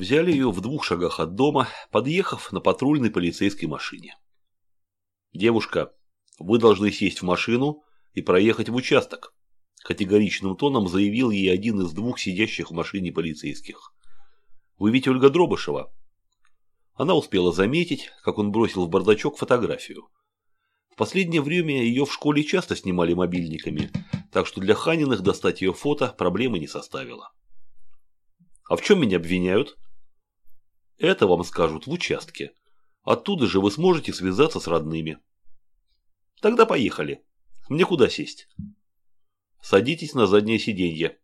Взяли ее в двух шагах от дома, подъехав на патрульной полицейской машине. «Девушка, вы должны сесть в машину и проехать в участок», категоричным тоном заявил ей один из двух сидящих в машине полицейских. «Вы ведь Ольга Дробышева?» Она успела заметить, как он бросил в бардачок фотографию. В последнее время ее в школе часто снимали мобильниками, так что для Ханиных достать ее фото проблемы не составило. А в чем меня обвиняют? Это вам скажут в участке. Оттуда же вы сможете связаться с родными. Тогда поехали. Мне куда сесть? Садитесь на заднее сиденье.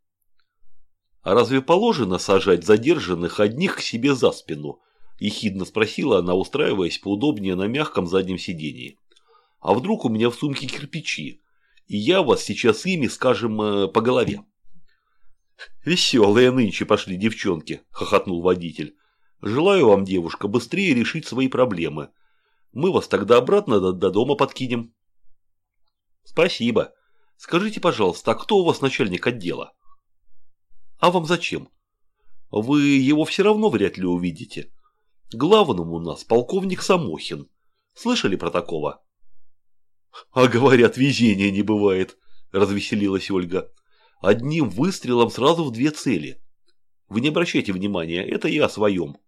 А разве положено сажать задержанных одних к себе за спину? Ехидно спросила она, устраиваясь поудобнее на мягком заднем сиденье. А вдруг у меня в сумке кирпичи, и я вас сейчас ими, скажем, э, по голове? «Веселые нынче пошли девчонки», – хохотнул водитель. «Желаю вам, девушка, быстрее решить свои проблемы. Мы вас тогда обратно до, до дома подкинем». «Спасибо. Скажите, пожалуйста, а кто у вас начальник отдела?» «А вам зачем? Вы его все равно вряд ли увидите. Главным у нас полковник Самохин. Слышали про такого?» «А говорят, везения не бывает», – развеселилась Ольга одним выстрелом сразу в две цели. Вы не обращайте внимания, это я о своем.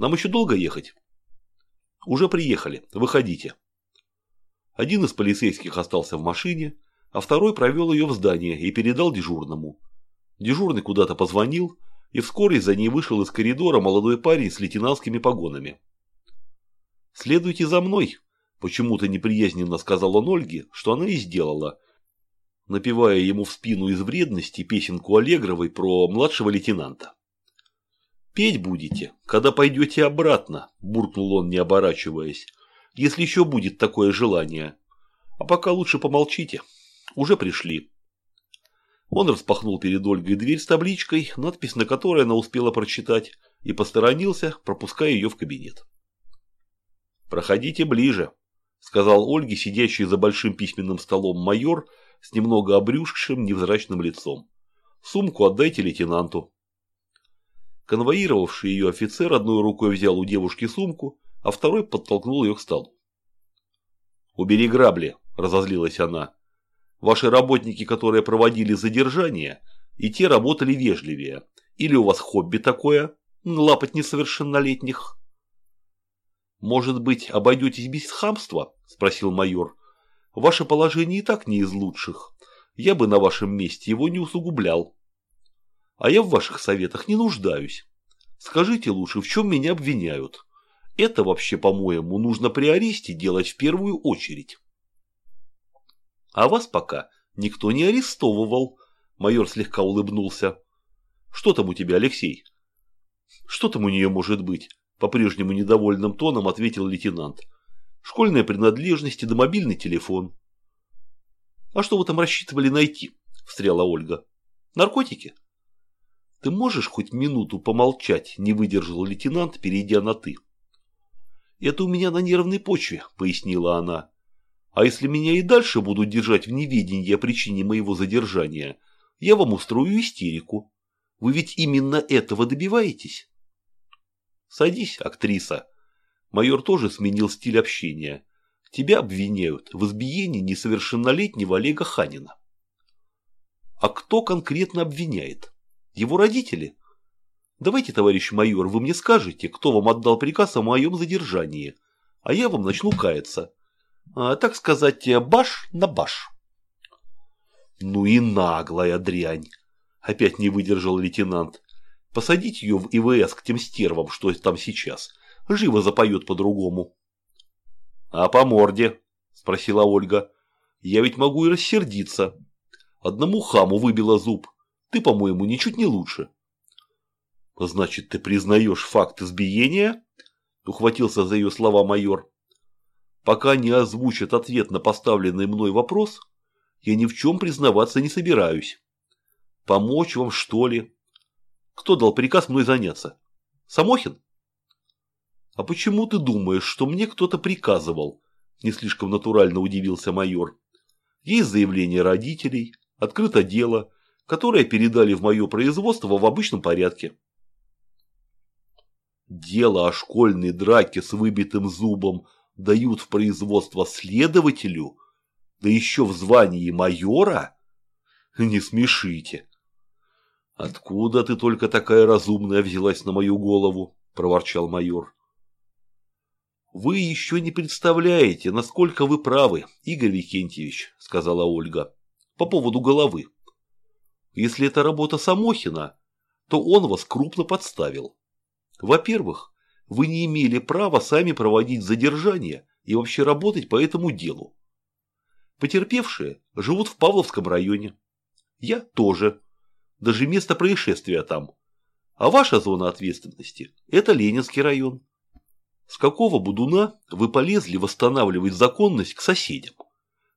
Нам еще долго ехать? Уже приехали, выходите. Один из полицейских остался в машине, а второй провел ее в здание и передал дежурному. Дежурный куда-то позвонил, и вскоре за ней вышел из коридора молодой парень с лейтенантскими погонами. «Следуйте за мной», – почему-то неприязненно сказал он Ольге, что она и сделала – напевая ему в спину из вредности песенку Аллегровой про младшего лейтенанта. «Петь будете, когда пойдете обратно», – буркнул он, не оборачиваясь, – «если еще будет такое желание. А пока лучше помолчите. Уже пришли». Он распахнул перед Ольгой дверь с табличкой, надпись на которой она успела прочитать, и посторонился, пропуская ее в кабинет. «Проходите ближе», – сказал Ольге, сидящий за большим письменным столом майор – с немного обрюзгшим невзрачным лицом. «Сумку отдайте лейтенанту». Конвоировавший ее офицер одной рукой взял у девушки сумку, а второй подтолкнул ее к столу. «Убери грабли», – разозлилась она. «Ваши работники, которые проводили задержание, и те работали вежливее. Или у вас хобби такое – лапать несовершеннолетних?» «Может быть, обойдетесь без хамства?» – спросил майор, Ваше положение и так не из лучших. Я бы на вашем месте его не усугублял. А я в ваших советах не нуждаюсь. Скажите лучше, в чем меня обвиняют? Это вообще, по-моему, нужно при аресте делать в первую очередь. А вас пока никто не арестовывал, майор слегка улыбнулся. Что там у тебя, Алексей? Что там у нее может быть? По-прежнему недовольным тоном ответил лейтенант школьные принадлежности да мобильный телефон. «А что вы там рассчитывали найти?» – встряла Ольга. «Наркотики?» «Ты можешь хоть минуту помолчать?» – не выдержал лейтенант, перейдя на «ты». «Это у меня на нервной почве», – пояснила она. «А если меня и дальше будут держать в неведении о причине моего задержания, я вам устрою истерику. Вы ведь именно этого добиваетесь?» «Садись, актриса», Майор тоже сменил стиль общения. Тебя обвиняют в избиении несовершеннолетнего Олега Ханина. А кто конкретно обвиняет? Его родители? Давайте, товарищ майор, вы мне скажете, кто вам отдал приказ о моем задержании, а я вам начну каяться. А, так сказать, баш на баш. Ну и наглая дрянь, опять не выдержал лейтенант. Посадить ее в ИВС к тем стервам, что там сейчас – живо запоет по-другому. — А по морде? — спросила Ольга. — Я ведь могу и рассердиться. Одному хаму выбила зуб. Ты, по-моему, ничуть не лучше. — Значит, ты признаешь факт избиения? — ухватился за ее слова майор. — Пока не озвучат ответ на поставленный мной вопрос, я ни в чем признаваться не собираюсь. Помочь вам, что ли? Кто дал приказ мной заняться? Самохин? «А почему ты думаешь, что мне кто-то приказывал?» – не слишком натурально удивился майор. «Есть заявление родителей, открыто дело, которое передали в мое производство в обычном порядке». Дело о школьной драке с выбитым зубом дают в производство следователю, да еще в звании майора? Не смешите. Откуда ты только такая разумная взялась на мою голову? Проворчал майор. Вы еще не представляете, насколько вы правы, Игорь Викентьевич, сказала Ольга, по поводу головы. Если это работа Самохина, то он вас крупно подставил. Во-первых, вы не имели права сами проводить задержание и вообще работать по этому делу. Потерпевшие живут в Павловском районе. Я тоже. Даже место происшествия там. А ваша зона ответственности – это Ленинский район. С какого будуна вы полезли восстанавливать законность к соседям?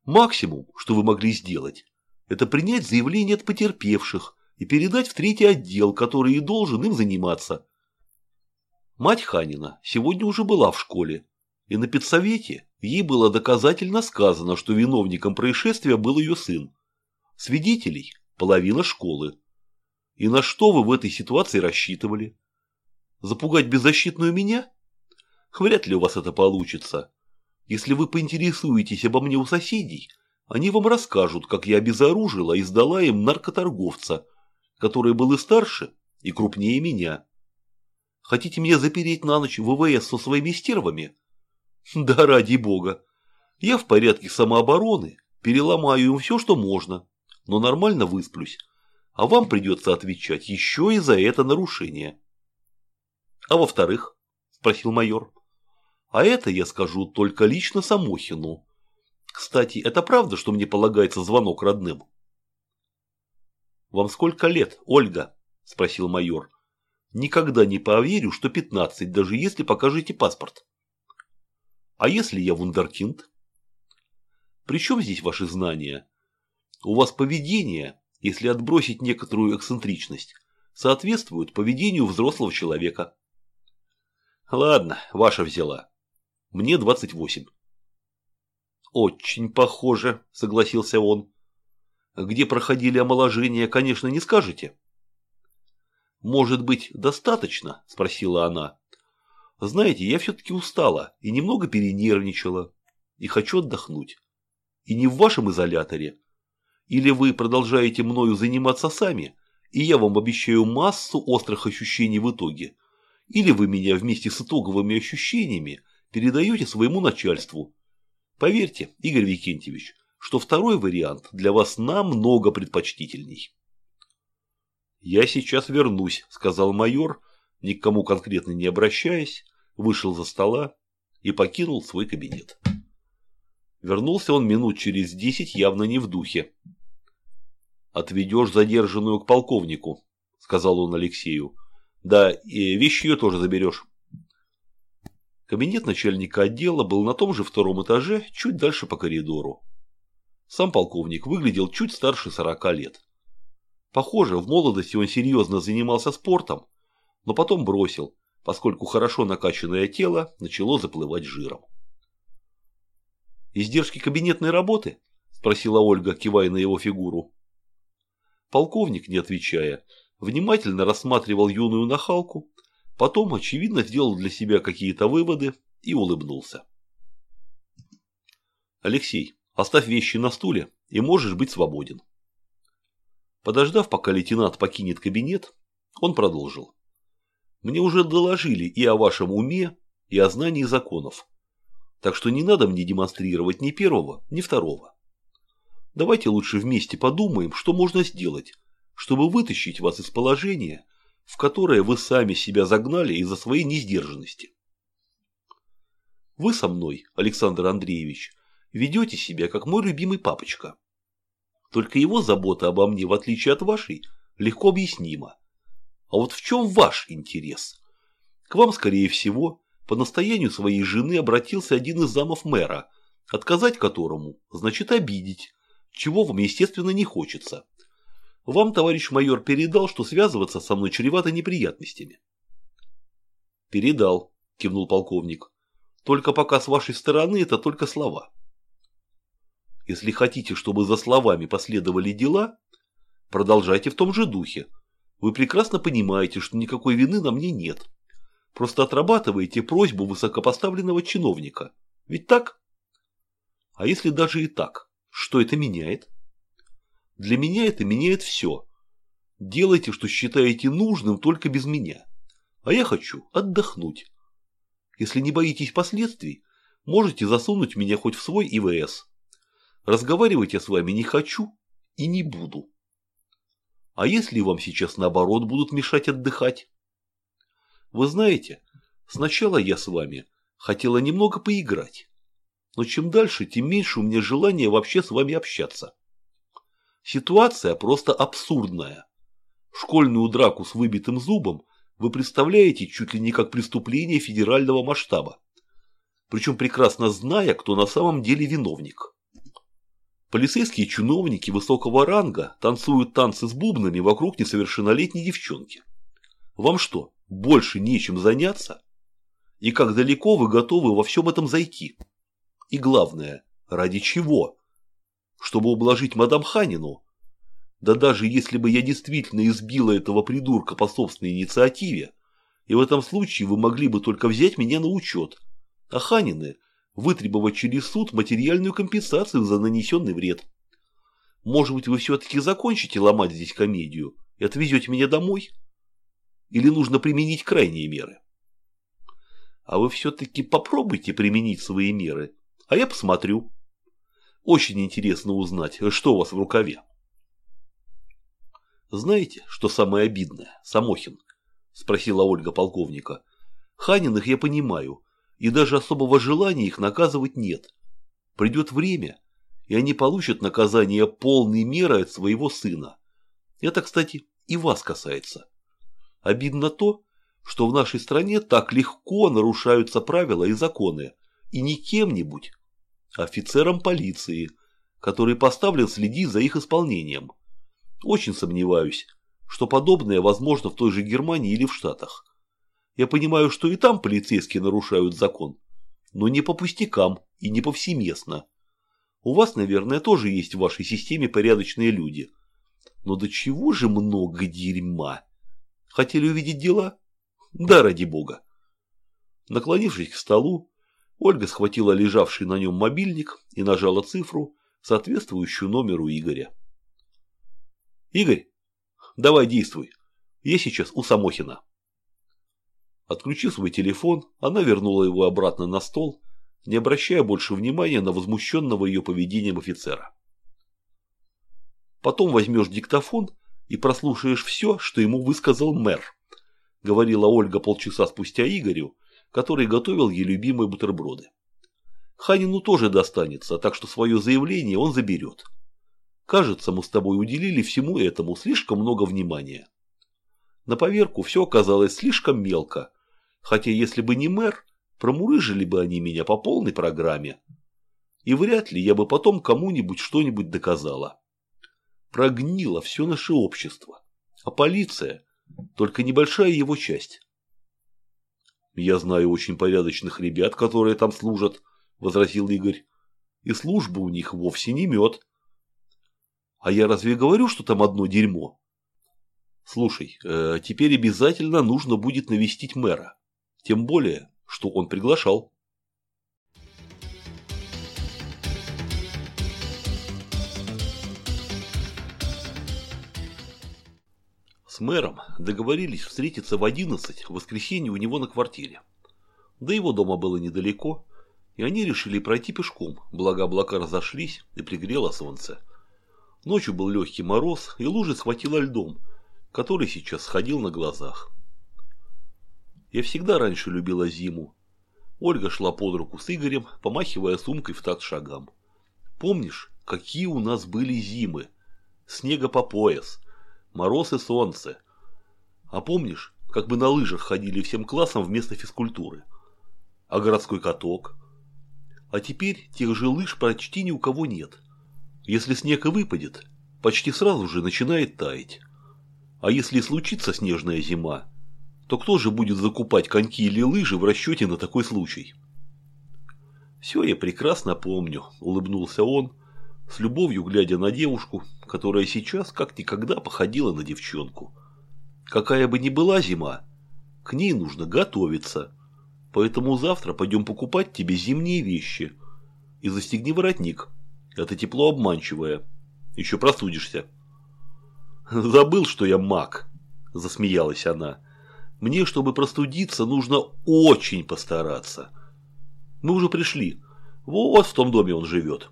Максимум, что вы могли сделать, это принять заявление от потерпевших и передать в третий отдел, который и должен им заниматься. Мать Ханина сегодня уже была в школе, и на педсовете ей было доказательно сказано, что виновником происшествия был ее сын. Свидетелей – половина школы. И на что вы в этой ситуации рассчитывали? Запугать беззащитную меня? Вряд ли у вас это получится. Если вы поинтересуетесь обо мне у соседей, они вам расскажут, как я обезоружила и сдала им наркоторговца, который был и старше, и крупнее меня. Хотите меня запереть на ночь в ВВС со своими стервами? Да ради бога. Я в порядке самообороны, переломаю им все, что можно, но нормально высплюсь, а вам придется отвечать еще и за это нарушение. А во-вторых, спросил майор, а это я скажу только лично Самохину. Кстати, это правда, что мне полагается звонок родным? Вам сколько лет, Ольга? Спросил майор. Никогда не поверю, что 15, даже если покажете паспорт. А если я вундеркинд? При чем здесь ваши знания? У вас поведение, если отбросить некоторую эксцентричность, соответствует поведению взрослого человека. Ладно, ваша взяла. Мне 28. Очень похоже, согласился он. Где проходили омоложения, конечно, не скажете. «Может быть, достаточно?» – спросила она. «Знаете, я все-таки устала и немного перенервничала. И хочу отдохнуть. И не в вашем изоляторе. Или вы продолжаете мною заниматься сами, и я вам обещаю массу острых ощущений в итоге. Или вы меня вместе с итоговыми ощущениями передаете своему начальству. Поверьте, Игорь Викентьевич, что второй вариант для вас намного предпочтительней. «Я сейчас вернусь», – сказал майор, ни к кому конкретно не обращаясь, вышел за стола и покинул свой кабинет. Вернулся он минут через десять явно не в духе. «Отведешь задержанную к полковнику», – сказал он Алексею. «Да, и вещи ее тоже заберешь». Кабинет начальника отдела был на том же втором этаже, чуть дальше по коридору. Сам полковник выглядел чуть старше сорока лет. Похоже, в молодости он серьезно занимался спортом, но потом бросил, поскольку хорошо накачанное тело начало заплывать жиром. «Издержки кабинетной работы?» – спросила Ольга, кивая на его фигуру. Полковник, не отвечая, внимательно рассматривал юную нахалку, потом, очевидно, сделал для себя какие-то выводы и улыбнулся. «Алексей, оставь вещи на стуле и можешь быть свободен». Подождав, пока лейтенант покинет кабинет, он продолжил. «Мне уже доложили и о вашем уме, и о знании законов. Так что не надо мне демонстрировать ни первого, ни второго. Давайте лучше вместе подумаем, что можно сделать, чтобы вытащить вас из положения, в которое вы сами себя загнали из-за своей несдержанности. Вы со мной, Александр Андреевич, ведете себя как мой любимый папочка. Только его забота обо мне, в отличие от вашей, легко объяснима. А вот в чем ваш интерес? К вам, скорее всего, по настоянию своей жены обратился один из замов мэра, отказать которому значит обидеть, чего вам, естественно, не хочется. Вам товарищ майор передал, что связываться со мной чревато неприятностями. Передал, кивнул полковник. Только пока с вашей стороны это только слова. Если хотите, чтобы за словами последовали дела, продолжайте в том же духе. Вы прекрасно понимаете, что никакой вины на мне нет. Просто отрабатываете просьбу высокопоставленного чиновника. Ведь так? А если даже и так, что это меняет? Для меня это меняет все. Делайте, что считаете нужным, только без меня. А я хочу отдохнуть. Если не боитесь последствий, можете засунуть меня хоть в свой ИВС. Разговаривать я с вами не хочу и не буду. А если вам сейчас наоборот будут мешать отдыхать? Вы знаете, сначала я с вами хотела немного поиграть. Но чем дальше, тем меньше у меня желания вообще с вами общаться. Ситуация просто абсурдная. Школьную драку с выбитым зубом вы представляете чуть ли не как преступление федерального масштаба. Причем прекрасно зная, кто на самом деле виновник. Полицейские чиновники высокого ранга танцуют танцы с бубнами вокруг несовершеннолетней девчонки. Вам что, больше нечем заняться? И как далеко вы готовы во всем этом зайти? И главное, ради чего? Чтобы ублажить мадам Ханину? Да даже если бы я действительно избила этого придурка по собственной инициативе, и в этом случае вы могли бы только взять меня на учет, а Ханины вытребовать через суд материальную компенсацию за нанесенный вред. Может быть, вы все-таки закончите ломать здесь комедию и отвезете меня домой? Или нужно применить крайние меры? А вы все-таки попробуйте применить свои меры, а я посмотрю. Очень интересно узнать, что у вас в рукаве. Знаете, что самое обидное, Самохин? Спросила Ольга полковника. Ханиных я понимаю, и даже особого желания их наказывать нет. Придет время, и они получат наказание полной меры от своего сына. Это, кстати, и вас касается. Обидно то, что в нашей стране так легко нарушаются правила и законы, и не кем-нибудь, офицером полиции, который поставлен следить за их исполнением. Очень сомневаюсь, что подобное возможно в той же Германии или в Штатах. Я понимаю, что и там полицейские нарушают закон, но не по пустякам и не повсеместно. У вас, наверное, тоже есть в вашей системе порядочные люди. Но до чего же много дерьма? Хотели увидеть дела? Да ради бога. Наклонившись к столу, Ольга схватила лежавший на нем мобильник и нажала цифру, соответствующую номеру Игоря. «Игорь, давай действуй. Я сейчас у Самохина». Отключив свой телефон, она вернула его обратно на стол, не обращая больше внимания на возмущенного ее поведением офицера. «Потом возьмешь диктофон и прослушаешь все, что ему высказал мэр», говорила Ольга полчаса спустя Игорю, который готовил ей любимые бутерброды. Ханину тоже достанется, так что свое заявление он заберет. Кажется, мы с тобой уделили всему этому слишком много внимания. На поверку все оказалось слишком мелко, хотя если бы не мэр, промурыжили бы они меня по полной программе. И вряд ли я бы потом кому-нибудь что-нибудь доказала. Прогнило все наше общество, а полиция – только небольшая его часть. «Я знаю очень порядочных ребят, которые там служат», – возразил Игорь. «И служба у них вовсе не мед». «А я разве говорю, что там одно дерьмо?» Слушай, э, теперь обязательно нужно будет навестить мэра. Тем более, что он приглашал. С мэром договорились встретиться в 11 в воскресенье у него на квартире. До его дома было недалеко, и они решили пройти пешком, благо облака разошлись и пригрело солнце. Ночью был легкий мороз, и лужи схватило льдом – который сейчас сходил на глазах. Я всегда раньше любила зиму. Ольга шла под руку с Игорем, помахивая сумкой в такт шагам. Помнишь, какие у нас были зимы? Снега по пояс, мороз и солнце. А помнишь, как мы на лыжах ходили всем классом вместо физкультуры? А городской каток? А теперь тех же лыж почти ни у кого нет. Если снег и выпадет, почти сразу же начинает таять. А если случится снежная зима, то кто же будет закупать коньки или лыжи в расчете на такой случай? Все я прекрасно помню, улыбнулся он, с любовью глядя на девушку, которая сейчас как никогда походила на девчонку. Какая бы ни была зима, К ней нужно готовиться. Поэтому завтра пойдем покупать тебе зимние вещи. И застегни воротник. Это тепло обманчивое. Еще простудишься. Забыл, что я маг, засмеялась она. Мне, чтобы простудиться, нужно очень постараться. Мы уже пришли. Вот в том доме он живет.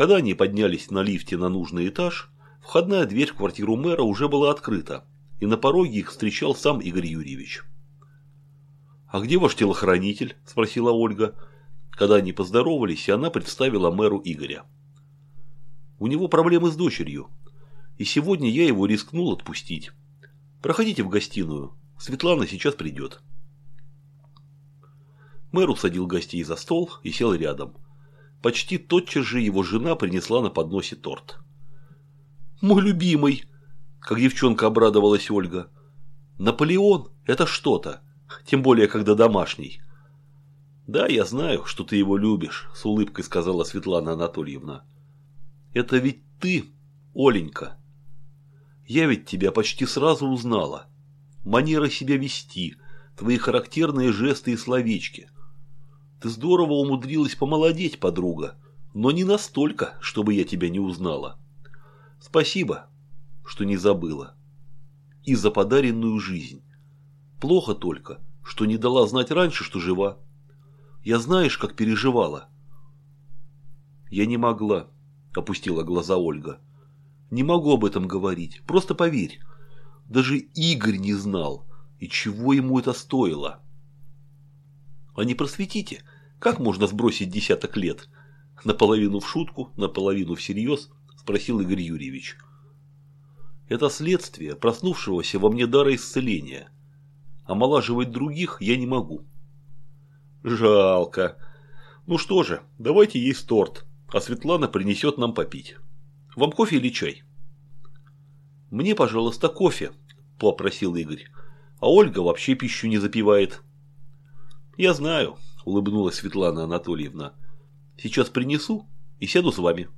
Когда они поднялись на лифте на нужный этаж, входная дверь в квартиру мэра уже была открыта, и на пороге их встречал сам Игорь Юрьевич. «А где ваш телохранитель?» – спросила Ольга. Когда они поздоровались, и она представила мэру Игоря. «У него проблемы с дочерью, и сегодня я его рискнул отпустить. Проходите в гостиную, Светлана сейчас придет». Мэр усадил гостей за стол и сел рядом. Почти тотчас же его жена принесла на подносе торт. «Мой любимый!» – как девчонка обрадовалась Ольга. «Наполеон – это что-то, тем более, когда домашний». «Да, я знаю, что ты его любишь», – с улыбкой сказала Светлана Анатольевна. «Это ведь ты, Оленька. Я ведь тебя почти сразу узнала. Манера себя вести, твои характерные жесты и словечки – ты здорово умудрилась помолодеть, подруга, но не настолько, чтобы я тебя не узнала. Спасибо, что не забыла. И за подаренную жизнь. Плохо только, что не дала знать раньше, что жива. Я знаешь, как переживала. Я не могла, опустила глаза Ольга. Не могу об этом говорить, просто поверь. Даже Игорь не знал, и чего ему это стоило. А не просветите, как можно сбросить десяток лет? Наполовину в шутку, наполовину всерьез, спросил Игорь Юрьевич. Это следствие проснувшегося во мне дара исцеления. Омолаживать других я не могу. Жалко. Ну что же, давайте есть торт, а Светлана принесет нам попить. Вам кофе или чай? Мне, пожалуйста, кофе, попросил Игорь. А Ольга вообще пищу не запивает. Я знаю, – улыбнулась Светлана Анатольевна. «Сейчас принесу и сяду с вами».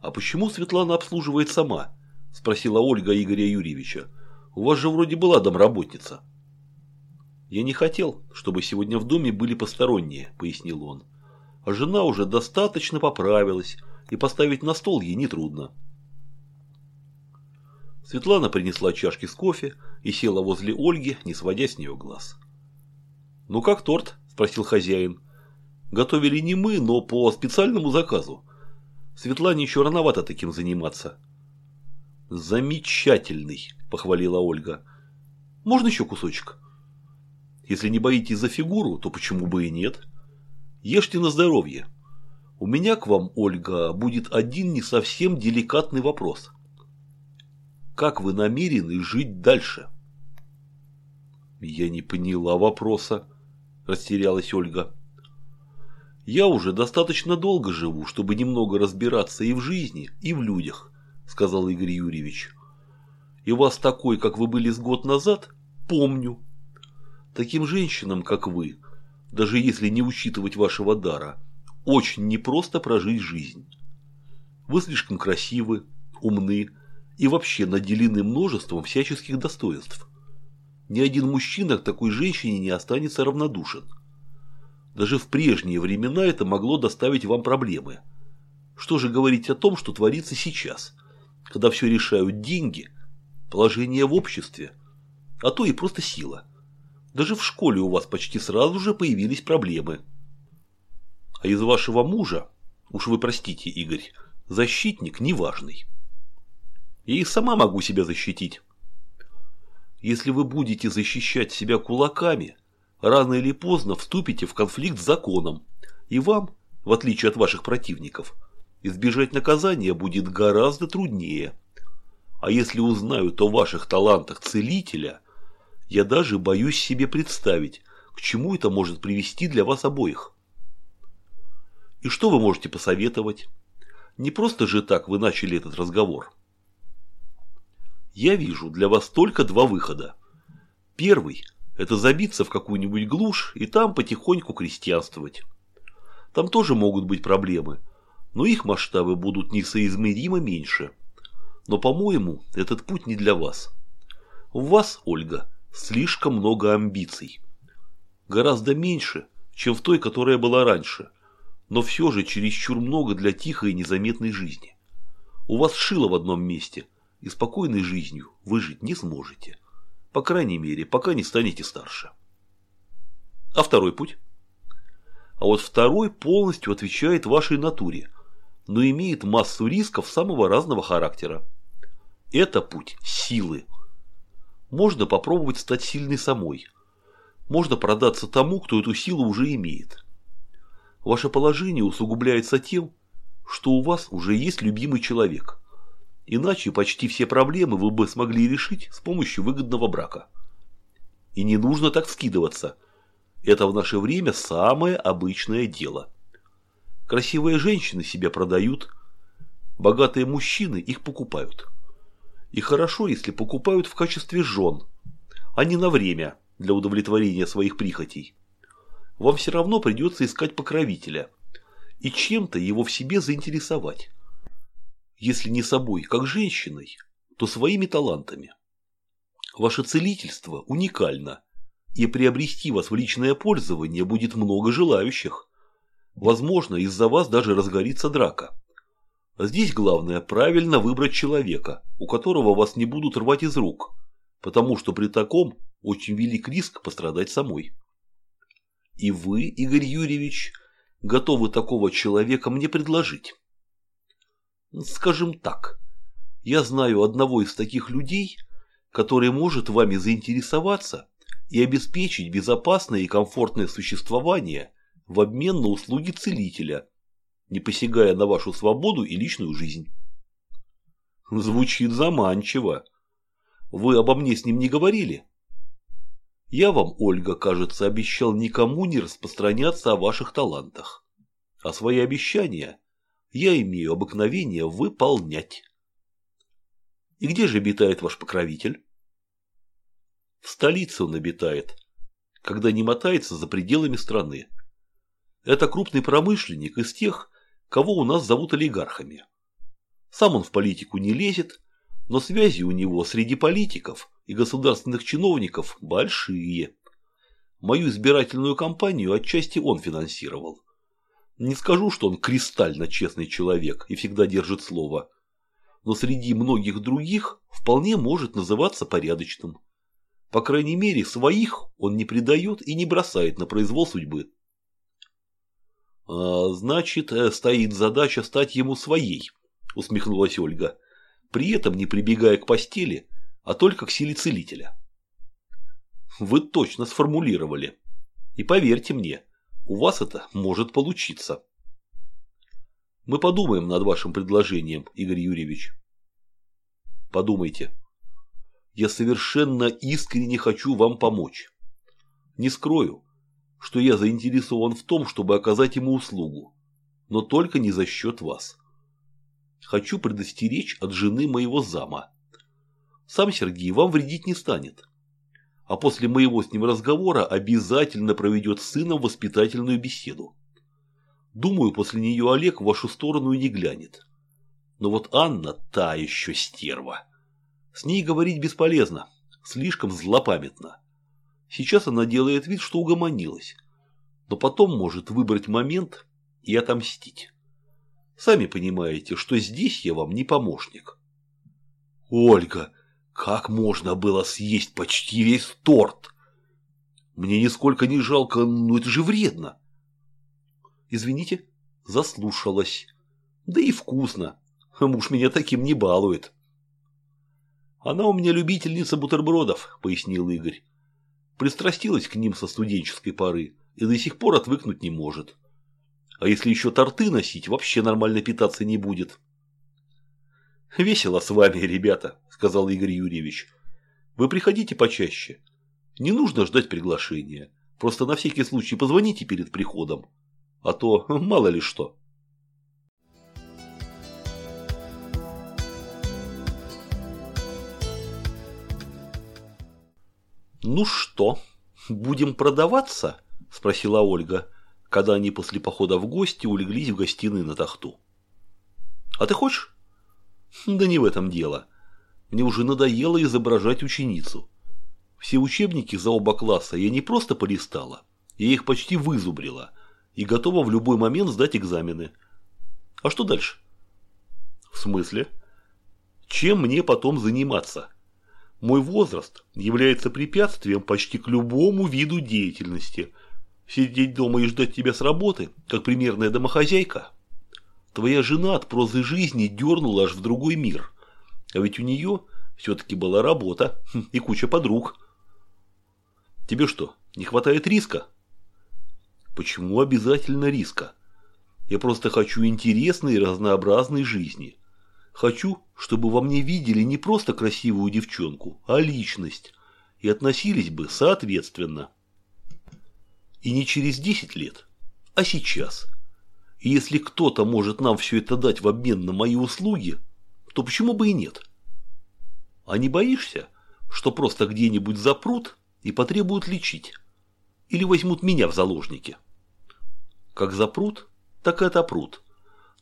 «А почему Светлана обслуживает сама?» – спросила Ольга Игоря Юрьевича. «У вас же вроде была домработница». «Я не хотел, чтобы сегодня в доме были посторонние», – пояснил он. «А жена уже достаточно поправилась, и поставить на стол ей нетрудно». Светлана принесла чашки с кофе и села возле Ольги, не сводя с нее глаз. «Ну как торт?» – спросил хозяин. «Готовили не мы, но по специальному заказу. Светлане еще рановато таким заниматься». «Замечательный!» – похвалила Ольга. «Можно еще кусочек?» «Если не боитесь за фигуру, то почему бы и нет? Ешьте на здоровье. У меня к вам, Ольга, будет один не совсем деликатный вопрос. Как вы намерены жить дальше?» Я не поняла вопроса. – растерялась Ольга. «Я уже достаточно долго живу, чтобы немного разбираться и в жизни, и в людях», – сказал Игорь Юрьевич. «И вас такой, как вы были с год назад, помню. Таким женщинам, как вы, даже если не учитывать вашего дара, очень непросто прожить жизнь. Вы слишком красивы, умны и вообще наделены множеством всяческих достоинств. Ни один мужчина к такой женщине не останется равнодушен. Даже в прежние времена это могло доставить вам проблемы. Что же говорить о том, что творится сейчас, когда все решают деньги, положение в обществе, а то и просто сила. Даже в школе у вас почти сразу же появились проблемы. А из вашего мужа, уж вы простите, Игорь, защитник неважный. Я и сама могу себя защитить. Если вы будете защищать себя кулаками, рано или поздно вступите в конфликт с законом, и вам, в отличие от ваших противников, избежать наказания будет гораздо труднее. А если узнают о ваших талантах целителя, я даже боюсь себе представить, к чему это может привести для вас обоих. И что вы можете посоветовать? Не просто же так вы начали этот разговор. Я вижу для вас только два выхода. Первый – это забиться в какую-нибудь глушь и там потихоньку крестьянствовать. Там тоже могут быть проблемы, но их масштабы будут несоизмеримо меньше. Но, по-моему, этот путь не для вас. У вас, Ольга, слишком много амбиций. Гораздо меньше, чем в той, которая была раньше, но все же чересчур много для тихой и незаметной жизни. У вас шило в одном месте, и спокойной жизнью вы жить не сможете. По крайней мере, пока не станете старше. А второй путь? А вот второй полностью отвечает вашей натуре, но имеет массу рисков самого разного характера. Это путь силы. Можно попробовать стать сильной самой. Можно продаться тому, кто эту силу уже имеет. Ваше положение усугубляется тем, что у вас уже есть любимый человек. Иначе почти все проблемы вы бы смогли решить с помощью выгодного брака. И не нужно так скидываться. Это в наше время самое обычное дело. Красивые женщины себя продают, богатые мужчины их покупают. И хорошо, если покупают в качестве жен, а не на время для удовлетворения своих прихотей. Вам все равно придется искать покровителя и чем-то его в себе заинтересовать. Если не собой, как женщиной, то своими талантами. Ваше целительство уникально, и приобрести вас в личное пользование будет много желающих. Возможно, из-за вас даже разгорится драка. Здесь главное правильно выбрать человека, у которого вас не будут рвать из рук, потому что при таком очень велик риск пострадать самой. И вы, Игорь Юрьевич, готовы такого человека мне предложить? Скажем так, я знаю одного из таких людей, который может вами заинтересоваться и обеспечить безопасное и комфортное существование в обмен на услуги целителя – не посягая на вашу свободу и личную жизнь. Звучит заманчиво. Вы обо мне с ним не говорили? Я вам, Ольга, кажется, обещал никому не распространяться о ваших талантах. А свои обещания я имею обыкновение выполнять. И где же обитает ваш покровитель? В столице он обитает, когда не мотается за пределами страны. Это крупный промышленник из тех, кого у нас зовут олигархами. Сам он в политику не лезет, но связи у него среди политиков и государственных чиновников большие. Мою избирательную кампанию отчасти он финансировал. Не скажу, что он кристально честный человек и всегда держит слово, но среди многих других вполне может называться порядочным. По крайней мере, своих он не предает и не бросает на произвол судьбы. А, «Значит, э, стоит задача стать ему своей», – усмехнулась Ольга, при этом не прибегая к постели, а только к силе целителя. «Вы точно сформулировали. И поверьте мне, у вас это может получиться». «Мы подумаем над вашим предложением, Игорь Юрьевич». «Подумайте. Я совершенно искренне хочу вам помочь. Не скрою, что я заинтересован в том, чтобы оказать ему услугу, но только не за счет вас. Хочу предостеречь от жены моего зама. Сам Сергей вам вредить не станет. А после моего с ним разговора обязательно проведет с сыном воспитательную беседу. Думаю, после нее Олег в вашу сторону и не глянет. Но вот Анна та еще стерва. С ней говорить бесполезно, слишком злопамятна. Сейчас она делает вид, что угомонилась, но потом может выбрать момент и отомстить. Сами понимаете, что здесь я вам не помощник. Ольга, как можно было съесть почти весь торт? Мне нисколько не жалко, но это же вредно. Извините, заслушалась. Да и вкусно. Муж меня таким не балует. Она у меня любительница бутербродов, пояснил Игорь пристрастилась к ним со студенческой поры и до сих пор отвыкнуть не может. А если еще торты носить, вообще нормально питаться не будет. «Весело с вами, ребята», – сказал Игорь Юрьевич. «Вы приходите почаще. Не нужно ждать приглашения. Просто на всякий случай позвоните перед приходом. А то мало ли что». «Ну что, будем продаваться?» – спросила Ольга, когда они после похода в гости улеглись в гостиной на тахту. «А ты хочешь?» «Да не в этом дело. Мне уже надоело изображать ученицу. Все учебники за оба класса я не просто полистала, я их почти вызубрила и готова в любой момент сдать экзамены. А что дальше? В смысле? Чем мне потом заниматься? Мой возраст является препятствием почти к любому виду деятельности. Сидеть дома и ждать тебя с работы, как примерная домохозяйка? Твоя жена от прозы жизни дернула аж в другой мир. А ведь у нее все-таки была работа и куча подруг. Тебе что, не хватает риска? Почему обязательно риска? Я просто хочу интересной и разнообразной жизни. Хочу, чтобы во мне видели не просто красивую девчонку, а личность. И относились бы соответственно. И не через 10 лет, а сейчас. И если кто-то может нам все это дать в обмен на мои услуги, то почему бы и нет? А не боишься, что просто где-нибудь запрут и потребуют лечить? Или возьмут меня в заложники? Как запрут, так и отопрут.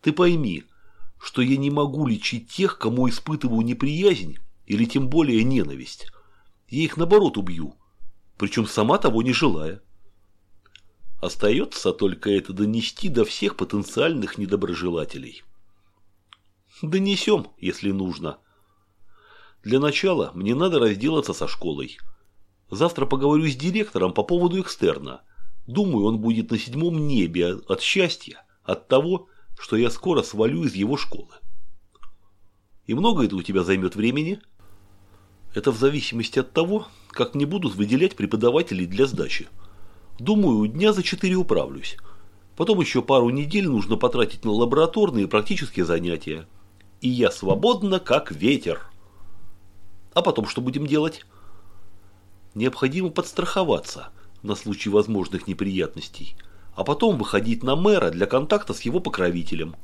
Ты пойми, что я не могу лечить тех, кому испытываю неприязнь или тем более ненависть. Я их наоборот убью, причем сама того не желая. Остается только это донести до всех потенциальных недоброжелателей. Донесем, если нужно. Для начала мне надо разделаться со школой. Завтра поговорю с директором по поводу экстерна. Думаю, он будет на седьмом небе от счастья, от того, что я скоро свалю из его школы. И много это у тебя займет времени? Это в зависимости от того, как мне будут выделять преподавателей для сдачи. Думаю, дня за четыре управлюсь. Потом еще пару недель нужно потратить на лабораторные и практические занятия. И я свободна, как ветер. А потом что будем делать? Необходимо подстраховаться – на случай возможных неприятностей, а потом выходить на мэра для контакта с его покровителем.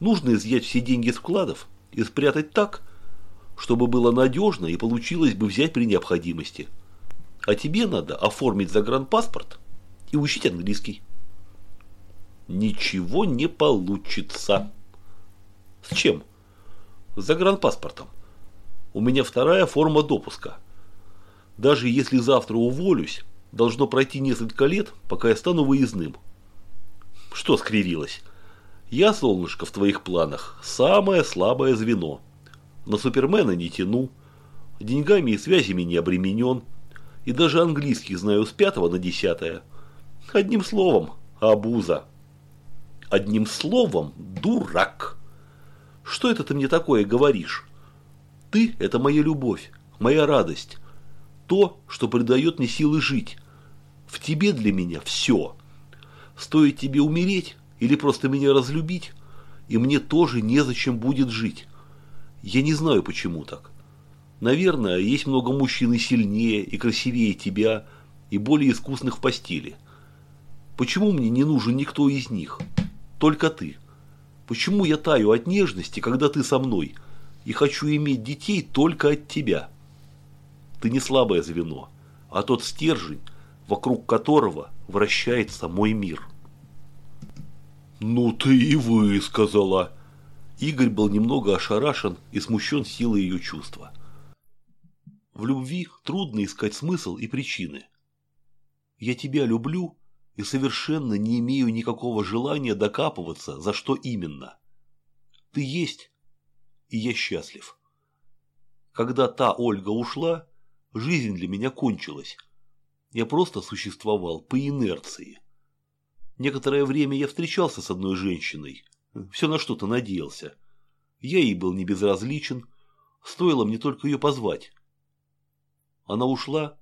Нужно изъять все деньги с вкладов и спрятать так, чтобы было надежно и получилось бы взять при необходимости. А тебе надо оформить загранпаспорт и учить английский. Ничего не получится. С чем? С загранпаспортом. У меня вторая форма допуска. Даже если завтра уволюсь, Должно пройти несколько лет, пока я стану выездным. Что скривилось? Я, солнышко, в твоих планах самое слабое звено. На супермена не тяну, деньгами и связями не обременен, и даже английский знаю с пятого на десятое. Одним словом, абуза. Одним словом, дурак. Что это ты мне такое говоришь? Ты – это моя любовь, моя радость, то, что придает мне силы жить. В тебе для меня все. Стоит тебе умереть или просто меня разлюбить, и мне тоже незачем будет жить. Я не знаю, почему так. Наверное, есть много мужчин и сильнее, и красивее тебя, и более искусных в постели. Почему мне не нужен никто из них? Только ты. Почему я таю от нежности, когда ты со мной, и хочу иметь детей только от тебя?» Ты не слабое звено, а тот стержень, вокруг которого вращается мой мир. «Ну ты и высказала!» Игорь был немного ошарашен и смущен силой ее чувства. В любви трудно искать смысл и причины. Я тебя люблю и совершенно не имею никакого желания докапываться, за что именно. Ты есть, и я счастлив. Когда та Ольга ушла, Жизнь для меня кончилась. Я просто существовал по инерции. Некоторое время я встречался с одной женщиной. Все на что-то надеялся. Я ей был не безразличен. Стоило мне только ее позвать. Она ушла,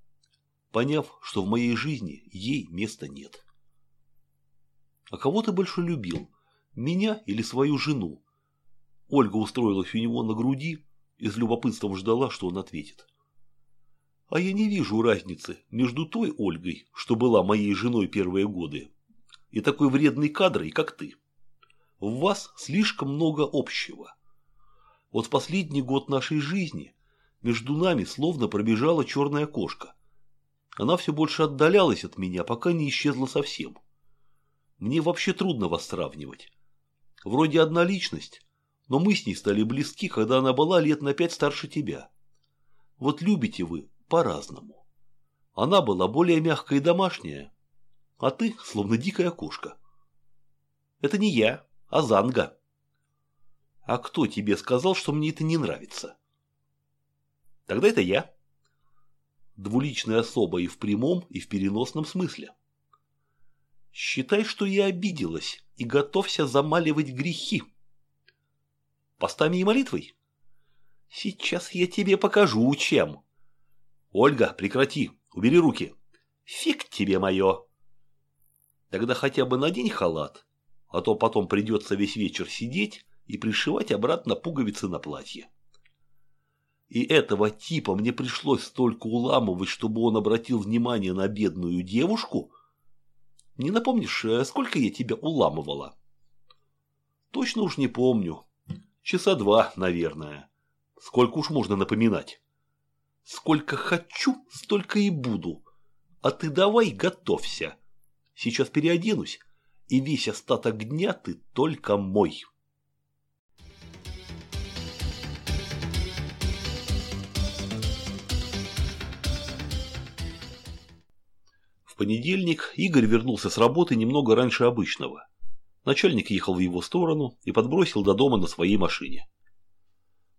поняв, что в моей жизни ей места нет. А кого ты больше любил? Меня или свою жену? Ольга устроилась у него на груди и с любопытством ждала, что он ответит. А я не вижу разницы между той Ольгой, что была моей женой первые годы, и такой вредной кадрой, как ты. В вас слишком много общего. Вот в последний год нашей жизни между нами словно пробежала черная кошка. Она все больше отдалялась от меня, пока не исчезла совсем. Мне вообще трудно вас сравнивать. Вроде одна личность, но мы с ней стали близки, когда она была лет на пять старше тебя. Вот любите вы по-разному. Она была более мягкая и домашняя, а ты словно дикая кошка. Это не я, а Занга. А кто тебе сказал, что мне это не нравится? Тогда это я. Двуличная особа и в прямом, и в переносном смысле. Считай, что я обиделась, и готовься замаливать грехи. Постами и молитвой? Сейчас я тебе покажу, чем. Ольга, прекрати, убери руки. Фиг тебе мое. Тогда хотя бы надень халат, а то потом придется весь вечер сидеть и пришивать обратно пуговицы на платье. И этого типа мне пришлось столько уламывать, чтобы он обратил внимание на бедную девушку? Не напомнишь, э, сколько я тебя уламывала? Точно уж не помню. Часа два, наверное. Сколько уж можно напоминать? Сколько хочу, столько и буду. А ты давай готовься. Сейчас переоденусь, и весь остаток дня ты только мой. Понедельник Игорь вернулся с работы немного раньше обычного. Начальник ехал в его сторону и подбросил до дома на своей машине.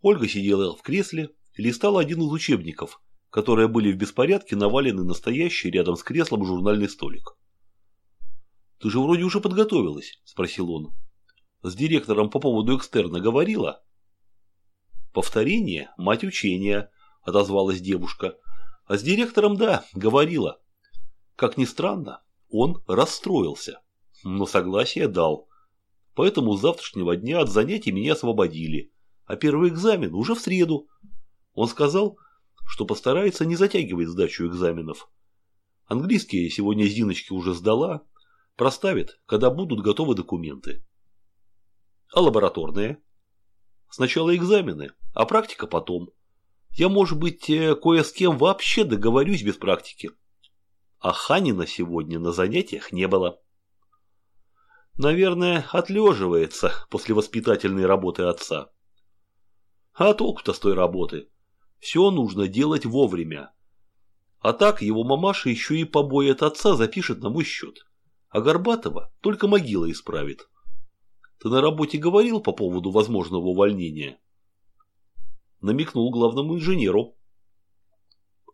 Ольга сидела в кресле и листала один из учебников, которые были в беспорядке навалены на стоящий рядом с креслом журнальный столик. «Ты же вроде уже подготовилась?» – спросил он. «С директором по поводу экстерна говорила?» «Повторение – мать учения», – отозвалась девушка. «А с директором, да, говорила. Как ни странно, он расстроился, но согласие дал. Поэтому с завтрашнего дня от занятий меня освободили, а первый экзамен уже в среду. Он сказал, что постарается не затягивать сдачу экзаменов. Английский сегодня Зиночке уже сдала, проставит, когда будут готовы документы. А лабораторные? Сначала экзамены, а практика потом. Я, может быть, э, кое с кем вообще договорюсь без практики а Ханина сегодня на занятиях не было. Наверное, отлеживается после воспитательной работы отца. А толку-то с той работы? Все нужно делать вовремя. А так его мамаша еще и побои от отца запишет на мой счет. А Горбатова только могила исправит. Ты на работе говорил по поводу возможного увольнения? Намекнул главному инженеру.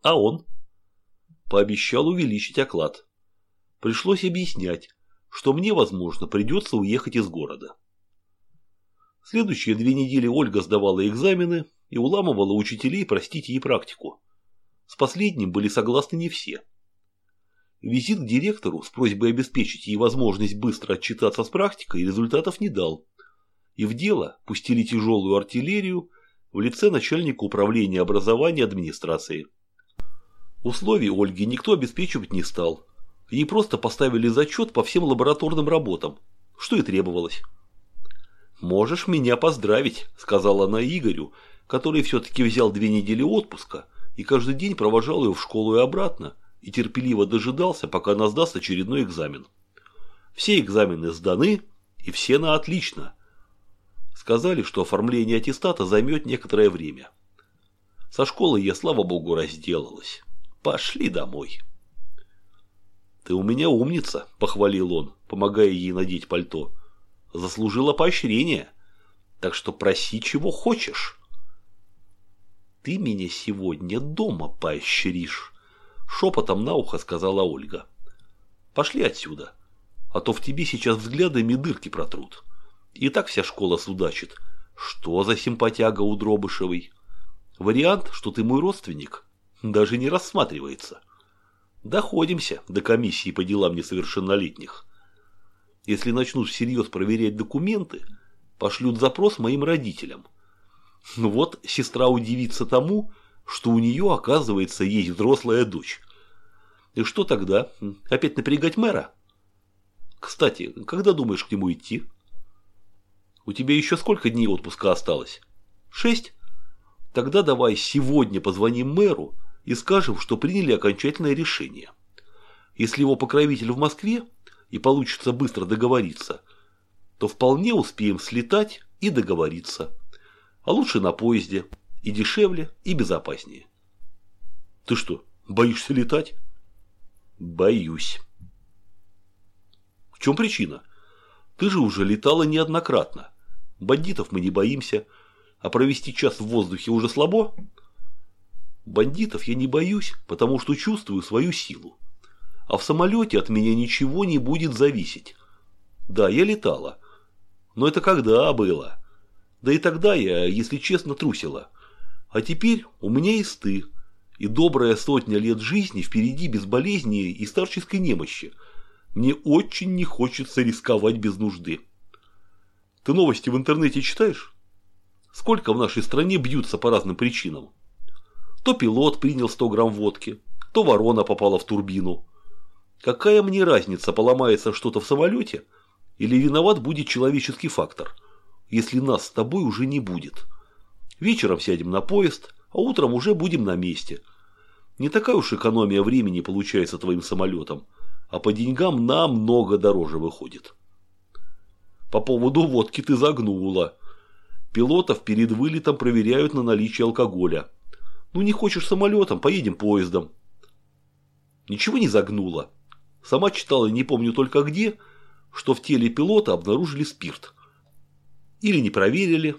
А он? Пообещал увеличить оклад. Пришлось объяснять, что мне, возможно, придется уехать из города. Следующие две недели Ольга сдавала экзамены и уламывала учителей простить ей практику. С последним были согласны не все. Визит к директору с просьбой обеспечить ей возможность быстро отчитаться с практикой результатов не дал. И в дело пустили тяжелую артиллерию в лице начальника управления образования администрации. Условий Ольги никто обеспечивать не стал. Ей просто поставили зачет по всем лабораторным работам, что и требовалось. «Можешь меня поздравить», – сказала она Игорю, который все-таки взял две недели отпуска и каждый день провожал ее в школу и обратно, и терпеливо дожидался, пока она сдаст очередной экзамен. Все экзамены сданы, и все на отлично. Сказали, что оформление аттестата займет некоторое время. Со школы я, слава богу, разделалась. Пошли домой. Ты у меня умница, похвалил он, помогая ей надеть пальто. Заслужила поощрение. Так что проси, чего хочешь. Ты меня сегодня дома поощришь, шепотом на ухо сказала Ольга. Пошли отсюда, а то в тебе сейчас взглядами дырки протрут. И так вся школа судачит. Что за симпатяга у Дробышевой? Вариант, что ты мой родственник, даже не рассматривается. Доходимся до комиссии по делам несовершеннолетних. Если начнут всерьез проверять документы, пошлют запрос моим родителям. Ну вот, сестра удивится тому, что у нее, оказывается, есть взрослая дочь. И что тогда? Опять напрягать мэра? Кстати, когда думаешь к нему идти? У тебя еще сколько дней отпуска осталось? Шесть? Тогда давай сегодня позвоним мэру и скажем, что приняли окончательное решение. Если его покровитель в Москве и получится быстро договориться, то вполне успеем слетать и договориться. А лучше на поезде. И дешевле, и безопаснее. Ты что, боишься летать? Боюсь. В чем причина? Ты же уже летала неоднократно. Бандитов мы не боимся, а провести час в воздухе уже слабо. Бандитов я не боюсь, потому что чувствую свою силу. А в самолете от меня ничего не будет зависеть. Да, я летала. Но это когда было? Да и тогда я, если честно, трусила. А теперь у меня есть ты. И добрая сотня лет жизни впереди без болезней и старческой немощи. Мне очень не хочется рисковать без нужды. Ты новости в интернете читаешь? Сколько в нашей стране бьются по разным причинам? То пилот принял 100 грамм водки, то ворона попала в турбину. Какая мне разница, поломается что-то в самолете, или виноват будет человеческий фактор, если нас с тобой уже не будет. Вечером сядем на поезд, а утром уже будем на месте. Не такая уж экономия времени получается твоим самолетом, а по деньгам намного дороже выходит. По поводу водки ты загнула. Пилотов перед вылетом проверяют на наличие алкоголя. Ну не хочешь самолетом, поедем поездом. Ничего не загнуло. Сама читала, не помню только где, что в теле пилота обнаружили спирт. Или не проверили,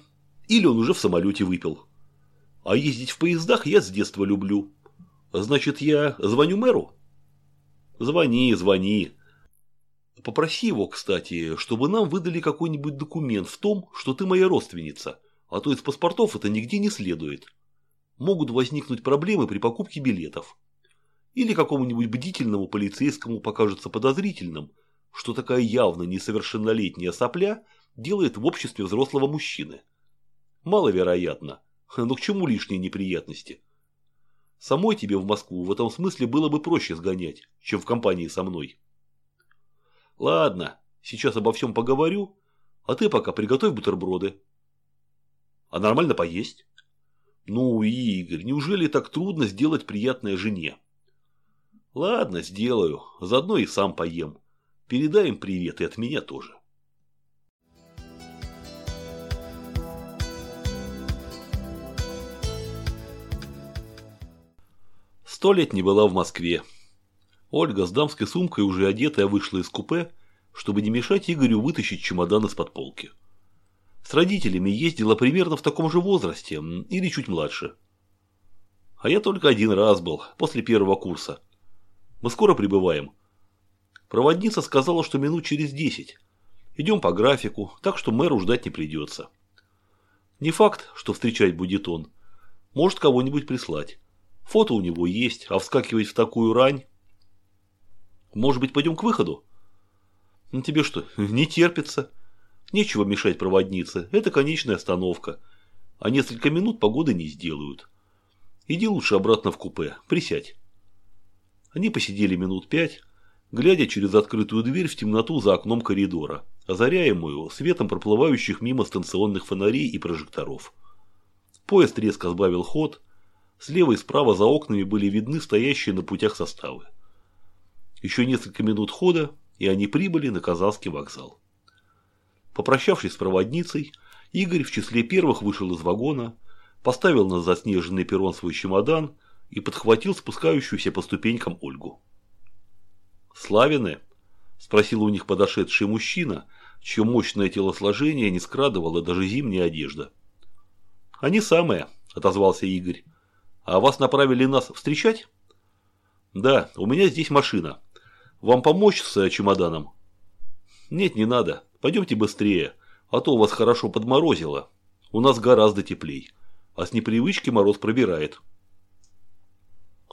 или он уже в самолете выпил. А ездить в поездах я с детства люблю. Значит, я звоню мэру? Звони, звони. Попроси его, кстати, чтобы нам выдали какой-нибудь документ в том, что ты моя родственница, а то из паспортов это нигде не следует могут возникнуть проблемы при покупке билетов. Или какому-нибудь бдительному полицейскому покажется подозрительным, что такая явно несовершеннолетняя сопля делает в обществе взрослого мужчины. Маловероятно, но к чему лишние неприятности? Самой тебе в Москву в этом смысле было бы проще сгонять, чем в компании со мной. Ладно, сейчас обо всем поговорю, а ты пока приготовь бутерброды. А нормально поесть? Ну, Игорь, неужели так трудно сделать приятное жене? Ладно, сделаю. Заодно и сам поем. Передай им привет и от меня тоже. Сто лет не была в Москве. Ольга с дамской сумкой, уже одетая, вышла из купе, чтобы не мешать Игорю вытащить чемодан из-под полки. С родителями ездила примерно в таком же возрасте, или чуть младше. А я только один раз был, после первого курса. Мы скоро прибываем. Проводница сказала, что минут через десять. Идем по графику, так что мэру ждать не придется. Не факт, что встречать будет он. Может кого-нибудь прислать. Фото у него есть, а вскакивать в такую рань... Может быть, пойдем к выходу? Ну тебе что, не терпится? Нечего мешать проводнице, это конечная остановка. А несколько минут погоды не сделают. Иди лучше обратно в купе, присядь. Они посидели минут пять, глядя через открытую дверь в темноту за окном коридора, озаряемую светом проплывающих мимо станционных фонарей и прожекторов. Поезд резко сбавил ход, слева и справа за окнами были видны стоящие на путях составы. Еще несколько минут хода, и они прибыли на Казанский вокзал. Попрощавшись с проводницей, Игорь в числе первых вышел из вагона, поставил на заснеженный перрон свой чемодан и подхватил спускающуюся по ступенькам Ольгу. «Славины?» – спросил у них подошедший мужчина, чье мощное телосложение не скрадывало даже зимняя одежда. «Они самые», – отозвался Игорь. «А вас направили нас встречать?» «Да, у меня здесь машина. Вам помочь с чемоданом?» «Нет, не надо. Пойдемте быстрее, а то у вас хорошо подморозило. У нас гораздо теплей, а с непривычки мороз пробирает.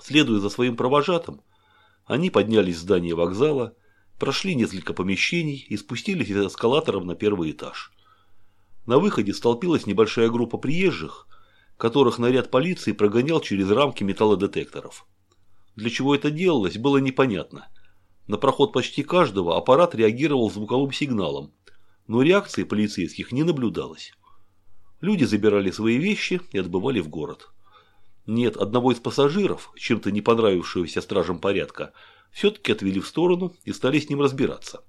Следуя за своим провожатым, они поднялись в здание вокзала, прошли несколько помещений и спустились из эскалаторов на первый этаж. На выходе столпилась небольшая группа приезжих, которых наряд полиции прогонял через рамки металлодетекторов. Для чего это делалось, было непонятно. На проход почти каждого аппарат реагировал звуковым сигналом, но реакции полицейских не наблюдалось. Люди забирали свои вещи и отбывали в город. Нет, одного из пассажиров, чем-то не понравившегося стражам порядка, все-таки отвели в сторону и стали с ним разбираться.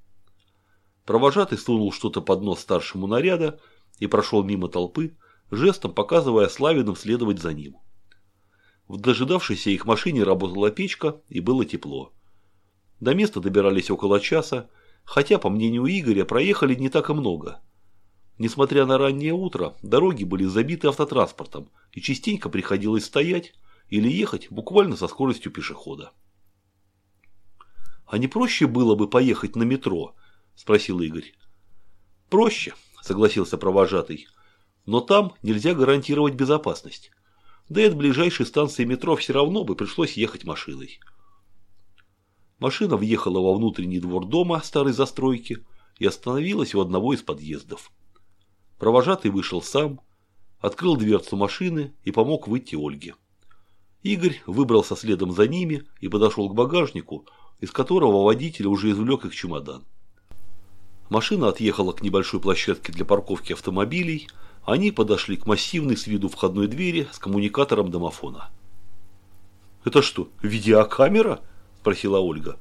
Провожатый сунул что-то под нос старшему наряда и прошел мимо толпы, жестом показывая Славиным следовать за ним. В дожидавшейся их машине работала печка и было тепло. До места добирались около часа, хотя, по мнению Игоря, проехали не так и много. Несмотря на раннее утро, дороги были забиты автотранспортом, и частенько приходилось стоять или ехать буквально со скоростью пешехода. «А не проще было бы поехать на метро?» – спросил Игорь. «Проще», – согласился провожатый. «Но там нельзя гарантировать безопасность. Да и от ближайшей станции метро все равно бы пришлось ехать машиной». Машина въехала во внутренний двор дома старой застройки и остановилась у одного из подъездов. Провожатый вышел сам, открыл дверцу машины и помог выйти Ольге. Игорь выбрался следом за ними и подошел к багажнику, из которого водитель уже извлек их чемодан. Машина отъехала к небольшой площадке для парковки автомобилей, они подошли к массивной с виду входной двери с коммуникатором домофона. «Это что, видеокамера?» – спросила Ольга.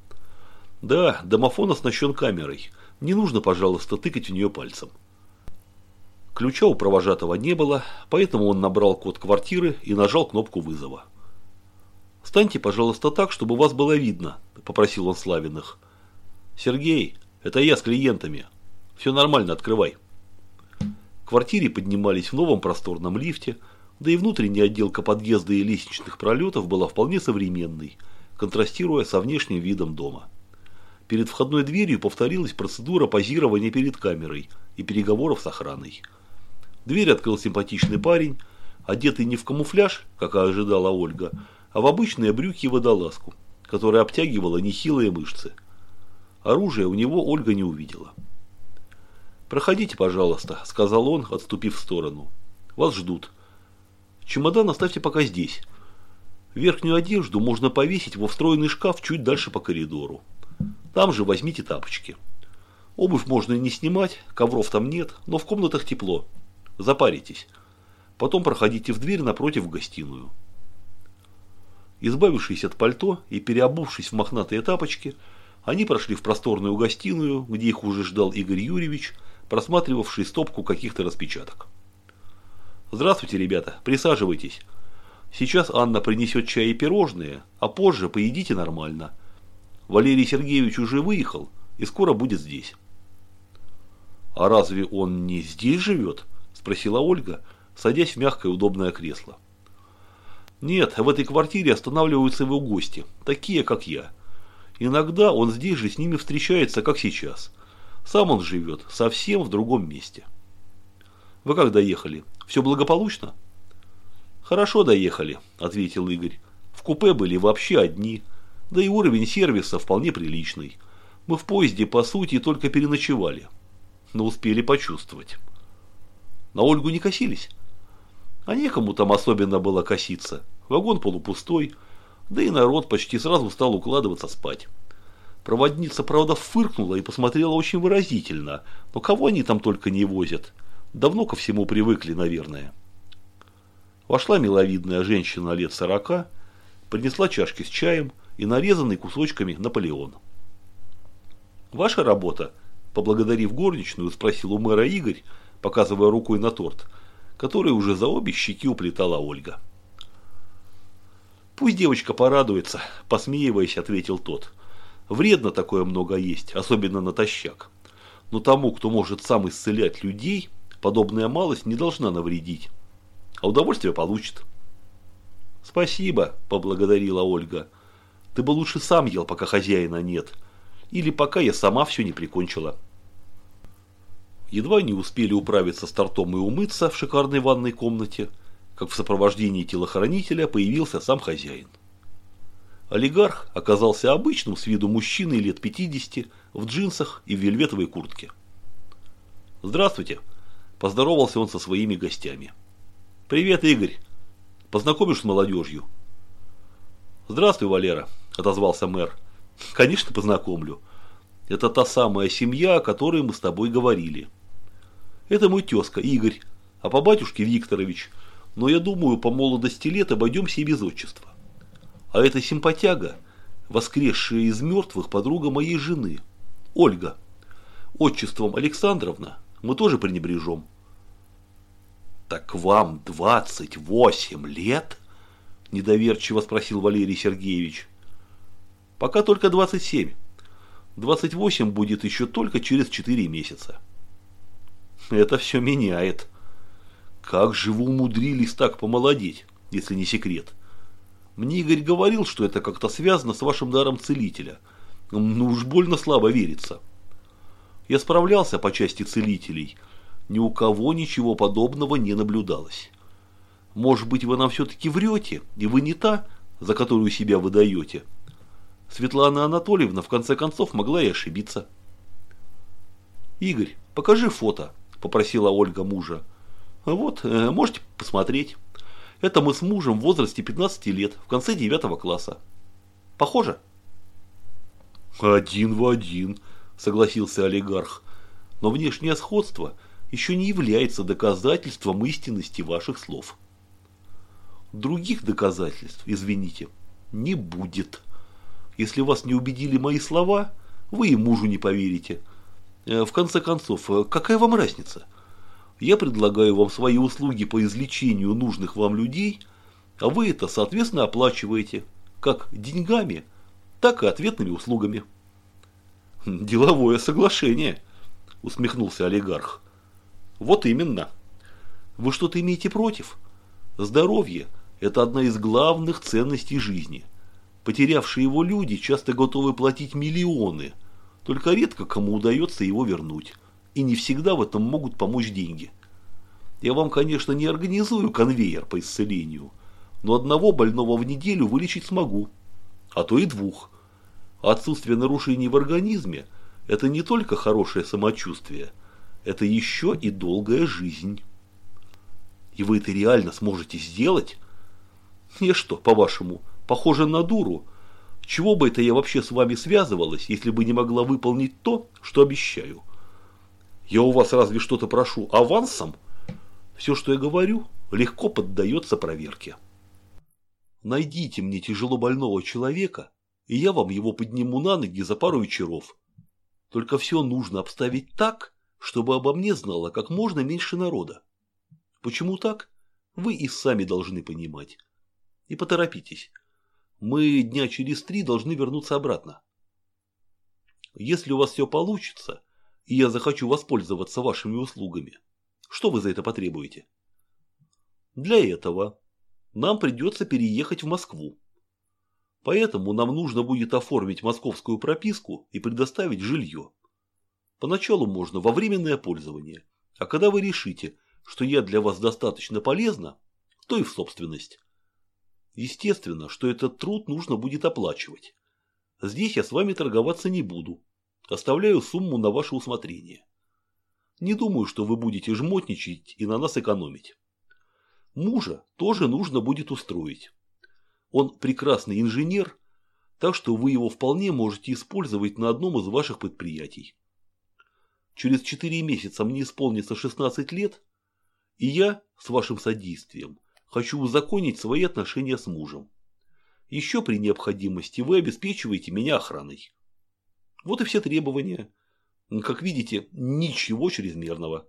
«Да, домофон оснащен камерой. Не нужно, пожалуйста, тыкать в нее пальцем». Ключа у провожатого не было, поэтому он набрал код квартиры и нажал кнопку вызова. «Станьте, пожалуйста, так, чтобы вас было видно», – попросил он Славиных. «Сергей, это я с клиентами. Все нормально, открывай». К квартире поднимались в новом просторном лифте, да и внутренняя отделка подъезда и лестничных пролетов была вполне современной, контрастируя со внешним видом дома. Перед входной дверью повторилась процедура позирования перед камерой и переговоров с охраной. Дверь открыл симпатичный парень, одетый не в камуфляж, как ожидала Ольга, а в обычные брюки и водолазку, которая обтягивала нехилые мышцы. Оружия у него Ольга не увидела. «Проходите, пожалуйста», – сказал он, отступив в сторону. «Вас ждут. Чемодан оставьте пока здесь. Верхнюю одежду можно повесить во встроенный шкаф чуть дальше по коридору. Там же возьмите тапочки. Обувь можно не снимать, ковров там нет, но в комнатах тепло. Запаритесь. Потом проходите в дверь напротив в гостиную. Избавившись от пальто и переобувшись в мохнатые тапочки, они прошли в просторную гостиную, где их уже ждал Игорь Юрьевич, просматривавший стопку каких-то распечаток. «Здравствуйте, ребята, присаживайтесь. Сейчас Анна принесет чай и пирожные, а позже поедите нормально. Валерий Сергеевич уже выехал и скоро будет здесь». «А разве он не здесь живет?» – спросила Ольга, садясь в мягкое удобное кресло. Нет, в этой квартире останавливаются его гости, такие как я. Иногда он здесь же с ними встречается, как сейчас. Сам он живет совсем в другом месте. Вы как доехали? Все благополучно? Хорошо доехали, ответил Игорь. В купе были вообще одни, да и уровень сервиса вполне приличный. Мы в поезде, по сути, только переночевали, но успели почувствовать. На Ольгу не косились? А некому там особенно было коситься. Вагон полупустой, да и народ почти сразу стал укладываться спать. Проводница, правда, фыркнула и посмотрела очень выразительно, но кого они там только не возят. Давно ко всему привыкли, наверное. Вошла миловидная женщина лет сорока, принесла чашки с чаем и нарезанный кусочками Наполеон. «Ваша работа?» – поблагодарив горничную, спросил у мэра Игорь, показывая рукой на торт – который уже за обе щеки уплетала Ольга. «Пусть девочка порадуется», – посмеиваясь, ответил тот. «Вредно такое много есть, особенно натощак. Но тому, кто может сам исцелять людей, подобная малость не должна навредить. А удовольствие получит». «Спасибо», – поблагодарила Ольга. «Ты бы лучше сам ел, пока хозяина нет. Или пока я сама все не прикончила». Едва не успели управиться с тортом и умыться в шикарной ванной комнате, как в сопровождении телохранителя появился сам хозяин. Олигарх оказался обычным с виду мужчиной лет 50 в джинсах и в вельветовой куртке. «Здравствуйте!» – поздоровался он со своими гостями. «Привет, Игорь! Познакомишь с молодежью?» «Здравствуй, Валера!» – отозвался мэр. «Конечно, познакомлю. Это та самая семья, о которой мы с тобой говорили». Это мой тезка Игорь, а по батюшке Викторович. Но я думаю, по молодости лет обойдемся и без отчества. А это симпатяга, воскресшая из мертвых подруга моей жены, Ольга. Отчеством Александровна мы тоже пренебрежем. Так вам 28 лет? Недоверчиво спросил Валерий Сергеевич. Пока только 27. 28 будет еще только через 4 месяца. Это все меняет. Как же вы умудрились так помолодеть, если не секрет? Мне Игорь говорил, что это как-то связано с вашим даром целителя. Ну уж больно слабо верится. Я справлялся по части целителей. Ни у кого ничего подобного не наблюдалось. Может быть, вы нам все-таки врете, и вы не та, за которую себя выдаете. Светлана Анатольевна в конце концов могла и ошибиться. «Игорь, покажи фото», – попросила Ольга мужа. «Вот, э, можете посмотреть. Это мы с мужем в возрасте 15 лет, в конце 9 класса. Похоже?» «Один в один», – согласился олигарх. «Но внешнее сходство еще не является доказательством истинности ваших слов». Других доказательств, извините, не будет. Если вас не убедили мои слова, вы и мужу не поверите. Э, в конце концов, э, какая вам разница? Я предлагаю вам свои услуги по излечению нужных вам людей, а вы это, соответственно, оплачиваете как деньгами, так и ответными услугами. Деловое соглашение, усмехнулся олигарх. Вот именно. Вы что-то имеете против? Здоровье – это одна из главных ценностей жизни. Потерявшие его люди часто готовы платить миллионы, только редко кому удается его вернуть. И не всегда в этом могут помочь деньги. Я вам, конечно, не организую конвейер по исцелению, но одного больного в неделю вылечить смогу, а то и двух. Отсутствие нарушений в организме – это не только хорошее самочувствие, это еще и долгая жизнь. И вы это реально сможете сделать? Я что, по-вашему, похожа на дуру? Чего бы это я вообще с вами связывалась, если бы не могла выполнить то, что обещаю? Я у вас разве что-то прошу авансом? Все, что я говорю, легко поддается проверке. Найдите мне тяжело больного человека, и я вам его подниму на ноги за пару вечеров. Только все нужно обставить так, чтобы обо мне знало как можно меньше народа. Почему так? Вы и сами должны понимать. И поторопитесь. Мы дня через три должны вернуться обратно. Если у вас все получится, и я захочу воспользоваться вашими услугами, что вы за это потребуете? Для этого нам придется переехать в Москву. Поэтому нам нужно будет оформить московскую прописку и предоставить жилье. Поначалу можно во временное пользование, а когда вы решите, что я для вас достаточно полезна, то и в собственность. Естественно, что этот труд нужно будет оплачивать. Здесь я с вами торговаться не буду. Оставляю сумму на ваше усмотрение. Не думаю, что вы будете жмотничать и на нас экономить. Мужа тоже нужно будет устроить. Он прекрасный инженер, так что вы его вполне можете использовать на одном из ваших предприятий. Через 4 месяца мне исполнится 16 лет, и я, с вашим содействием, Хочу узаконить свои отношения с мужем. Еще при необходимости вы обеспечиваете меня охраной. Вот и все требования. Как видите, ничего чрезмерного.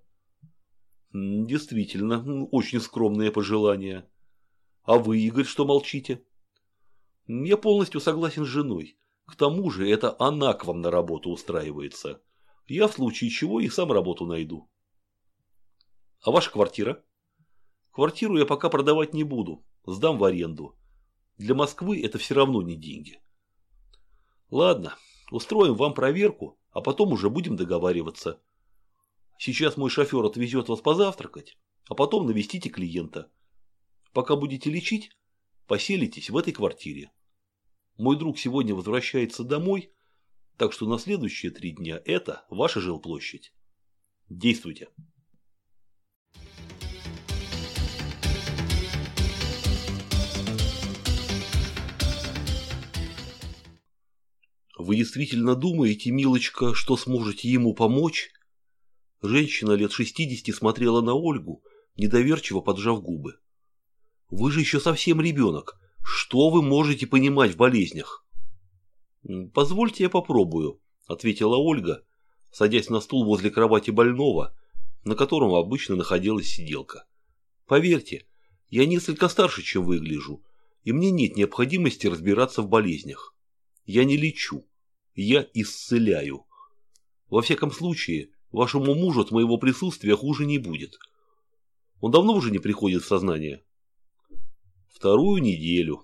Действительно, очень скромные пожелания. А вы, Игорь, что молчите? Я полностью согласен с женой. К тому же это она к вам на работу устраивается. Я в случае чего и сам работу найду. А ваша квартира? Квартиру я пока продавать не буду, сдам в аренду. Для Москвы это все равно не деньги. Ладно, устроим вам проверку, а потом уже будем договариваться. Сейчас мой шофер отвезет вас позавтракать, а потом навестите клиента. Пока будете лечить, поселитесь в этой квартире. Мой друг сегодня возвращается домой, так что на следующие три дня это ваша жилплощадь. Действуйте. Вы действительно думаете, милочка, что сможете ему помочь? Женщина лет шестидесяти смотрела на Ольгу, недоверчиво поджав губы. Вы же еще совсем ребенок. Что вы можете понимать в болезнях? Позвольте я попробую, ответила Ольга, садясь на стул возле кровати больного, на котором обычно находилась сиделка. Поверьте, я несколько старше, чем выгляжу, и мне нет необходимости разбираться в болезнях. Я не лечу, я исцеляю. Во всяком случае, вашему мужу от моего присутствия хуже не будет. Он давно уже не приходит в сознание? Вторую неделю.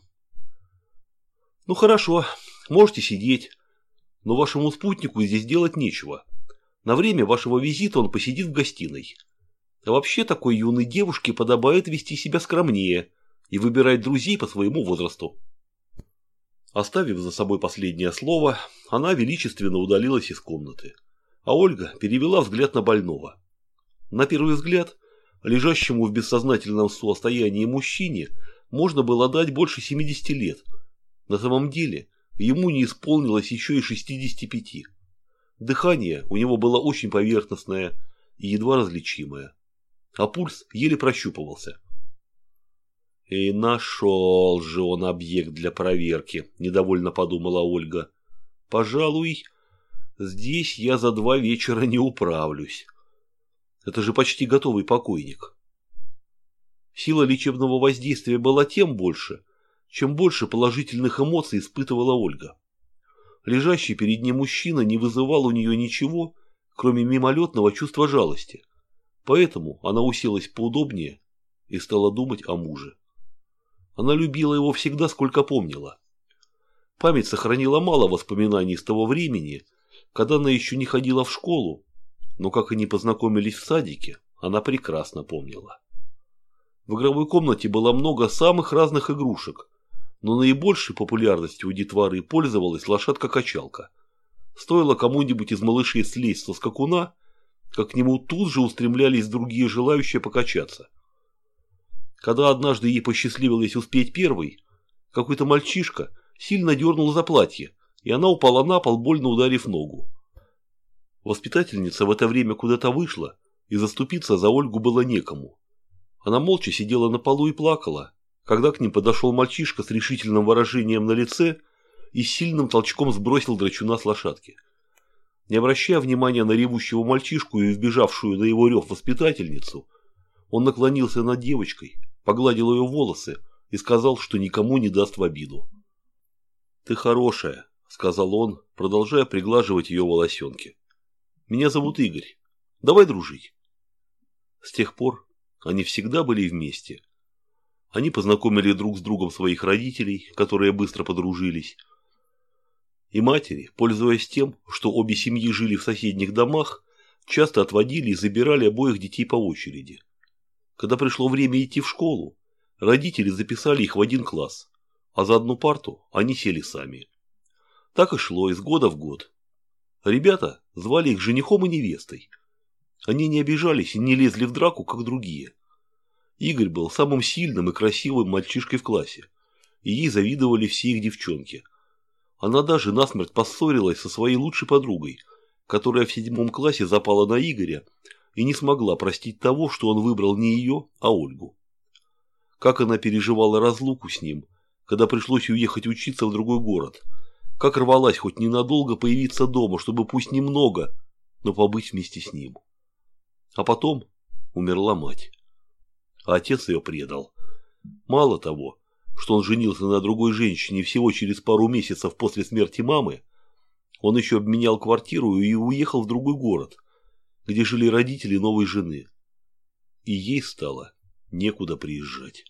Ну хорошо, можете сидеть, но вашему спутнику здесь делать нечего. На время вашего визита он посидит в гостиной. А вообще такой юной девушке подобает вести себя скромнее и выбирать друзей по своему возрасту. Оставив за собой последнее слово, она величественно удалилась из комнаты, а Ольга перевела взгляд на больного. На первый взгляд, лежащему в бессознательном состоянии мужчине можно было дать больше 70 лет. На самом деле, ему не исполнилось еще и 65. Дыхание у него было очень поверхностное и едва различимое, а пульс еле прощупывался. «И нашел же он объект для проверки», – недовольно подумала Ольга. «Пожалуй, здесь я за два вечера не управлюсь. Это же почти готовый покойник». Сила лечебного воздействия была тем больше, чем больше положительных эмоций испытывала Ольга. Лежащий перед ней мужчина не вызывал у нее ничего, кроме мимолетного чувства жалости. Поэтому она уселась поудобнее и стала думать о муже. Она любила его всегда, сколько помнила. Память сохранила мало воспоминаний с того времени, когда она еще не ходила в школу, но как они познакомились в садике, она прекрасно помнила. В игровой комнате было много самых разных игрушек, но наибольшей популярностью у детворы пользовалась лошадка-качалка. Стоило кому-нибудь из малышей слезть со скакуна, как к нему тут же устремлялись другие желающие покачаться – когда однажды ей посчастливилось успеть первой, какой-то мальчишка сильно дернул за платье, и она упала на пол, больно ударив ногу. Воспитательница в это время куда-то вышла, и заступиться за Ольгу было некому. Она молча сидела на полу и плакала, когда к ним подошел мальчишка с решительным выражением на лице и сильным толчком сбросил драчуна с лошадки. Не обращая внимания на ревущего мальчишку и вбежавшую на его рев воспитательницу, он наклонился над девочкой, погладил ее волосы и сказал, что никому не даст в обиду. «Ты хорошая», — сказал он, продолжая приглаживать ее волосенки. «Меня зовут Игорь. Давай дружить». С тех пор они всегда были вместе. Они познакомили друг с другом своих родителей, которые быстро подружились. И матери, пользуясь тем, что обе семьи жили в соседних домах, часто отводили и забирали обоих детей по очереди. Когда пришло время идти в школу, родители записали их в один класс, а за одну парту они сели сами. Так и шло из года в год. Ребята звали их женихом и невестой. Они не обижались и не лезли в драку, как другие. Игорь был самым сильным и красивым мальчишкой в классе, и ей завидовали все их девчонки. Она даже насмерть поссорилась со своей лучшей подругой, которая в седьмом классе запала на Игоря и не смогла простить того, что он выбрал не ее, а Ольгу. Как она переживала разлуку с ним, когда пришлось уехать учиться в другой город. Как рвалась хоть ненадолго появиться дома, чтобы пусть немного, но побыть вместе с ним. А потом умерла мать. А отец ее предал. Мало того, что он женился на другой женщине всего через пару месяцев после смерти мамы, он еще обменял квартиру и уехал в другой город – где жили родители новой жены. И ей стало некуда приезжать.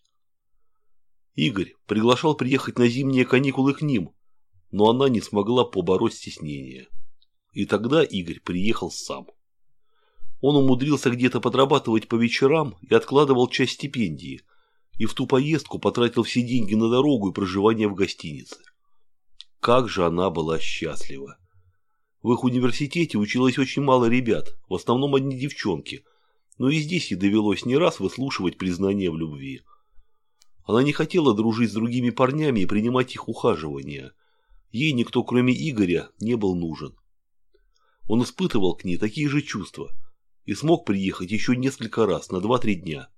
Игорь приглашал приехать на зимние каникулы к ним, но она не смогла побороть стеснение. И тогда Игорь приехал сам. Он умудрился где-то подрабатывать по вечерам и откладывал часть стипендии, и в ту поездку потратил все деньги на дорогу и проживание в гостинице. Как же она была счастлива! В их университете училось очень мало ребят, в основном одни девчонки, но и здесь ей довелось не раз выслушивать признание в любви. Она не хотела дружить с другими парнями и принимать их ухаживания. Ей никто, кроме Игоря, не был нужен. Он испытывал к ней такие же чувства и смог приехать еще несколько раз на 2-3 дня.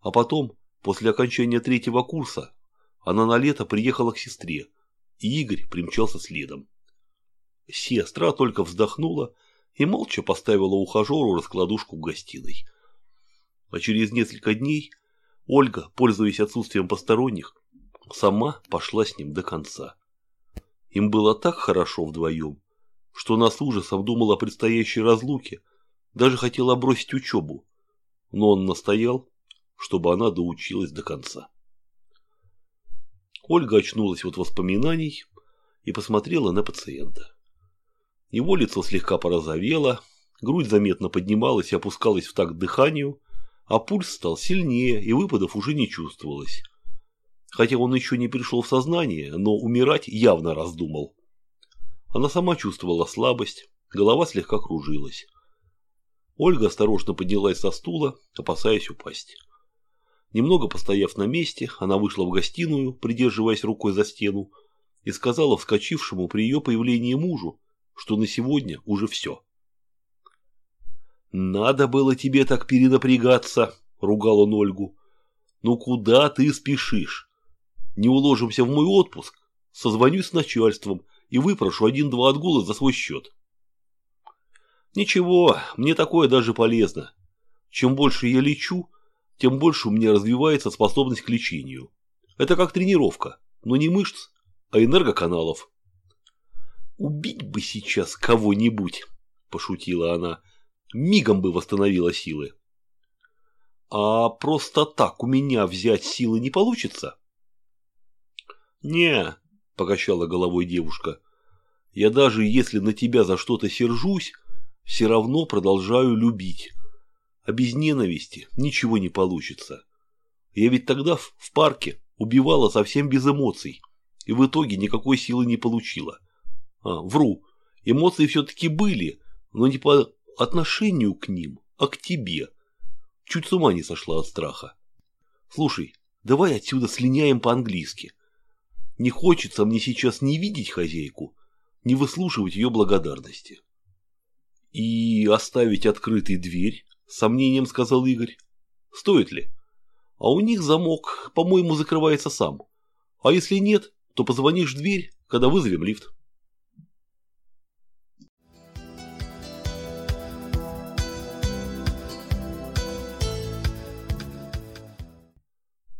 А потом, после окончания третьего курса, она на лето приехала к сестре, и Игорь примчался следом. Сестра только вздохнула и молча поставила ухажеру раскладушку в гостиной. А через несколько дней Ольга, пользуясь отсутствием посторонних, сама пошла с ним до конца. Им было так хорошо вдвоем, что она с ужасом думала о предстоящей разлуке, даже хотела бросить учебу, но он настоял, чтобы она доучилась до конца. Ольга очнулась от воспоминаний и посмотрела на пациента. Его лицо слегка порозовело, грудь заметно поднималась и опускалась в такт дыханию, а пульс стал сильнее и выпадов уже не чувствовалось. Хотя он еще не пришел в сознание, но умирать явно раздумал. Она сама чувствовала слабость, голова слегка кружилась. Ольга осторожно поднялась со стула, опасаясь упасть. Немного постояв на месте, она вышла в гостиную, придерживаясь рукой за стену, и сказала вскочившему при ее появлении мужу, что на сегодня уже все. «Надо было тебе так перенапрягаться», — ругал он Ольгу. «Ну куда ты спешишь? Не уложимся в мой отпуск, созвонюсь с начальством и выпрошу один-два отгула за свой счет». «Ничего, мне такое даже полезно. Чем больше я лечу, тем больше у меня развивается способность к лечению. Это как тренировка, но не мышц, а энергоканалов». «Убить бы сейчас кого-нибудь», – пошутила она, – «мигом бы восстановила силы». «А просто так у меня взять силы не получится?» «Не», – покачала головой девушка, – «я даже если на тебя за что-то сержусь, все равно продолжаю любить. А без ненависти ничего не получится. Я ведь тогда в, парке убивала совсем без эмоций, и в итоге никакой силы не получила». А, вру. Эмоции все-таки были, но не по отношению к ним, а к тебе. Чуть с ума не сошла от страха. Слушай, давай отсюда слиняем по-английски. Не хочется мне сейчас не видеть хозяйку, не выслушивать ее благодарности. И оставить открытой дверь, сомнением сказал Игорь. Стоит ли? А у них замок, по-моему, закрывается сам. А если нет, то позвонишь в дверь, когда вызовем лифт.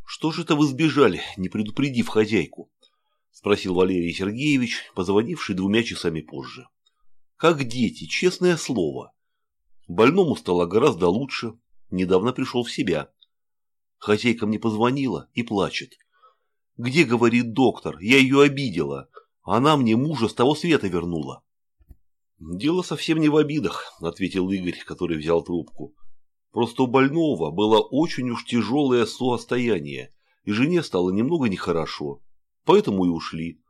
«Что же это вы сбежали, не предупредив хозяйку?» – спросил Валерий Сергеевич, позвонивший двумя часами позже. «Как дети, честное слово. Больному стало гораздо лучше, недавно пришел в себя. Хозяйка мне позвонила и плачет. «Где, — говорит доктор, — я ее обидела. Она мне мужа с того света вернула». «Дело совсем не в обидах», – ответил Игорь, который взял трубку. Просто у больного было очень уж тяжелое состояние, и жене стало немного нехорошо. Поэтому и ушли.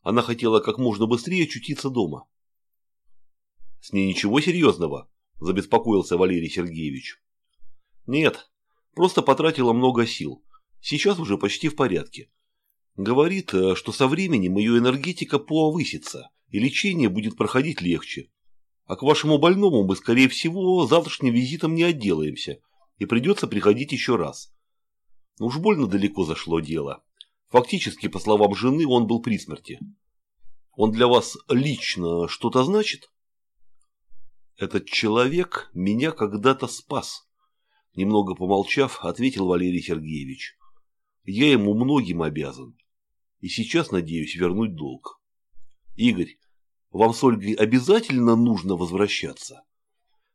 Она хотела как можно быстрее очутиться дома. «С ней ничего серьезного?» – забеспокоился Валерий Сергеевич. «Нет, просто потратила много сил. Сейчас уже почти в порядке. Говорит, э, что со временем ее энергетика повысится, и лечение будет проходить легче. А к вашему больному мы, скорее всего, завтрашним визитом не отделаемся, и придется приходить еще раз. Уж больно далеко зашло дело. Фактически, по словам жены, он был при смерти. Он для вас лично что-то значит? Этот человек меня когда-то спас. Немного помолчав, ответил Валерий Сергеевич. Я ему многим обязан. И сейчас надеюсь вернуть долг. Игорь, вам с Ольгой обязательно нужно возвращаться?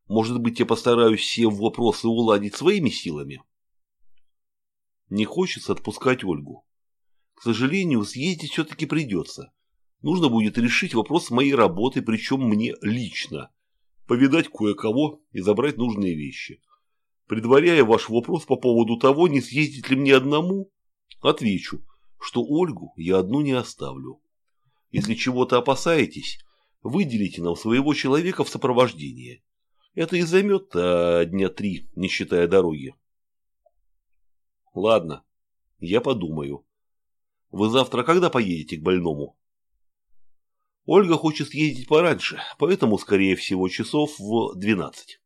Может быть, я постараюсь все вопросы уладить своими силами? Не хочется отпускать Ольгу. К сожалению, съездить все-таки придется. Нужно будет решить вопрос моей работы, причем мне лично. Повидать кое-кого и забрать нужные вещи. Предваряя ваш вопрос по поводу того, не съездить ли мне одному, отвечу, что Ольгу я одну не оставлю. Если чего-то опасаетесь, выделите нам своего человека в сопровождение. Это и займет а, дня три, не считая дороги. Ладно, я подумаю. Вы завтра когда поедете к больному? Ольга хочет съездить пораньше, поэтому, скорее всего, часов в двенадцать.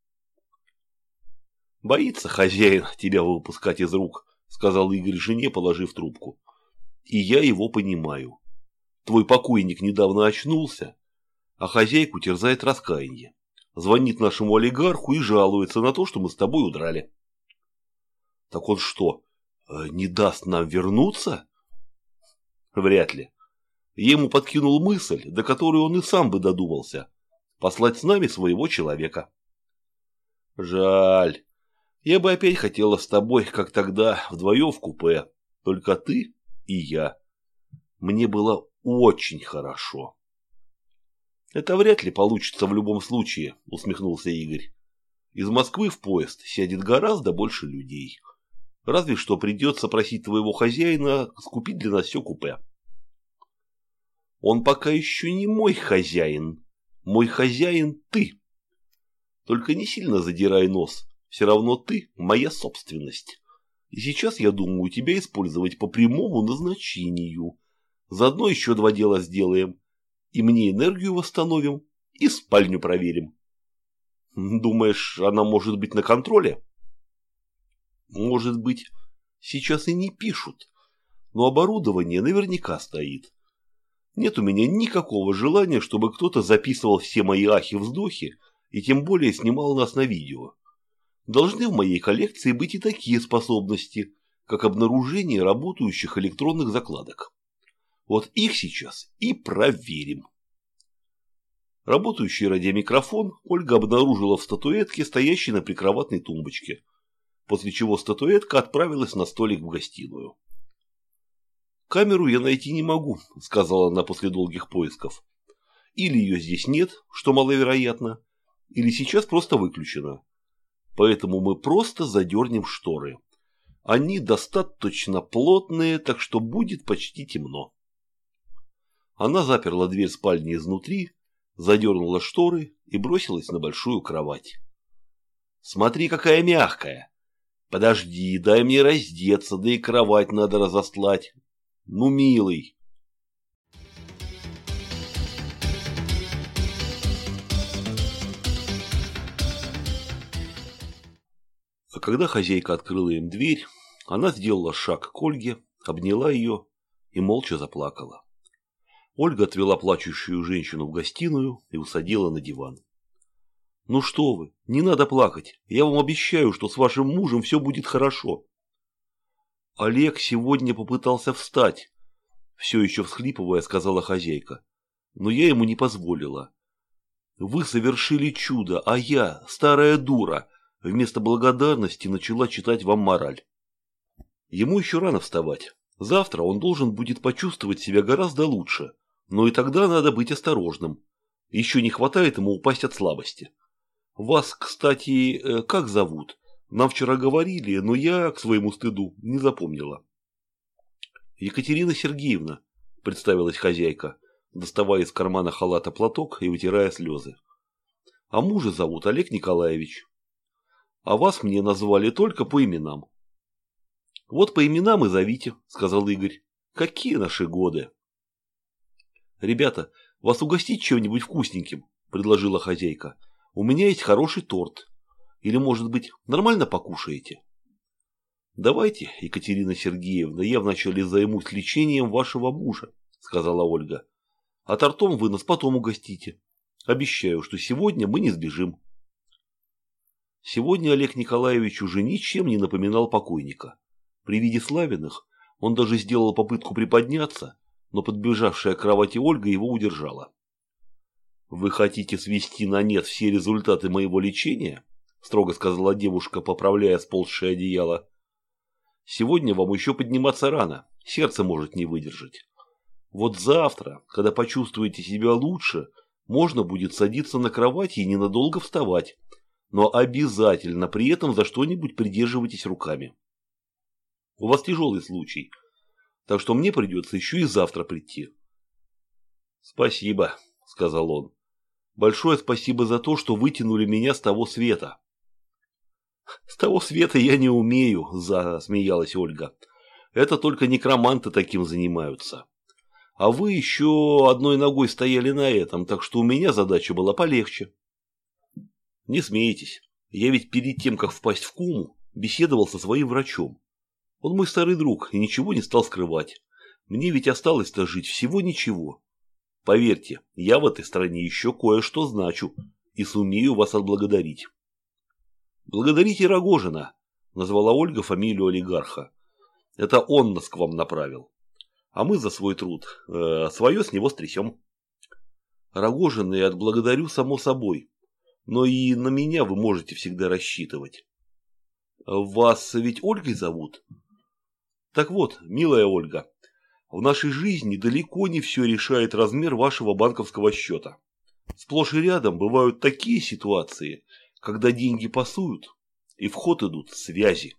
Боится хозяин тебя выпускать из рук, сказал Игорь жене, положив трубку. И я его понимаю. Твой покойник недавно очнулся, а хозяйку терзает раскаяние. Звонит нашему олигарху и жалуется на то, что мы с тобой удрали. Так он что, э, не даст нам вернуться? Вряд ли. Ему подкинул мысль, до которой он и сам бы додумался. Послать с нами своего человека. Жаль. Я бы опять хотела с тобой, как тогда, вдвоем в купе. Только ты и я. Мне было очень хорошо. Это вряд ли получится в любом случае, усмехнулся Игорь. Из Москвы в поезд сядет гораздо больше людей. Разве что придется просить твоего хозяина скупить для нас все купе. Он пока еще не мой хозяин. Мой хозяин ты. Только не сильно задирай нос. Все равно ты моя собственность. И сейчас я думаю тебя использовать по прямому назначению. Заодно еще два дела сделаем. И мне энергию восстановим, и спальню проверим. Думаешь, она может быть на контроле? Может быть, сейчас и не пишут. Но оборудование наверняка стоит. Нет у меня никакого желания, чтобы кто-то записывал все мои ахи-вздохи и тем более снимал нас на видео. Должны в моей коллекции быть и такие способности, как обнаружение работающих электронных закладок. Вот их сейчас и проверим. Работающий радиомикрофон Ольга обнаружила в статуэтке, стоящей на прикроватной тумбочке, после чего статуэтка отправилась на столик в гостиную. «Камеру я найти не могу», — сказала она после долгих поисков. «Или ее здесь нет, что маловероятно, или сейчас просто выключена. Поэтому мы просто задернем шторы. Они достаточно плотные, так что будет почти темно». Она заперла дверь спальни изнутри, задернула шторы и бросилась на большую кровать. «Смотри, какая мягкая! Подожди, дай мне раздеться, да и кровать надо разослать, ну, милый. А когда хозяйка открыла им дверь, она сделала шаг к Ольге, обняла ее и молча заплакала. Ольга отвела плачущую женщину в гостиную и усадила на диван. «Ну что вы, не надо плакать. Я вам обещаю, что с вашим мужем все будет хорошо. Олег сегодня попытался встать, все еще всхлипывая, сказала хозяйка. Но я ему не позволила. Вы совершили чудо, а я, старая дура, вместо благодарности начала читать вам мораль. Ему еще рано вставать. Завтра он должен будет почувствовать себя гораздо лучше. Но и тогда надо быть осторожным. Еще не хватает ему упасть от слабости. Вас, кстати, э, как зовут? Нам вчера говорили, но я, к своему стыду, не запомнила. Екатерина Сергеевна, представилась хозяйка, доставая из кармана халата платок и вытирая слезы. А мужа зовут Олег Николаевич. А вас мне назвали только по именам. Вот по именам и зовите, сказал Игорь. Какие наши годы? Ребята, вас угостить чем-нибудь вкусненьким, предложила хозяйка. У меня есть хороший торт. Или, может быть, нормально покушаете? Давайте, Екатерина Сергеевна, я вначале займусь лечением вашего мужа, сказала Ольга. А тортом вы нас потом угостите. Обещаю, что сегодня мы не сбежим. Сегодня Олег Николаевич уже ничем не напоминал покойника. При виде Славиных он даже сделал попытку приподняться, но подбежавшая к кровати Ольга его удержала. «Вы хотите свести на нет все результаты моего лечения?» – строго сказала девушка, поправляя сползшее одеяло. «Сегодня вам еще подниматься рано, сердце может не выдержать. Вот завтра, когда почувствуете себя лучше, можно будет садиться на кровати и ненадолго вставать, но обязательно при этом за что-нибудь придерживайтесь руками. У вас тяжелый случай, так что мне придется еще и завтра прийти». «Спасибо», – сказал он. «Большое спасибо за то, что вытянули меня с того света». «С того света я не умею», – засмеялась Ольга. «Это только некроманты таким занимаются. А вы еще одной ногой стояли на этом, так что у меня задача была полегче». «Не смейтесь. Я ведь перед тем, как впасть в куму, беседовал со своим врачом. Он мой старый друг и ничего не стал скрывать. Мне ведь осталось-то жить всего ничего. Поверьте, я в этой стране еще кое-что значу и сумею вас отблагодарить». Благодарите Рогожина. назвала Ольга фамилию олигарха. Это он нас к вам направил. А мы за свой труд э, свое с него стрясем. Рогожин и отблагодарю само собой. Но и на меня вы можете всегда рассчитывать. Вас ведь Ольгой зовут? Так вот, милая Ольга, в нашей жизни далеко не все решает размер вашего банковского счета. Сплошь и рядом бывают такие ситуации, когда деньги пасуют, и в ход идут связи.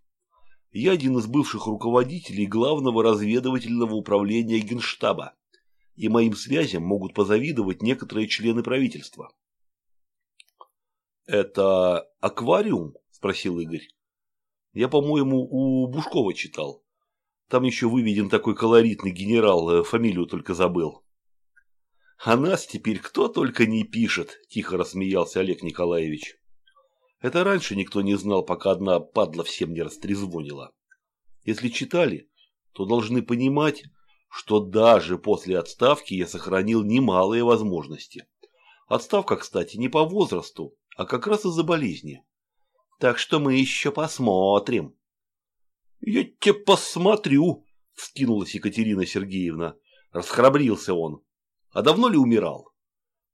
Я один из бывших руководителей главного разведывательного управления Генштаба, и моим связям могут позавидовать некоторые члены правительства. «Это аквариум?» – спросил Игорь. «Я, по-моему, у Бушкова читал. Там еще выведен такой колоритный генерал, э, фамилию только забыл». «А нас теперь кто только не пишет», – тихо рассмеялся Олег Николаевич. Это раньше никто не знал, пока одна падла всем не растрезвонила. Если читали, то должны понимать, что даже после отставки я сохранил немалые возможности. Отставка, кстати, не по возрасту, а как раз из-за болезни. Так что мы еще посмотрим. Я тебе посмотрю, вскинулась Екатерина Сергеевна. Расхрабрился он. А давно ли умирал?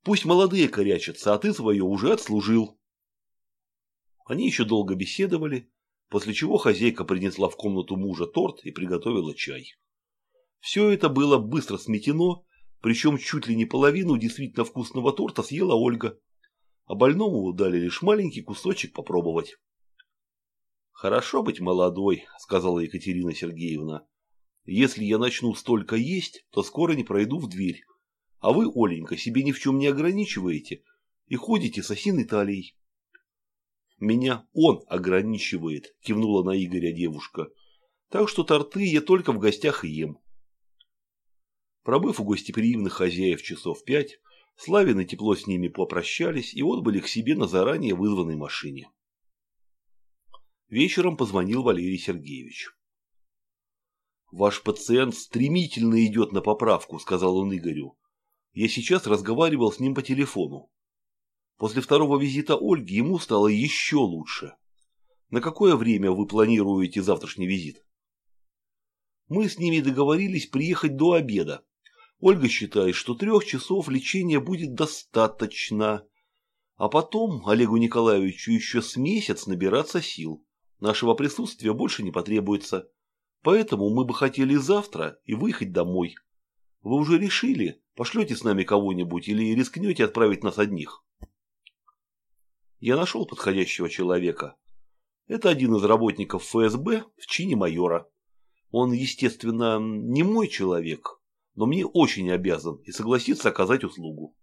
Пусть молодые корячатся, а ты свое уже отслужил. Они еще долго беседовали, после чего хозяйка принесла в комнату мужа торт и приготовила чай. Все это было быстро сметено, причем чуть ли не половину действительно вкусного торта съела Ольга, а больному дали лишь маленький кусочек попробовать. «Хорошо быть молодой», — сказала Екатерина Сергеевна. «Если я начну столько есть, то скоро не пройду в дверь. А вы, Оленька, себе ни в чем не ограничиваете и ходите с осиной талией». Меня он ограничивает, кивнула на Игоря девушка. Так что торты я только в гостях ем. Пробыв у гостеприимных хозяев часов пять, Славин тепло с ними попрощались и отбыли к себе на заранее вызванной машине. Вечером позвонил Валерий Сергеевич. «Ваш пациент стремительно идет на поправку», – сказал он Игорю. «Я сейчас разговаривал с ним по телефону. После второго визита Ольги ему стало еще лучше. На какое время вы планируете завтрашний визит? Мы с ними договорились приехать до обеда. Ольга считает, что трех часов лечения будет достаточно. А потом Олегу Николаевичу еще с месяц набираться сил. Нашего присутствия больше не потребуется. Поэтому мы бы хотели завтра и выехать домой. Вы уже решили, пошлете с нами кого-нибудь или рискнете отправить нас одних? Я нашел подходящего человека. Это один из работников ФСБ в чине майора. Он, естественно, не мой человек, но мне очень обязан и согласится оказать услугу.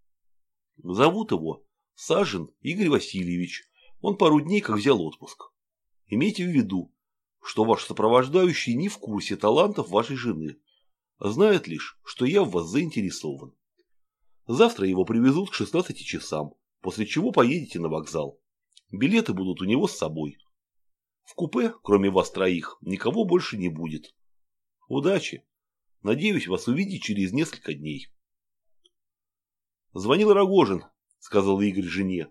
Зовут его Сажин Игорь Васильевич. Он пару дней как взял отпуск. Имейте в виду, что ваш сопровождающий не в курсе талантов вашей жены, а знает лишь, что я в вас заинтересован. Завтра его привезут к 16 часам после чего поедете на вокзал. Билеты будут у него с собой. В купе, кроме вас троих, никого больше не будет. Удачи. Надеюсь вас увидеть через несколько дней. Звонил Рогожин, сказал Игорь жене.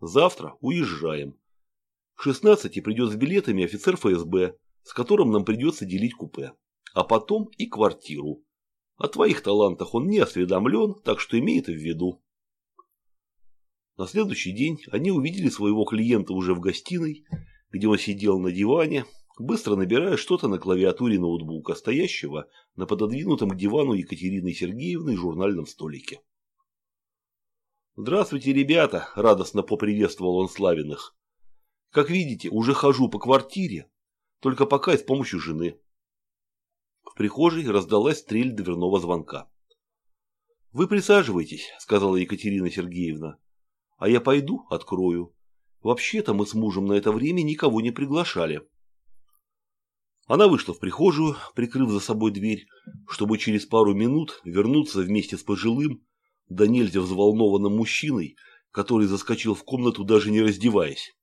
Завтра уезжаем. К 16 придет с билетами офицер ФСБ, с которым нам придется делить купе. А потом и квартиру. О твоих талантах он не осведомлен, так что имеет в виду. На следующий день они увидели своего клиента уже в гостиной, где он сидел на диване, быстро набирая что-то на клавиатуре ноутбука, стоящего на пододвинутом к дивану Екатерины Сергеевны журнальном столике. «Здравствуйте, ребята!» – радостно поприветствовал он Славиных. «Как видите, уже хожу по квартире, только пока и с помощью жены». В прихожей раздалась стрель дверного звонка. «Вы присаживайтесь», – сказала Екатерина Сергеевна. А я пойду, открою. Вообще-то мы с мужем на это время никого не приглашали. Она вышла в прихожую, прикрыв за собой дверь, чтобы через пару минут вернуться вместе с пожилым, да нельзя взволнованным мужчиной, который заскочил в комнату даже не раздеваясь.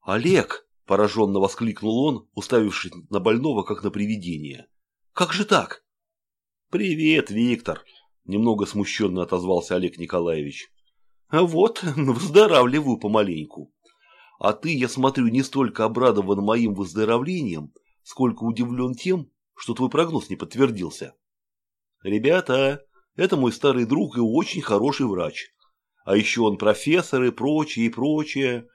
«Олег!» – пораженно воскликнул он, уставившись на больного, как на привидение. «Как же так?» «Привет, Виктор!» – немного смущенно отозвался Олег Николаевич. А вот, выздоравливаю помаленьку. А ты, я смотрю, не столько обрадован моим выздоровлением, сколько удивлен тем, что твой прогноз не подтвердился. Ребята, это мой старый друг и очень хороший врач. А еще он профессор и прочее, и прочее.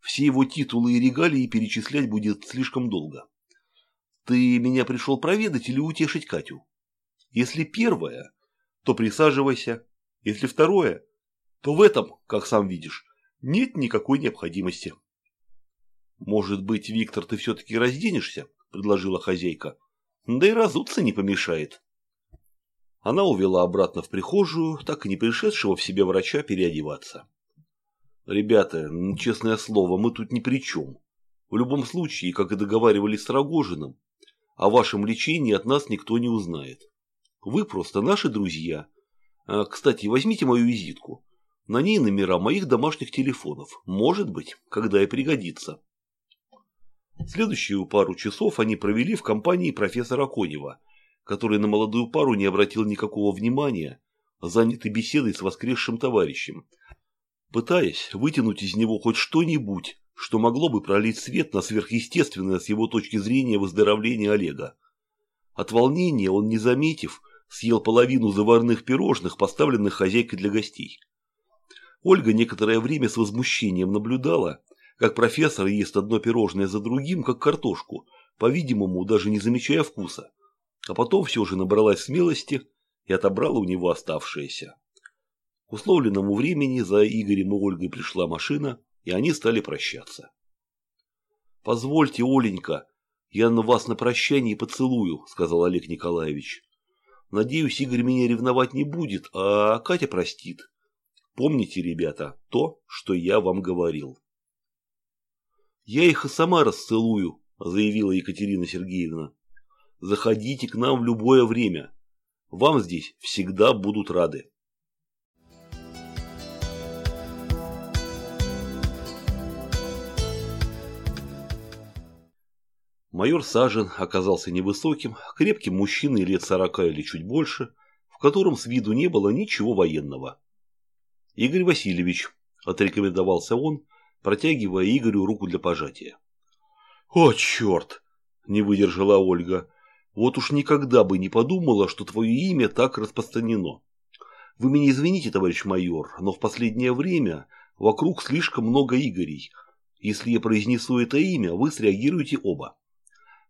Все его титулы и регалии перечислять будет слишком долго. Ты меня пришел проведать или утешить Катю? Если первое, то присаживайся. Если второе, то в этом, как сам видишь, нет никакой необходимости. Может быть, Виктор, ты все-таки разденешься? Предложила хозяйка. Да и разуться не помешает. Она увела обратно в прихожую, так и не пришедшего в себе врача переодеваться. «Ребята, честное слово, мы тут ни при чем. В любом случае, как и договаривались с Рогожиным, о вашем лечении от нас никто не узнает. Вы просто наши друзья. А, кстати, возьмите мою визитку. На ней номера моих домашних телефонов. Может быть, когда и пригодится». Следующую пару часов они провели в компании профессора Конева – который на молодую пару не обратил никакого внимания, занятый беседой с воскресшим товарищем, пытаясь вытянуть из него хоть что-нибудь, что могло бы пролить свет на сверхъестественное с его точки зрения выздоровление Олега. От волнения он, не заметив, съел половину заварных пирожных, поставленных хозяйкой для гостей. Ольга некоторое время с возмущением наблюдала, как профессор ест одно пирожное за другим, как картошку, по-видимому, даже не замечая вкуса а потом все же набралась смелости и отобрала у него оставшееся. К условленному времени за Игорем и Ольгой пришла машина, и они стали прощаться. «Позвольте, Оленька, я на вас на прощание поцелую», – сказал Олег Николаевич. «Надеюсь, Игорь меня ревновать не будет, а Катя простит. Помните, ребята, то, что я вам говорил». «Я их и сама расцелую», – заявила Екатерина Сергеевна. Заходите к нам в любое время. Вам здесь всегда будут рады. Майор Сажен оказался невысоким, крепким мужчиной лет сорока или чуть больше, в котором с виду не было ничего военного. «Игорь Васильевич», – отрекомендовался он, протягивая Игорю руку для пожатия. «О, черт!» – не выдержала Ольга. Вот уж никогда бы не подумала, что твое имя так распространено. Вы меня извините, товарищ майор, но в последнее время вокруг слишком много Игорей. Если я произнесу это имя, вы среагируете оба.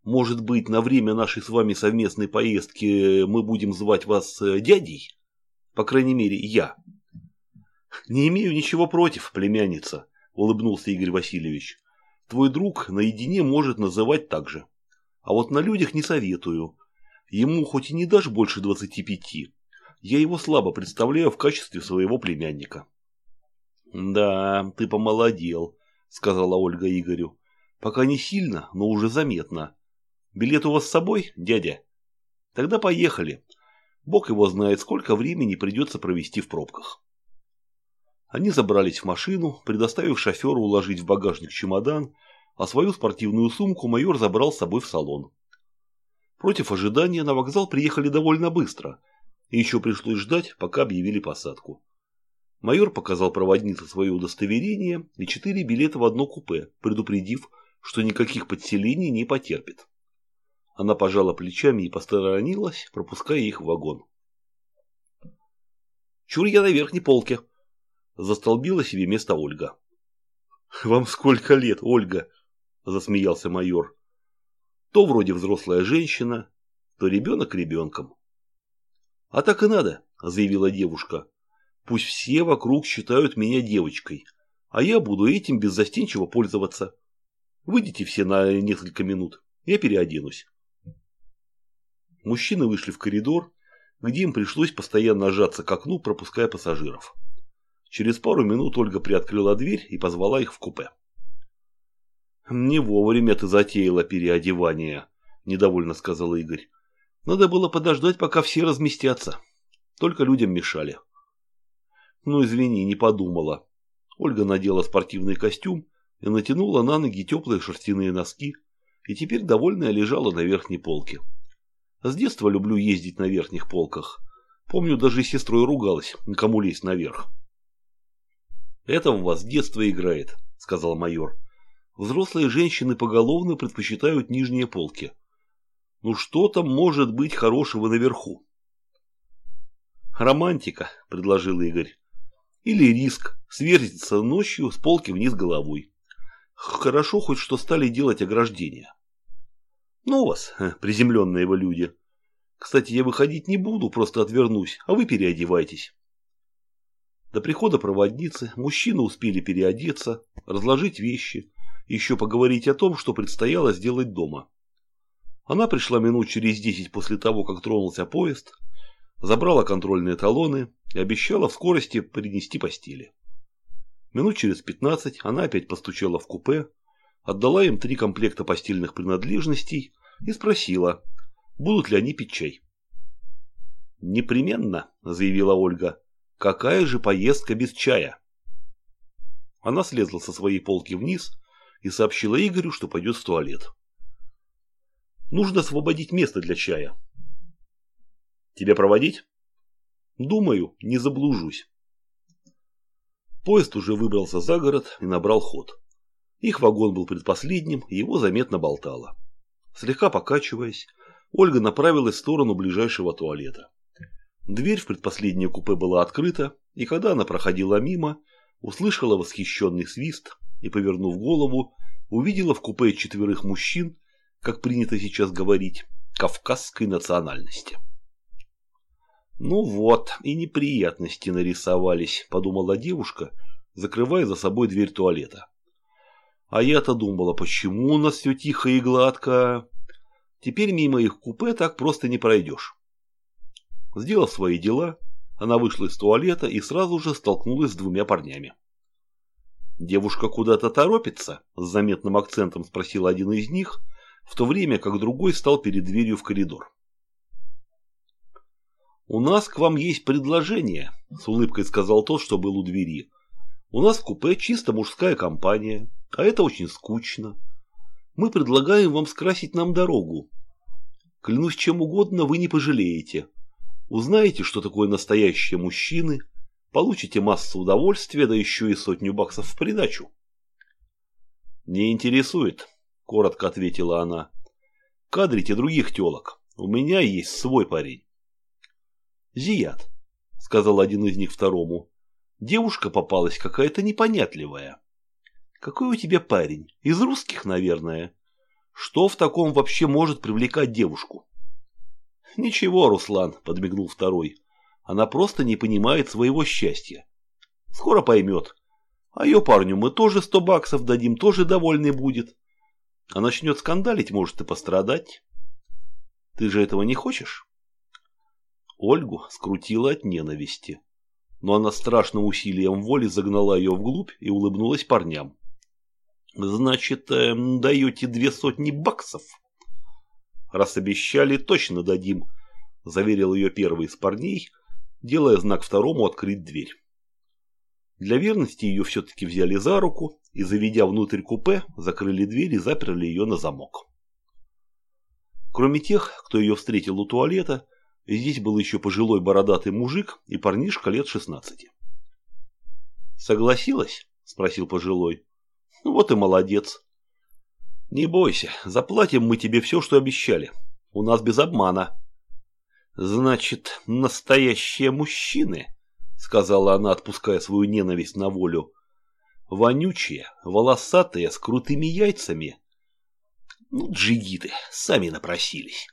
Может быть, на время нашей с вами совместной поездки мы будем звать вас э, дядей? По крайней мере, я. Не имею ничего против, племянница, улыбнулся Игорь Васильевич. Твой друг наедине может называть так же. А вот на людях не советую. Ему хоть и не дашь больше двадцати пяти, я его слабо представляю в качестве своего племянника. «Да, ты помолодел», — сказала Ольга Игорю. «Пока не сильно, но уже заметно. Билет у вас с собой, дядя?» «Тогда поехали. Бог его знает, сколько времени придется провести в пробках». Они забрались в машину, предоставив шоферу уложить в багажник чемодан, а свою спортивную сумку майор забрал с собой в салон. Против ожидания на вокзал приехали довольно быстро, и еще пришлось ждать, пока объявили посадку. Майор показал проводнице свое удостоверение и четыре билета в одно купе, предупредив, что никаких подселений не потерпит. Она пожала плечами и посторонилась, пропуская их в вагон. «Чур я на верхней полке!» Застолбила себе место Ольга. «Вам сколько лет, Ольга?» – засмеялся майор. То вроде взрослая женщина, то ребенок ребенком. А так и надо, заявила девушка. Пусть все вокруг считают меня девочкой, а я буду этим беззастенчиво пользоваться. Выйдите все на несколько минут, я переоденусь. Мужчины вышли в коридор, где им пришлось постоянно сжаться к окну, пропуская пассажиров. Через пару минут Ольга приоткрыла дверь и позвала их в купе. «Не вовремя ты затеяла переодевание», – недовольно сказал Игорь. «Надо было подождать, пока все разместятся. Только людям мешали». «Ну, извини, не подумала». Ольга надела спортивный костюм и натянула на ноги теплые шерстяные носки, и теперь довольная лежала на верхней полке. С детства люблю ездить на верхних полках. Помню, даже с сестрой ругалась, кому лезть наверх. «Это у вас детство играет», – сказал майор. взрослые женщины поголовно предпочитают нижние полки. Ну что там может быть хорошего наверху? Романтика, предложил Игорь. Или риск сверзиться ночью с полки вниз головой. Хорошо хоть что стали делать ограждения. Ну вас, приземленные вы люди. Кстати, я выходить не буду, просто отвернусь, а вы переодевайтесь. До прихода проводницы мужчины успели переодеться, разложить вещи, еще поговорить о том, что предстояло сделать дома. Она пришла минут через десять после того, как тронулся поезд, забрала контрольные талоны и обещала в скорости принести постели. Минут через пятнадцать она опять постучала в купе, отдала им три комплекта постельных принадлежностей и спросила, будут ли они пить чай. «Непременно», – заявила Ольга, Какая же поездка без чая? Она слезла со своей полки вниз и сообщила Игорю, что пойдет в туалет. Нужно освободить место для чая. Тебя проводить? Думаю, не заблужусь. Поезд уже выбрался за город и набрал ход. Их вагон был предпоследним, его заметно болтало. Слегка покачиваясь, Ольга направилась в сторону ближайшего туалета. Дверь в предпоследнее купе была открыта, и когда она проходила мимо, услышала восхищенный свист и, повернув голову, увидела в купе четверых мужчин, как принято сейчас говорить, кавказской национальности. «Ну вот, и неприятности нарисовались», – подумала девушка, закрывая за собой дверь туалета. «А я-то думала, почему у нас все тихо и гладко? Теперь мимо их купе так просто не пройдешь». Сделав свои дела, она вышла из туалета и сразу же столкнулась с двумя парнями. «Девушка куда-то торопится?» – с заметным акцентом спросил один из них, в то время как другой стал перед дверью в коридор. «У нас к вам есть предложение», – с улыбкой сказал тот, что был у двери. «У нас в купе чисто мужская компания, а это очень скучно. Мы предлагаем вам скрасить нам дорогу. Клянусь чем угодно, вы не пожалеете. Узнаете, что такое настоящие мужчины, получите массу удовольствия, да еще и сотню баксов в придачу. «Не интересует», – коротко ответила она. «Кадрите других телок. У меня есть свой парень». «Зият», – сказал один из них второму. «Девушка попалась какая-то непонятливая». «Какой у тебя парень? Из русских, наверное. Что в таком вообще может привлекать девушку?» «Ничего, Руслан», – подмигнул второй. «Она просто не понимает своего счастья. Скоро поймет. А ее парню мы тоже сто баксов дадим, тоже довольный будет. А начнет скандалить, может и пострадать. Ты же этого не хочешь?» Ольгу скрутила от ненависти. Но она страшным усилием воли загнала ее вглубь и улыбнулась парням. «Значит, э, даете две сотни баксов?» Раз обещали, точно дадим, заверил ее первый из парней, делая знак второму открыть дверь. Для верности ее все-таки взяли за руку и, заведя внутрь купе, закрыли дверь и заперли ее на замок. Кроме тех, кто ее встретил у туалета, здесь был еще пожилой бородатый мужик и парнишка лет 16. «Согласилась?» – спросил пожилой. «Ну вот и молодец. «Не бойся, заплатим мы тебе все, что обещали. У нас без обмана». «Значит, настоящие мужчины», — сказала она, отпуская свою ненависть на волю. «Вонючие, волосатые, с крутыми яйцами». Ну, джигиты, сами напросились.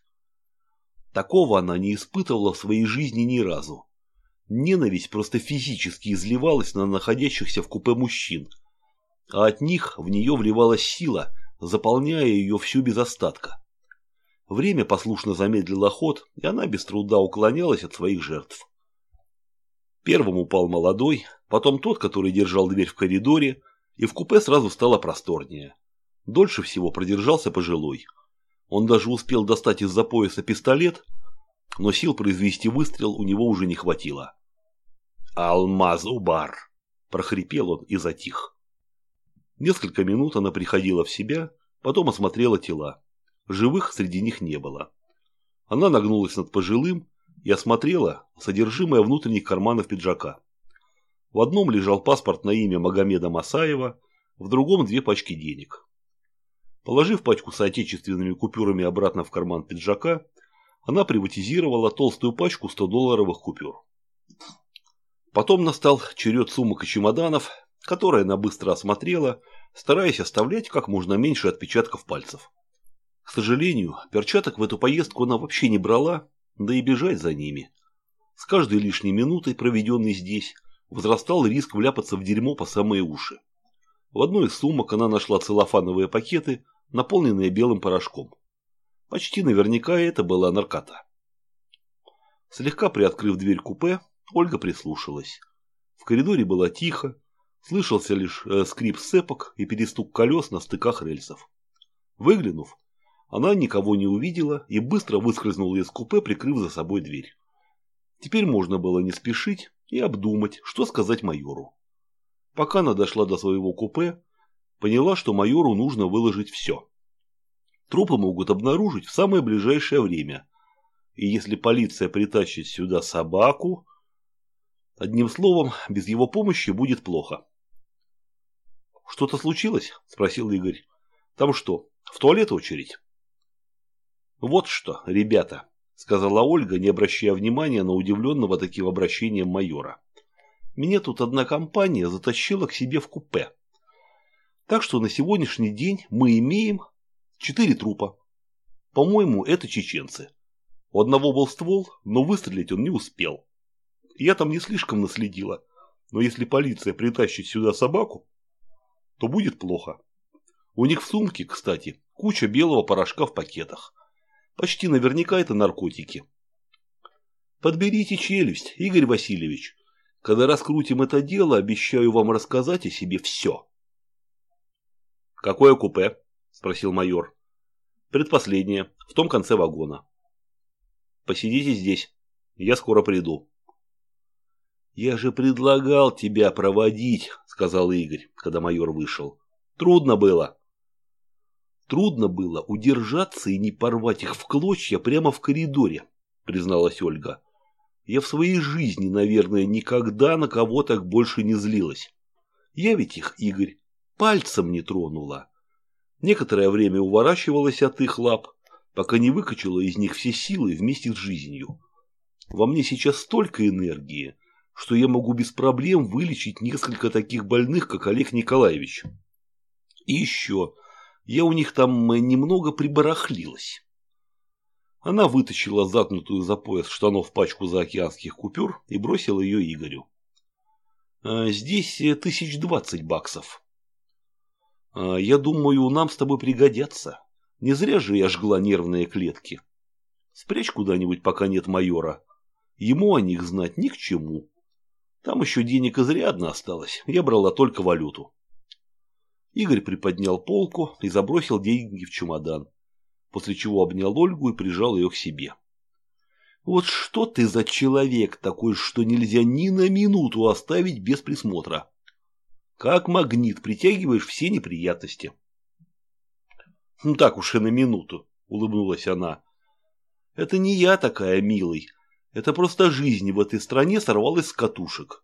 Такого она не испытывала в своей жизни ни разу. Ненависть просто физически изливалась на находящихся в купе мужчин, а от них в нее вливалась сила, заполняя ее всю без остатка. Время послушно замедлило ход, и она без труда уклонялась от своих жертв. Первым упал молодой, потом тот, который держал дверь в коридоре, и в купе сразу стало просторнее. Дольше всего продержался пожилой. Он даже успел достать из-за пояса пистолет, но сил произвести выстрел у него уже не хватило. «Алмаз-убар!» – прохрипел он и затих. Несколько минут она приходила в себя, потом осмотрела тела. Живых среди них не было. Она нагнулась над пожилым и осмотрела содержимое внутренних карманов пиджака. В одном лежал паспорт на имя Магомеда Масаева, в другом две пачки денег. Положив пачку с отечественными купюрами обратно в карман пиджака, она приватизировала толстую пачку 100-долларовых купюр. Потом настал черед сумок и чемоданов, которые она быстро осмотрела, стараясь оставлять как можно меньше отпечатков пальцев. К сожалению, перчаток в эту поездку она вообще не брала, да и бежать за ними. С каждой лишней минутой, проведенной здесь, возрастал риск вляпаться в дерьмо по самые уши. В одной из сумок она нашла целлофановые пакеты, наполненные белым порошком. Почти наверняка это была наркота. Слегка приоткрыв дверь купе, Ольга прислушалась. В коридоре было тихо, слышался лишь э, скрип сцепок и перестук колес на стыках рельсов. Выглянув, она никого не увидела и быстро выскользнула из купе, прикрыв за собой дверь. Теперь можно было не спешить и обдумать, что сказать майору. Пока она дошла до своего купе, поняла, что майору нужно выложить все. Трупы могут обнаружить в самое ближайшее время. И если полиция притащит сюда собаку... Одним словом, без его помощи будет плохо. «Что-то случилось?» – спросил Игорь. «Там что, в туалет очередь?» «Вот что, ребята», – сказала Ольга, не обращая внимания на удивленного таким обращением майора. «Меня тут одна компания затащила к себе в купе. Так что на сегодняшний день мы имеем четыре трупа. По-моему, это чеченцы. У одного был ствол, но выстрелить он не успел. Я там не слишком наследила, но если полиция притащит сюда собаку, то будет плохо. У них в сумке, кстати, куча белого порошка в пакетах. Почти наверняка это наркотики. Подберите челюсть, Игорь Васильевич. Когда раскрутим это дело, обещаю вам рассказать о себе все. Какое купе? Спросил майор. Предпоследнее, в том конце вагона. Посидите здесь, я скоро приду. Я же предлагал тебя проводить, сказал Игорь, когда майор вышел. Трудно было. Трудно было удержаться и не порвать их в клочья прямо в коридоре, призналась Ольга. Я в своей жизни, наверное, никогда на кого так больше не злилась. Я ведь их, Игорь, пальцем не тронула. Некоторое время уворачивалась от их лап, пока не выкачала из них все силы вместе с жизнью. Во мне сейчас столько энергии, что я могу без проблем вылечить несколько таких больных, как Олег Николаевич. И еще я у них там э, немного прибарахлилась. Она вытащила загнутую за пояс штанов пачку заокеанских купюр и бросила ее Игорю. «А «Здесь э, тысяч двадцать баксов. А, я думаю, нам с тобой пригодятся. Не зря же я жгла нервные клетки. Спрячь куда-нибудь, пока нет майора. Ему о них знать ни к чему. Там еще денег изрядно осталось, я брала только валюту. Игорь приподнял полку и забросил деньги в чемодан, после чего обнял Ольгу и прижал ее к себе. «Вот что ты за человек такой, что нельзя ни на минуту оставить без присмотра? Как магнит притягиваешь все неприятности». «Ну так уж и на минуту», — улыбнулась она. «Это не я такая, милый. Это просто жизнь в этой стране сорвалась с катушек.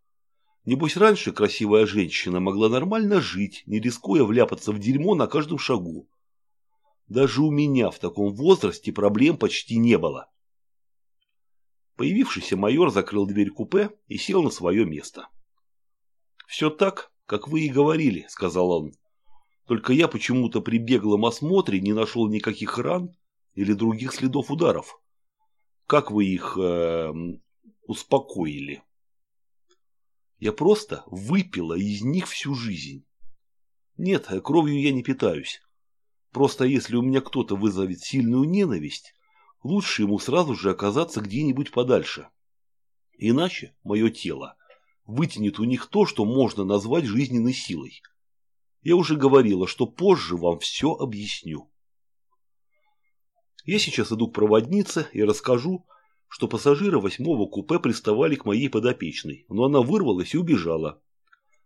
Небось, раньше красивая женщина могла нормально жить, не рискуя вляпаться в дерьмо на каждом шагу. Даже у меня в таком возрасте проблем почти не было. Появившийся майор закрыл дверь купе и сел на свое место. «Все так, как вы и говорили», — сказал он. «Только я почему-то при беглом осмотре не нашел никаких ран или других следов ударов. Как вы их э, успокоили?» Я просто выпила из них всю жизнь. Нет, кровью я не питаюсь. Просто если у меня кто-то вызовет сильную ненависть, лучше ему сразу же оказаться где-нибудь подальше. Иначе мое тело вытянет у них то, что можно назвать жизненной силой. Я уже говорила, что позже вам все объясню. Я сейчас иду к проводнице и расскажу, что пассажиры восьмого купе приставали к моей подопечной, но она вырвалась и убежала.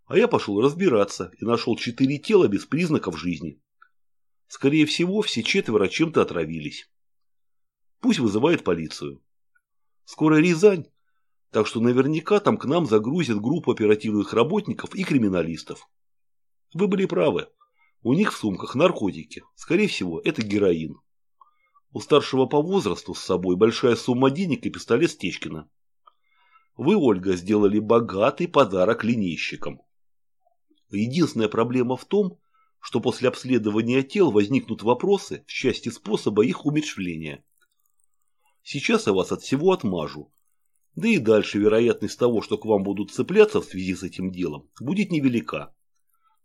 А я пошел разбираться и нашел четыре тела без признаков жизни. Скорее всего, все четверо чем-то отравились. Пусть вызывает полицию. Скоро Рязань, так что наверняка там к нам загрузят группу оперативных работников и криминалистов. Вы были правы. У них в сумках наркотики. Скорее всего, это героин. У старшего по возрасту с собой большая сумма денег и пистолет Стечкина. Вы, Ольга, сделали богатый подарок линейщикам. Единственная проблема в том, что после обследования тел возникнут вопросы в части способа их умерщвления. Сейчас я вас от всего отмажу. Да и дальше вероятность того, что к вам будут цепляться в связи с этим делом, будет невелика.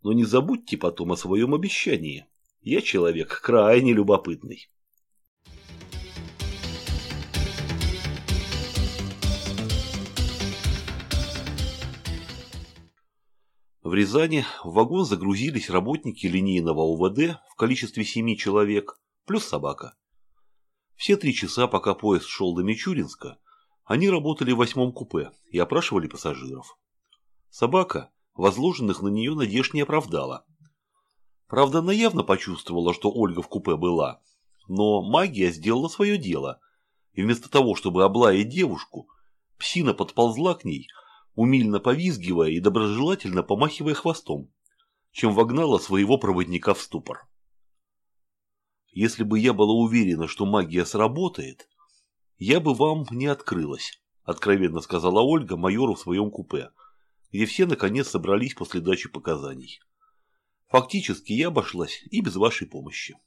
Но не забудьте потом о своем обещании. Я человек крайне любопытный. В Рязани в вагон загрузились работники линейного УВД в количестве семи человек, плюс собака. Все три часа, пока поезд шел до Мичуринска, они работали в восьмом купе и опрашивали пассажиров. Собака возложенных на нее надежд не оправдала. Правда, она явно почувствовала, что Ольга в купе была, но магия сделала свое дело, и вместо того, чтобы облаять девушку, псина подползла к ней – умильно повизгивая и доброжелательно помахивая хвостом, чем вогнала своего проводника в ступор. Если бы я была уверена, что магия сработает, я бы вам не открылась, откровенно сказала Ольга майору в своем купе, где все наконец собрались после дачи показаний. Фактически я обошлась и без вашей помощи.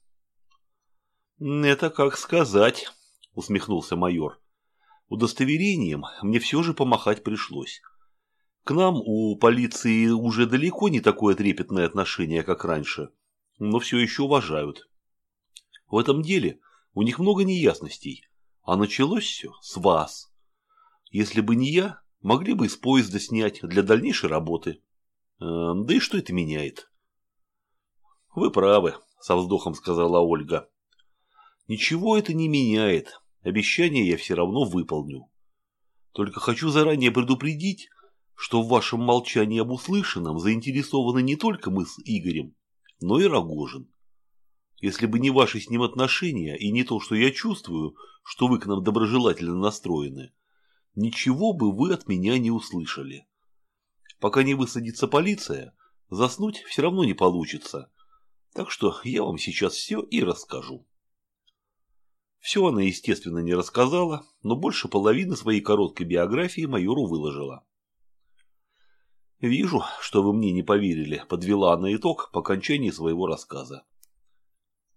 Это как сказать, усмехнулся майор. Удостоверением мне все же помахать пришлось. К нам у полиции уже далеко не такое трепетное отношение, как раньше, но все еще уважают. В этом деле у них много неясностей, а началось все с вас. Если бы не я, могли бы из поезда снять для дальнейшей работы. Э, да и что это меняет? Вы правы, со вздохом сказала Ольга. Ничего это не меняет. Обещание я все равно выполню. Только хочу заранее предупредить, что в вашем молчании об услышанном заинтересованы не только мы с Игорем, но и Рогожин. Если бы не ваши с ним отношения и не то, что я чувствую, что вы к нам доброжелательно настроены, ничего бы вы от меня не услышали. Пока не высадится полиция, заснуть все равно не получится. Так что я вам сейчас все и расскажу. Все она, естественно, не рассказала, но больше половины своей короткой биографии майору выложила. «Вижу, что вы мне не поверили», – подвела она итог по окончании своего рассказа.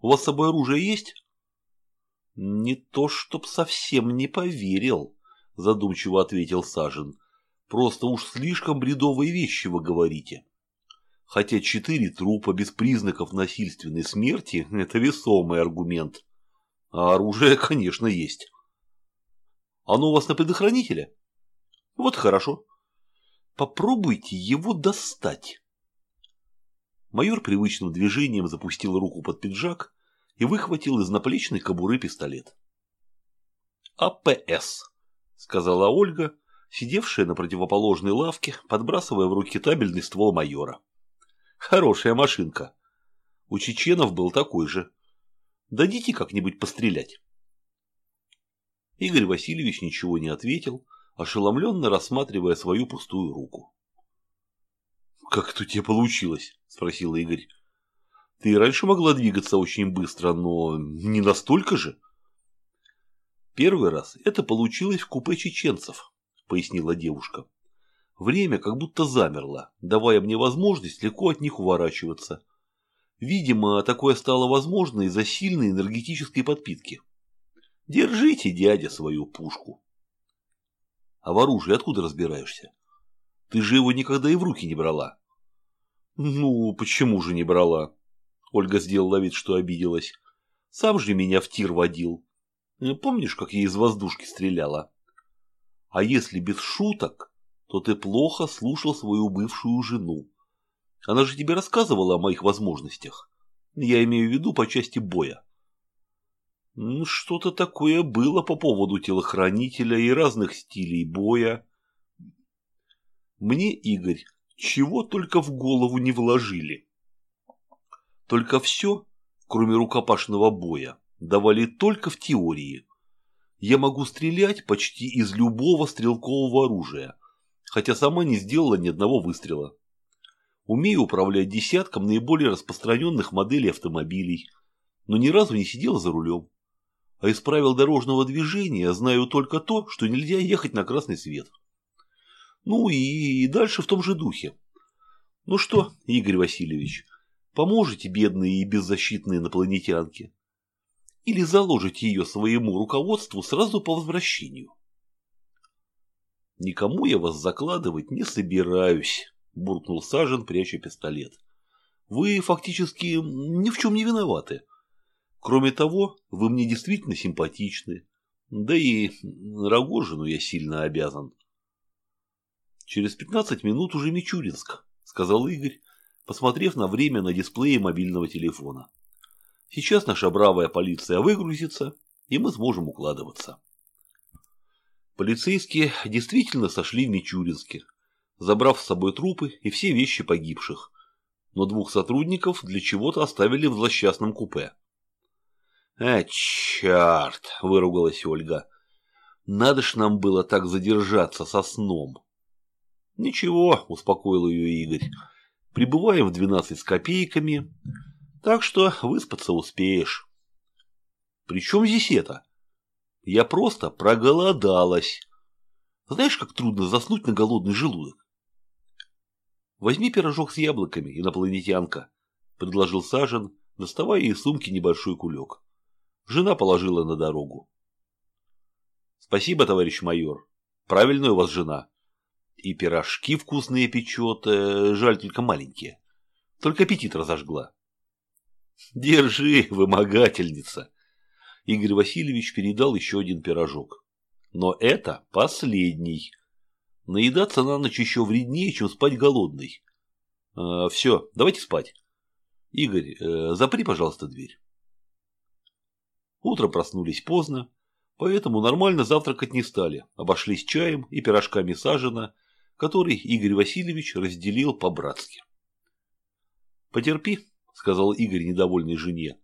«У вас с собой оружие есть?» «Не то, чтоб совсем не поверил», – задумчиво ответил Сажин. «Просто уж слишком бредовые вещи вы говорите. Хотя четыре трупа без признаков насильственной смерти – это весомый аргумент. А оружие, конечно, есть». «Оно у вас на предохранителе?» «Вот хорошо». Попробуйте его достать. Майор привычным движением запустил руку под пиджак и выхватил из наплечной кобуры пистолет. «АПС», — сказала Ольга, сидевшая на противоположной лавке, подбрасывая в руки табельный ствол майора. «Хорошая машинка. У чеченов был такой же. Дадите как-нибудь пострелять?» Игорь Васильевич ничего не ответил, ошеломленно рассматривая свою пустую руку. «Как это у тебя получилось?» – спросил Игорь. «Ты раньше могла двигаться очень быстро, но не настолько же». «Первый раз это получилось в купе чеченцев», – пояснила девушка. «Время как будто замерло, давая мне возможность легко от них уворачиваться. Видимо, такое стало возможно из-за сильной энергетической подпитки. Держите, дядя, свою пушку». А в оружии откуда разбираешься? Ты же его никогда и в руки не брала. Ну, почему же не брала? Ольга сделала вид, что обиделась. Сам же меня в тир водил. Помнишь, как я из воздушки стреляла? А если без шуток, то ты плохо слушал свою бывшую жену. Она же тебе рассказывала о моих возможностях. Я имею в виду по части боя. Что-то такое было по поводу телохранителя и разных стилей боя. Мне, Игорь, чего только в голову не вложили. Только все, кроме рукопашного боя, давали только в теории. Я могу стрелять почти из любого стрелкового оружия, хотя сама не сделала ни одного выстрела. Умею управлять десятком наиболее распространенных моделей автомобилей, но ни разу не сидел за рулем. А из правил дорожного движения знаю только то, что нельзя ехать на красный свет. Ну и, дальше в том же духе. Ну что, Игорь Васильевич, поможете бедные и беззащитные инопланетянке? Или заложите ее своему руководству сразу по возвращению? Никому я вас закладывать не собираюсь, буркнул Сажен, пряча пистолет. Вы фактически ни в чем не виноваты. Кроме того, вы мне действительно симпатичны. Да и Рогожину я сильно обязан. Через пятнадцать минут уже Мичуринск, сказал Игорь, посмотрев на время на дисплее мобильного телефона. Сейчас наша бравая полиция выгрузится, и мы сможем укладываться. Полицейские действительно сошли в Мичуринске, забрав с собой трупы и все вещи погибших, но двух сотрудников для чего-то оставили в злосчастном купе. «А, черт!» – выругалась Ольга. «Надо ж нам было так задержаться со сном». «Ничего», – успокоил ее Игорь. «Прибываем в двенадцать с копейками, так что выспаться успеешь». «При чем здесь это?» Я просто проголодалась. Знаешь, как трудно заснуть на голодный желудок? Возьми пирожок с яблоками, инопланетянка, предложил Сажен, доставая из сумки небольшой кулек. Жена положила на дорогу. Спасибо, товарищ майор. Правильная у вас жена. И пирожки вкусные печет, э, жаль только маленькие. Только аппетит разожгла. Держи, вымогательница, Игорь Васильевич передал еще один пирожок. Но это последний. Наедаться на ночь еще вреднее, чем спать голодный. А, все, давайте спать. Игорь, э, запри, пожалуйста, дверь. Утро проснулись поздно, поэтому нормально завтракать не стали. Обошлись чаем и пирожками сажена, который Игорь Васильевич разделил по-братски. «Потерпи», — сказал Игорь недовольной жене.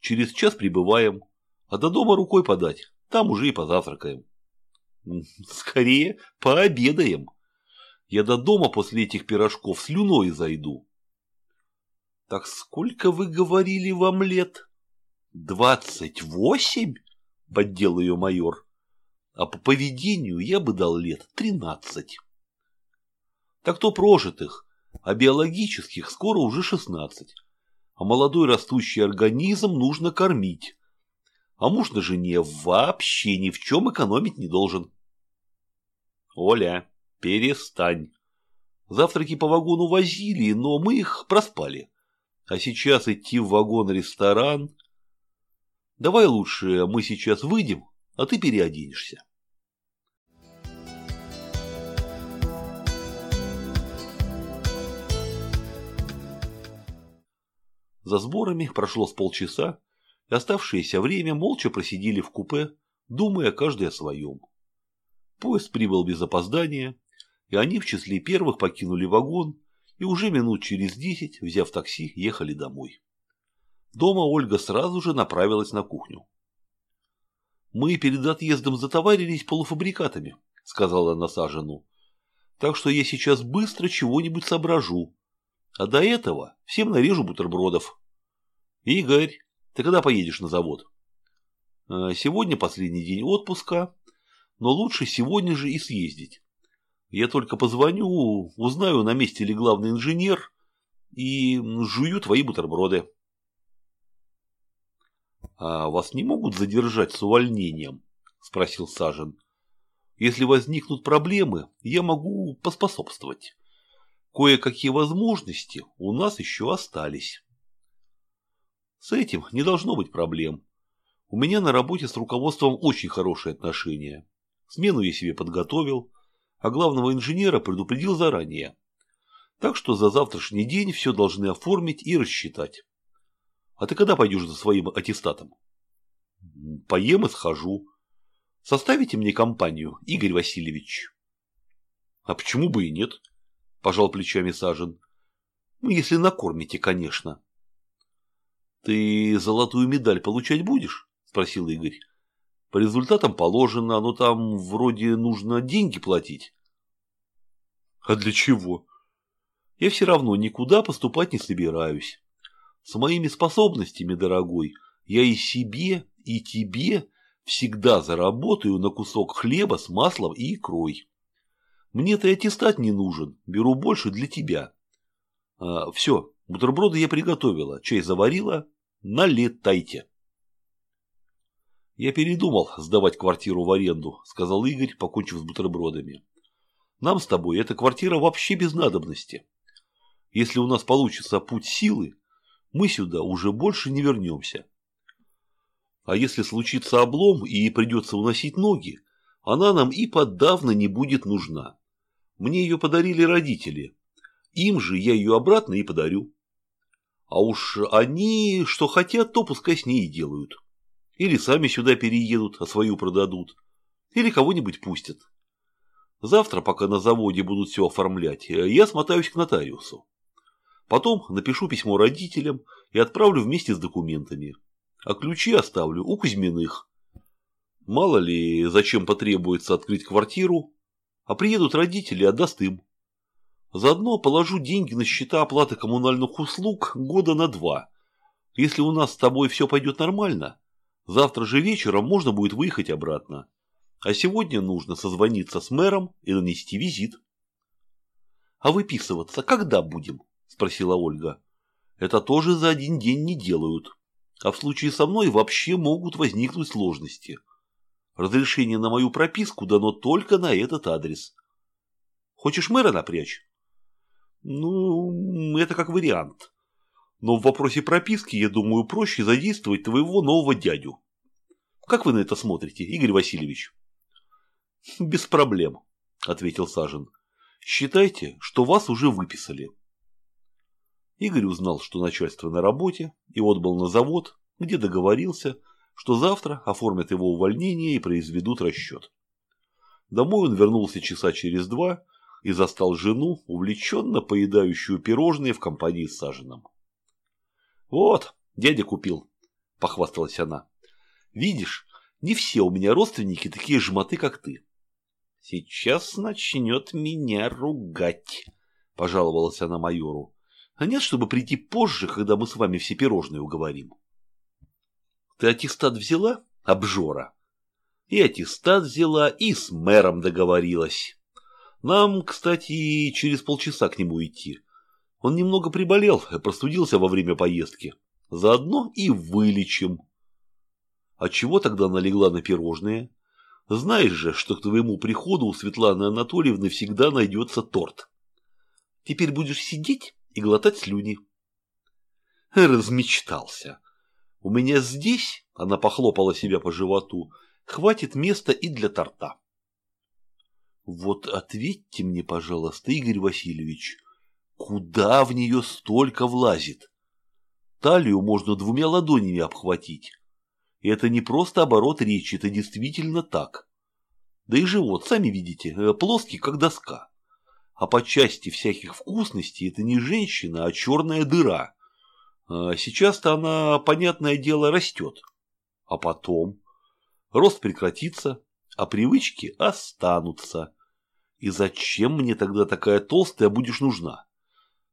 «Через час прибываем, а до дома рукой подать, там уже и позавтракаем. Скорее, пообедаем. Я до дома после этих пирожков слюной зайду. Так сколько вы говорили вам лет? Двадцать восемь? Поддел ее майор. А по поведению я бы дал лет тринадцать. Так то прожитых, а биологических скоро уже шестнадцать. А молодой растущий организм нужно кормить а муж на жене вообще ни в чем экономить не должен. Оля, перестань. Завтраки по вагону возили, но мы их проспали. А сейчас идти в вагон-ресторан... Давай лучше мы сейчас выйдем, а ты переоденешься. За сборами прошло с полчаса, и оставшееся время молча просидели в купе, думая каждый о своем. Поезд прибыл без опоздания, и они в числе первых покинули вагон и уже минут через десять, взяв такси, ехали домой. Дома Ольга сразу же направилась на кухню. «Мы перед отъездом затоварились полуфабрикатами», — сказала она Сажену. «Так что я сейчас быстро чего-нибудь соображу. А до этого всем нарежу бутербродов». «Игорь, ты когда поедешь на завод? Э, сегодня последний день отпуска, но лучше сегодня же и съездить. Я только позвоню, узнаю, на месте ли главный инженер, и жую твои бутерброды. А вас не могут задержать с увольнением? Спросил Сажен. Если возникнут проблемы, я могу поспособствовать. Кое-какие возможности у нас еще остались. С этим не должно быть проблем. У меня на работе с руководством очень хорошие отношения. Смену я себе подготовил, а главного инженера предупредил заранее. Так что за завтрашний день все должны оформить и рассчитать. А ты когда пойдешь за своим аттестатом? Поем и схожу. Составите мне компанию, Игорь Васильевич? А почему бы и нет? Пожал плечами Сажен. Ну, если накормите, конечно. «Ты золотую медаль получать будешь?» – спросил Игорь. «По результатам положено, но там вроде нужно деньги платить». «А для чего?» Я все равно никуда поступать не собираюсь. С моими способностями, дорогой, я и себе, и тебе всегда заработаю на кусок хлеба с маслом и икрой. Мне-то и аттестат не нужен, беру больше для тебя. А, все, бутерброды я приготовила, чай заварила, налетайте. Я передумал сдавать квартиру в аренду, сказал Игорь, покончив с бутербродами. Нам с тобой эта квартира вообще без надобности. Если у нас получится путь силы, мы сюда уже больше не вернемся. А если случится облом и придется уносить ноги, она нам и подавно не будет нужна. Мне ее подарили родители. Им же я ее обратно и подарю. А уж они, что хотят, то пускай с ней и делают. Или сами сюда переедут, а свою продадут. Или кого-нибудь пустят. Завтра, пока на заводе будут все оформлять, я смотаюсь к нотариусу. Потом напишу письмо родителям и отправлю вместе с документами. А ключи оставлю у Кузьминых. Мало ли, зачем потребуется открыть квартиру, а приедут родители, отдаст им. Заодно положу деньги на счета оплаты коммунальных услуг года на два. Если у нас с тобой все пойдет нормально, завтра же вечером можно будет выехать обратно. А сегодня нужно созвониться с мэром и нанести визит. А выписываться когда будем? Спросила Ольга. Это тоже за один день не делают. А в случае со мной вообще могут возникнуть сложности. Разрешение на мою прописку дано только на этот адрес. Хочешь мэра напрячь? Ну, это как вариант. Но в вопросе прописки, я думаю, проще задействовать твоего нового дядю. Как вы на это смотрите, Игорь Васильевич? Без проблем, ответил Сажен. Считайте, что вас уже выписали. Игорь узнал, что начальство на работе, и отбыл на завод, где договорился, что завтра оформят его увольнение и произведут расчет. Домой он вернулся часа через два и застал жену, увлеченно поедающую пирожные в компании с Саженом. «Вот, дядя купил», – похвасталась она. «Видишь, не все у меня родственники такие жмоты, как ты». «Сейчас начнет меня ругать», – пожаловалась она майору. «А нет, чтобы прийти позже, когда мы с вами все пирожные уговорим». Ты аттестат взяла, обжора? И аттестат взяла, и с мэром договорилась. Нам, кстати, через полчаса к нему идти. Он немного приболел, простудился во время поездки. Заодно и вылечим. А чего тогда налегла на пирожные? Знаешь же, что к твоему приходу у Светланы Анатольевны всегда найдется торт. Теперь будешь сидеть и глотать слюни. Размечтался. У меня здесь, она похлопала себя по животу, хватит места и для торта. Вот ответьте мне, пожалуйста, Игорь Васильевич, куда в нее столько влазит? Талию можно двумя ладонями обхватить. И это не просто оборот речи, это действительно так. Да и живот, сами видите, э, плоский, как доска. А по части всяких вкусностей это не женщина, а черная дыра. А сейчас-то она, понятное дело, растет. А потом? Рост прекратится, а привычки останутся. И зачем мне тогда такая толстая будешь нужна?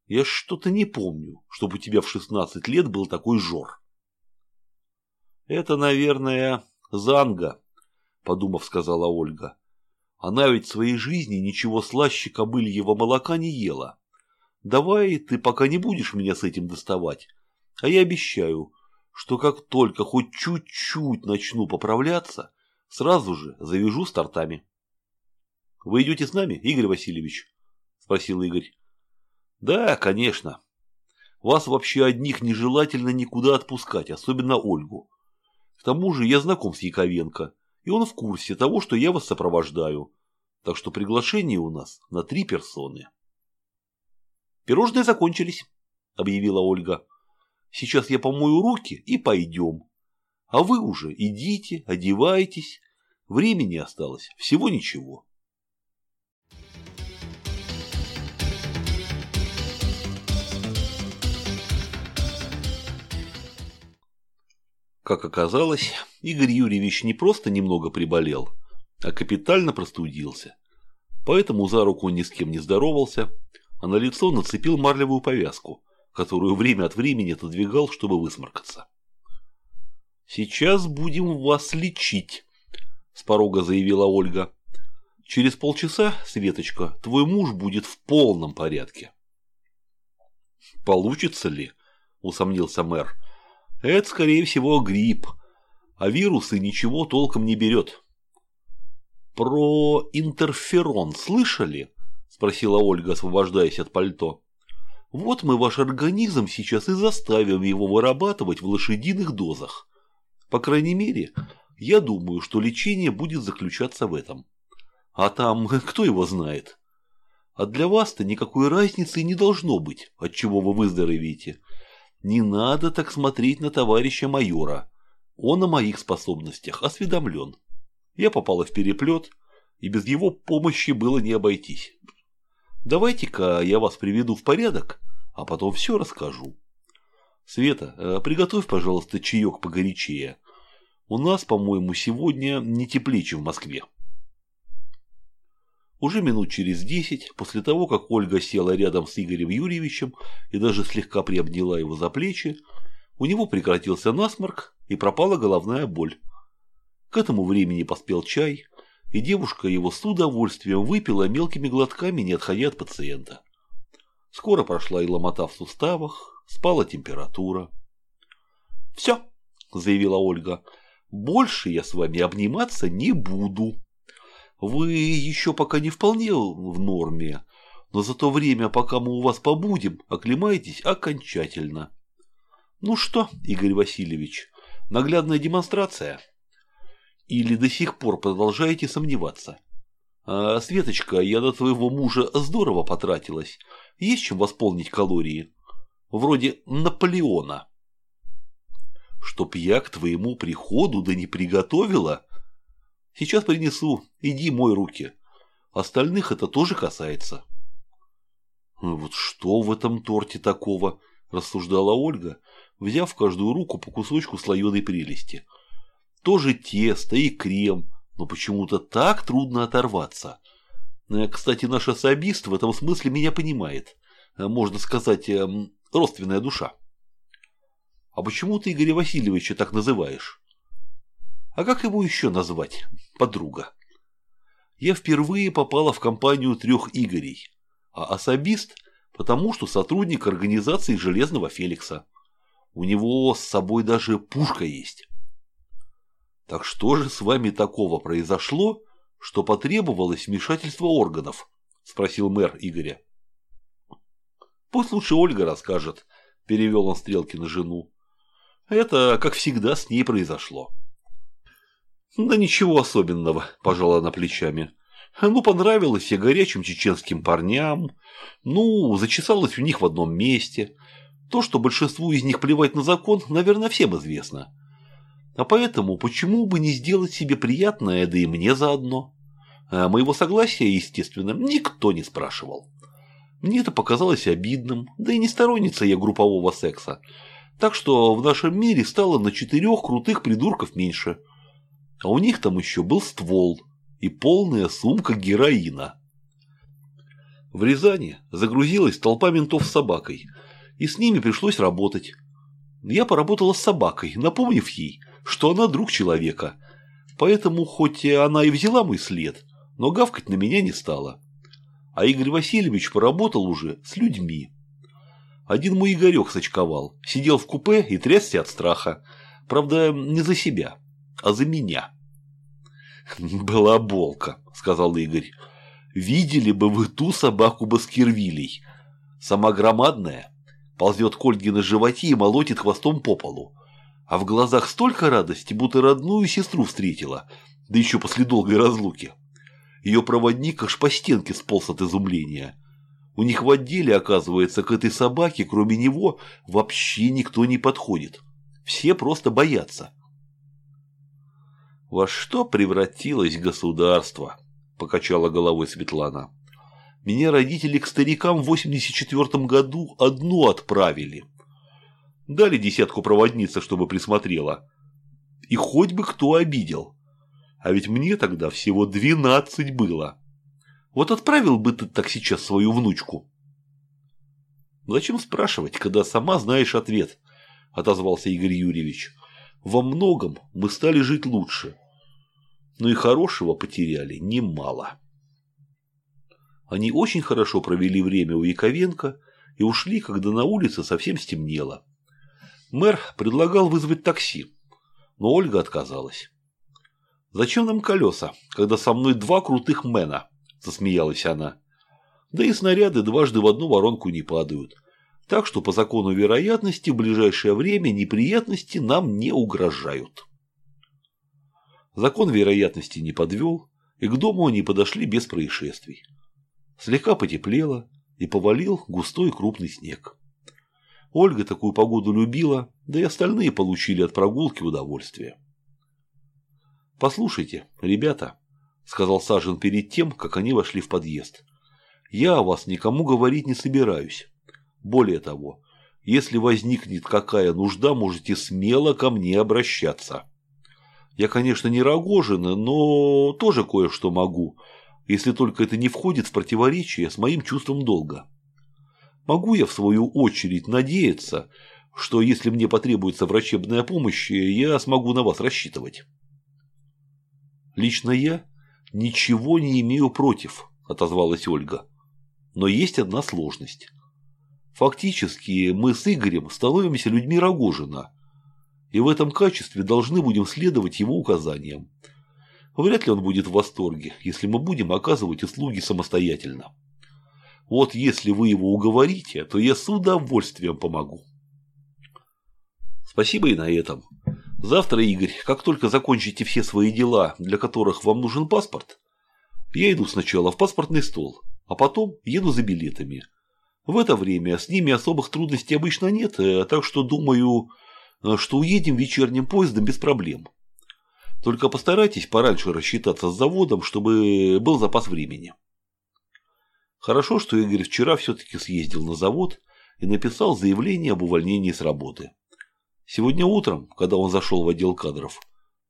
Я что-то не помню, чтобы у тебя в 16 лет был такой жор. Это, наверное, Занга, подумав, сказала Ольга. Она ведь в своей жизни ничего слаще кобыльего молока не ела. Давай ты пока не будешь меня с этим доставать, а я обещаю, что как только хоть чуть-чуть начну поправляться, сразу же завяжу стартами. — Вы идете с нами, Игорь Васильевич? — спросил Игорь. — Да, конечно. Вас вообще одних нежелательно никуда отпускать, особенно Ольгу. К тому же я знаком с Яковенко, и он в курсе того, что я вас сопровождаю. Так что приглашение у нас на три персоны. Пирожные закончились, объявила Ольга. Сейчас я помою руки и пойдем. А вы уже идите, одевайтесь. Времени осталось всего ничего. Как оказалось, Игорь Юрьевич не просто немного приболел, а капитально простудился. Поэтому за руку он ни с кем не здоровался, а на лицо нацепил марлевую повязку, которую время от времени отодвигал, чтобы высморкаться. «Сейчас будем вас лечить», – с порога заявила Ольга. «Через полчаса, Светочка, твой муж будет в полном порядке». «Получится ли?» – усомнился мэр. «Это, скорее всего, грипп, а вирусы ничего толком не берет». «Про интерферон слышали?» – спросила Ольга, освобождаясь от пальто. «Вот мы ваш организм сейчас и заставим его вырабатывать в лошадиных дозах. По крайней мере, я думаю, что лечение будет заключаться в этом. А там кто его знает? А для вас-то никакой разницы не должно быть, от чего вы выздоровеете. Не надо так смотреть на товарища майора. Он о моих способностях осведомлен. Я попала в переплет, и без его помощи было не обойтись. Давайте-ка я вас приведу в порядок, а потом все расскажу. Света, э, приготовь, пожалуйста, чаек погорячее. У нас, по-моему, сегодня не теплее, чем в Москве. Уже минут через десять, после того, как Ольга села рядом с Игорем Юрьевичем и даже слегка приобняла его за плечи, у него прекратился насморк и пропала головная боль. К этому времени поспел чай, и девушка его с удовольствием выпила мелкими глотками, не отходя от пациента. Скоро прошла и ломота в суставах, спала температура. «Все», — заявила Ольга, — «больше я с вами обниматься не буду. Вы еще пока не вполне в норме, но за то время, пока мы у вас побудем, оклемаетесь окончательно». «Ну что, Игорь Васильевич, наглядная демонстрация?» Или до сих пор продолжаете сомневаться? А, Светочка, я на твоего мужа здорово потратилась. Есть чем восполнить калории? Вроде Наполеона. Чтоб я к твоему приходу да не приготовила? Сейчас принесу, иди мой руки. Остальных это тоже касается. Вот что в этом торте такого, рассуждала Ольга, взяв в каждую руку по кусочку слоеной прелести – тоже тесто и крем, но почему-то так трудно оторваться. Э, кстати, наш особист в этом смысле меня понимает. Э, можно сказать, эм, родственная душа. А почему ты Игоря Васильевича так называешь? А как его еще назвать, подруга? Я впервые попала в компанию трех Игорей, а особист потому, что сотрудник организации Железного Феликса. У него с собой даже пушка есть. Так что же с вами такого произошло, что потребовалось вмешательство органов? Спросил мэр Игоря. Пусть лучше Ольга расскажет, перевел он стрелки на жену. Это, как всегда, с ней произошло. Да ничего особенного, пожала она плечами. Ну, понравилось я горячим чеченским парням. Ну, зачесалось у них в одном месте. То, что большинству из них плевать на закон, наверное, всем известно. А поэтому почему бы не сделать себе приятное, да и мне заодно? А моего согласия, естественно, никто не спрашивал. Мне это показалось обидным, да и не сторонница я группового секса. Так что в нашем мире стало на четырех крутых придурков меньше. А у них там еще был ствол и полная сумка героина. В Рязани загрузилась толпа ментов с собакой, и с ними пришлось работать. Я поработала с собакой, напомнив ей, что она друг человека. Поэтому, хоть она и взяла мой след, но гавкать на меня не стала. А Игорь Васильевич поработал уже с людьми. Один мой Игорек сочковал, сидел в купе и трясся от страха. Правда, не за себя, а за меня. «Была болка», — сказал Игорь. «Видели бы вы ту собаку Баскервилей. Сама громадная, ползет к Ольге на животе и молотит хвостом по полу а в глазах столько радости, будто родную сестру встретила, да еще после долгой разлуки. Ее проводник аж по стенке сполз от изумления. У них в отделе, оказывается, к этой собаке, кроме него, вообще никто не подходит. Все просто боятся. «Во что превратилось государство?» – покачала головой Светлана. «Меня родители к старикам в 84 году одну отправили – Дали десятку проводницы, чтобы присмотрела. И хоть бы кто обидел. А ведь мне тогда всего двенадцать было. Вот отправил бы ты так сейчас свою внучку. Зачем спрашивать, когда сама знаешь ответ? Отозвался Игорь Юрьевич. Во многом мы стали жить лучше. Но и хорошего потеряли немало. Они очень хорошо провели время у Яковенко и ушли, когда на улице совсем стемнело. Мэр предлагал вызвать такси, но Ольга отказалась. «Зачем нам колеса, когда со мной два крутых мэна?» – засмеялась она. «Да и снаряды дважды в одну воронку не падают. Так что по закону вероятности в ближайшее время неприятности нам не угрожают». Закон вероятности не подвел, и к дому они подошли без происшествий. Слегка потеплело, и повалил густой крупный снег. Ольга такую погоду любила, да и остальные получили от прогулки удовольствие. «Послушайте, ребята», – сказал Сажин перед тем, как они вошли в подъезд, – «я о вас никому говорить не собираюсь. Более того, если возникнет какая нужда, можете смело ко мне обращаться. Я, конечно, не Рогожин, но тоже кое-что могу, если только это не входит в противоречие с моим чувством долга. Могу я, в свою очередь, надеяться, что если мне потребуется врачебная помощь, я смогу на вас рассчитывать? Лично я ничего не имею против, отозвалась Ольга. Но есть одна сложность. Фактически мы с Игорем становимся людьми Рогожина, и в этом качестве должны будем следовать его указаниям. Вряд ли он будет в восторге, если мы будем оказывать услуги самостоятельно. Вот если вы его уговорите, то я с удовольствием помогу. Спасибо и на этом. Завтра, Игорь, как только закончите все свои дела, для которых вам нужен паспорт, я иду сначала в паспортный стол, а потом еду за билетами. В это время с ними особых трудностей обычно нет, э, так что думаю, э, что уедем вечерним поездом без проблем. Только постарайтесь пораньше рассчитаться с заводом, чтобы был запас времени. Хорошо, что Игорь вчера все-таки съездил на завод и написал заявление об увольнении с работы. Сегодня утром, когда он зашел в отдел кадров,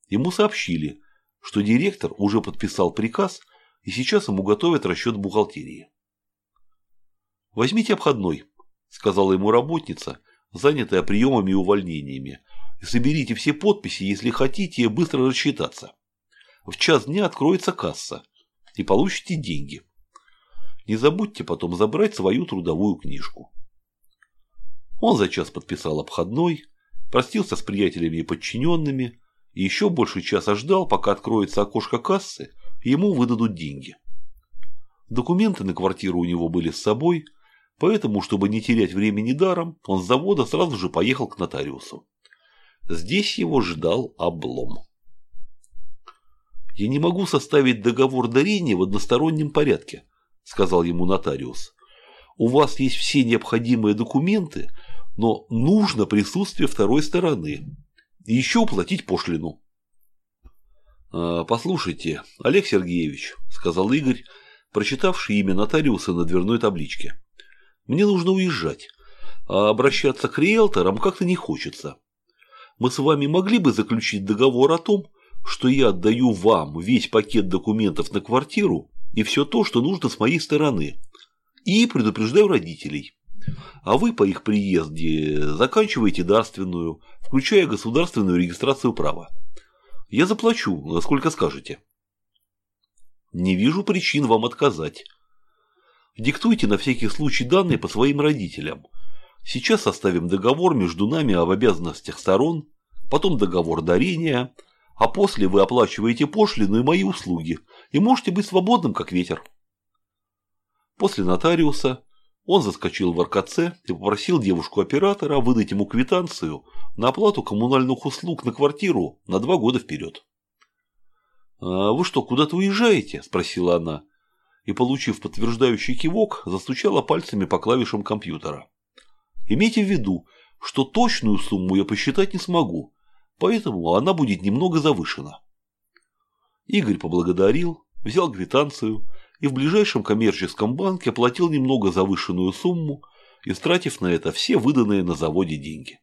ему сообщили, что директор уже подписал приказ и сейчас ему готовят расчет бухгалтерии. «Возьмите обходной», – сказала ему работница, занятая приемами и увольнениями, соберите все подписи, если хотите быстро рассчитаться. В час дня откроется касса, и получите деньги. Не забудьте потом забрать свою трудовую книжку. Он за час подписал обходной, простился с приятелями и подчиненными, и еще больше часа ждал, пока откроется окошко кассы, и ему выдадут деньги. Документы на квартиру у него были с собой, поэтому, чтобы не терять времени даром, он с завода сразу же поехал к нотариусу. Здесь его ждал облом. «Я не могу составить договор дарения в одностороннем порядке», – сказал ему нотариус. «У вас есть все необходимые документы, но нужно присутствие второй стороны. И еще уплатить пошлину». «А, «Послушайте, Олег Сергеевич», – сказал Игорь, прочитавший имя нотариуса на дверной табличке. «Мне нужно уезжать, а обращаться к риэлторам как-то не хочется мы с вами могли бы заключить договор о том, что я отдаю вам весь пакет документов на квартиру и все то, что нужно с моей стороны, и предупреждаю родителей. А вы по их приезде заканчиваете дарственную, включая государственную регистрацию права. Я заплачу, насколько скажете. Не вижу причин вам отказать. Диктуйте на всякий случай данные по своим родителям – Сейчас составим договор между нами об обязанностях сторон, потом договор дарения, а после вы оплачиваете пошлину и мои услуги и можете быть свободным, как ветер. После нотариуса он заскочил в РКЦ и попросил девушку-оператора выдать ему квитанцию на оплату коммунальных услуг на квартиру на два года вперед. «А «Вы что, куда-то уезжаете?» – спросила она. И, получив подтверждающий кивок, застучала пальцами по клавишам компьютера. Имейте в виду, что точную сумму я посчитать не смогу, поэтому она будет немного завышена. Игорь поблагодарил, взял квитанцию и в ближайшем коммерческом банке оплатил немного завышенную сумму, истратив на это все выданные на заводе деньги.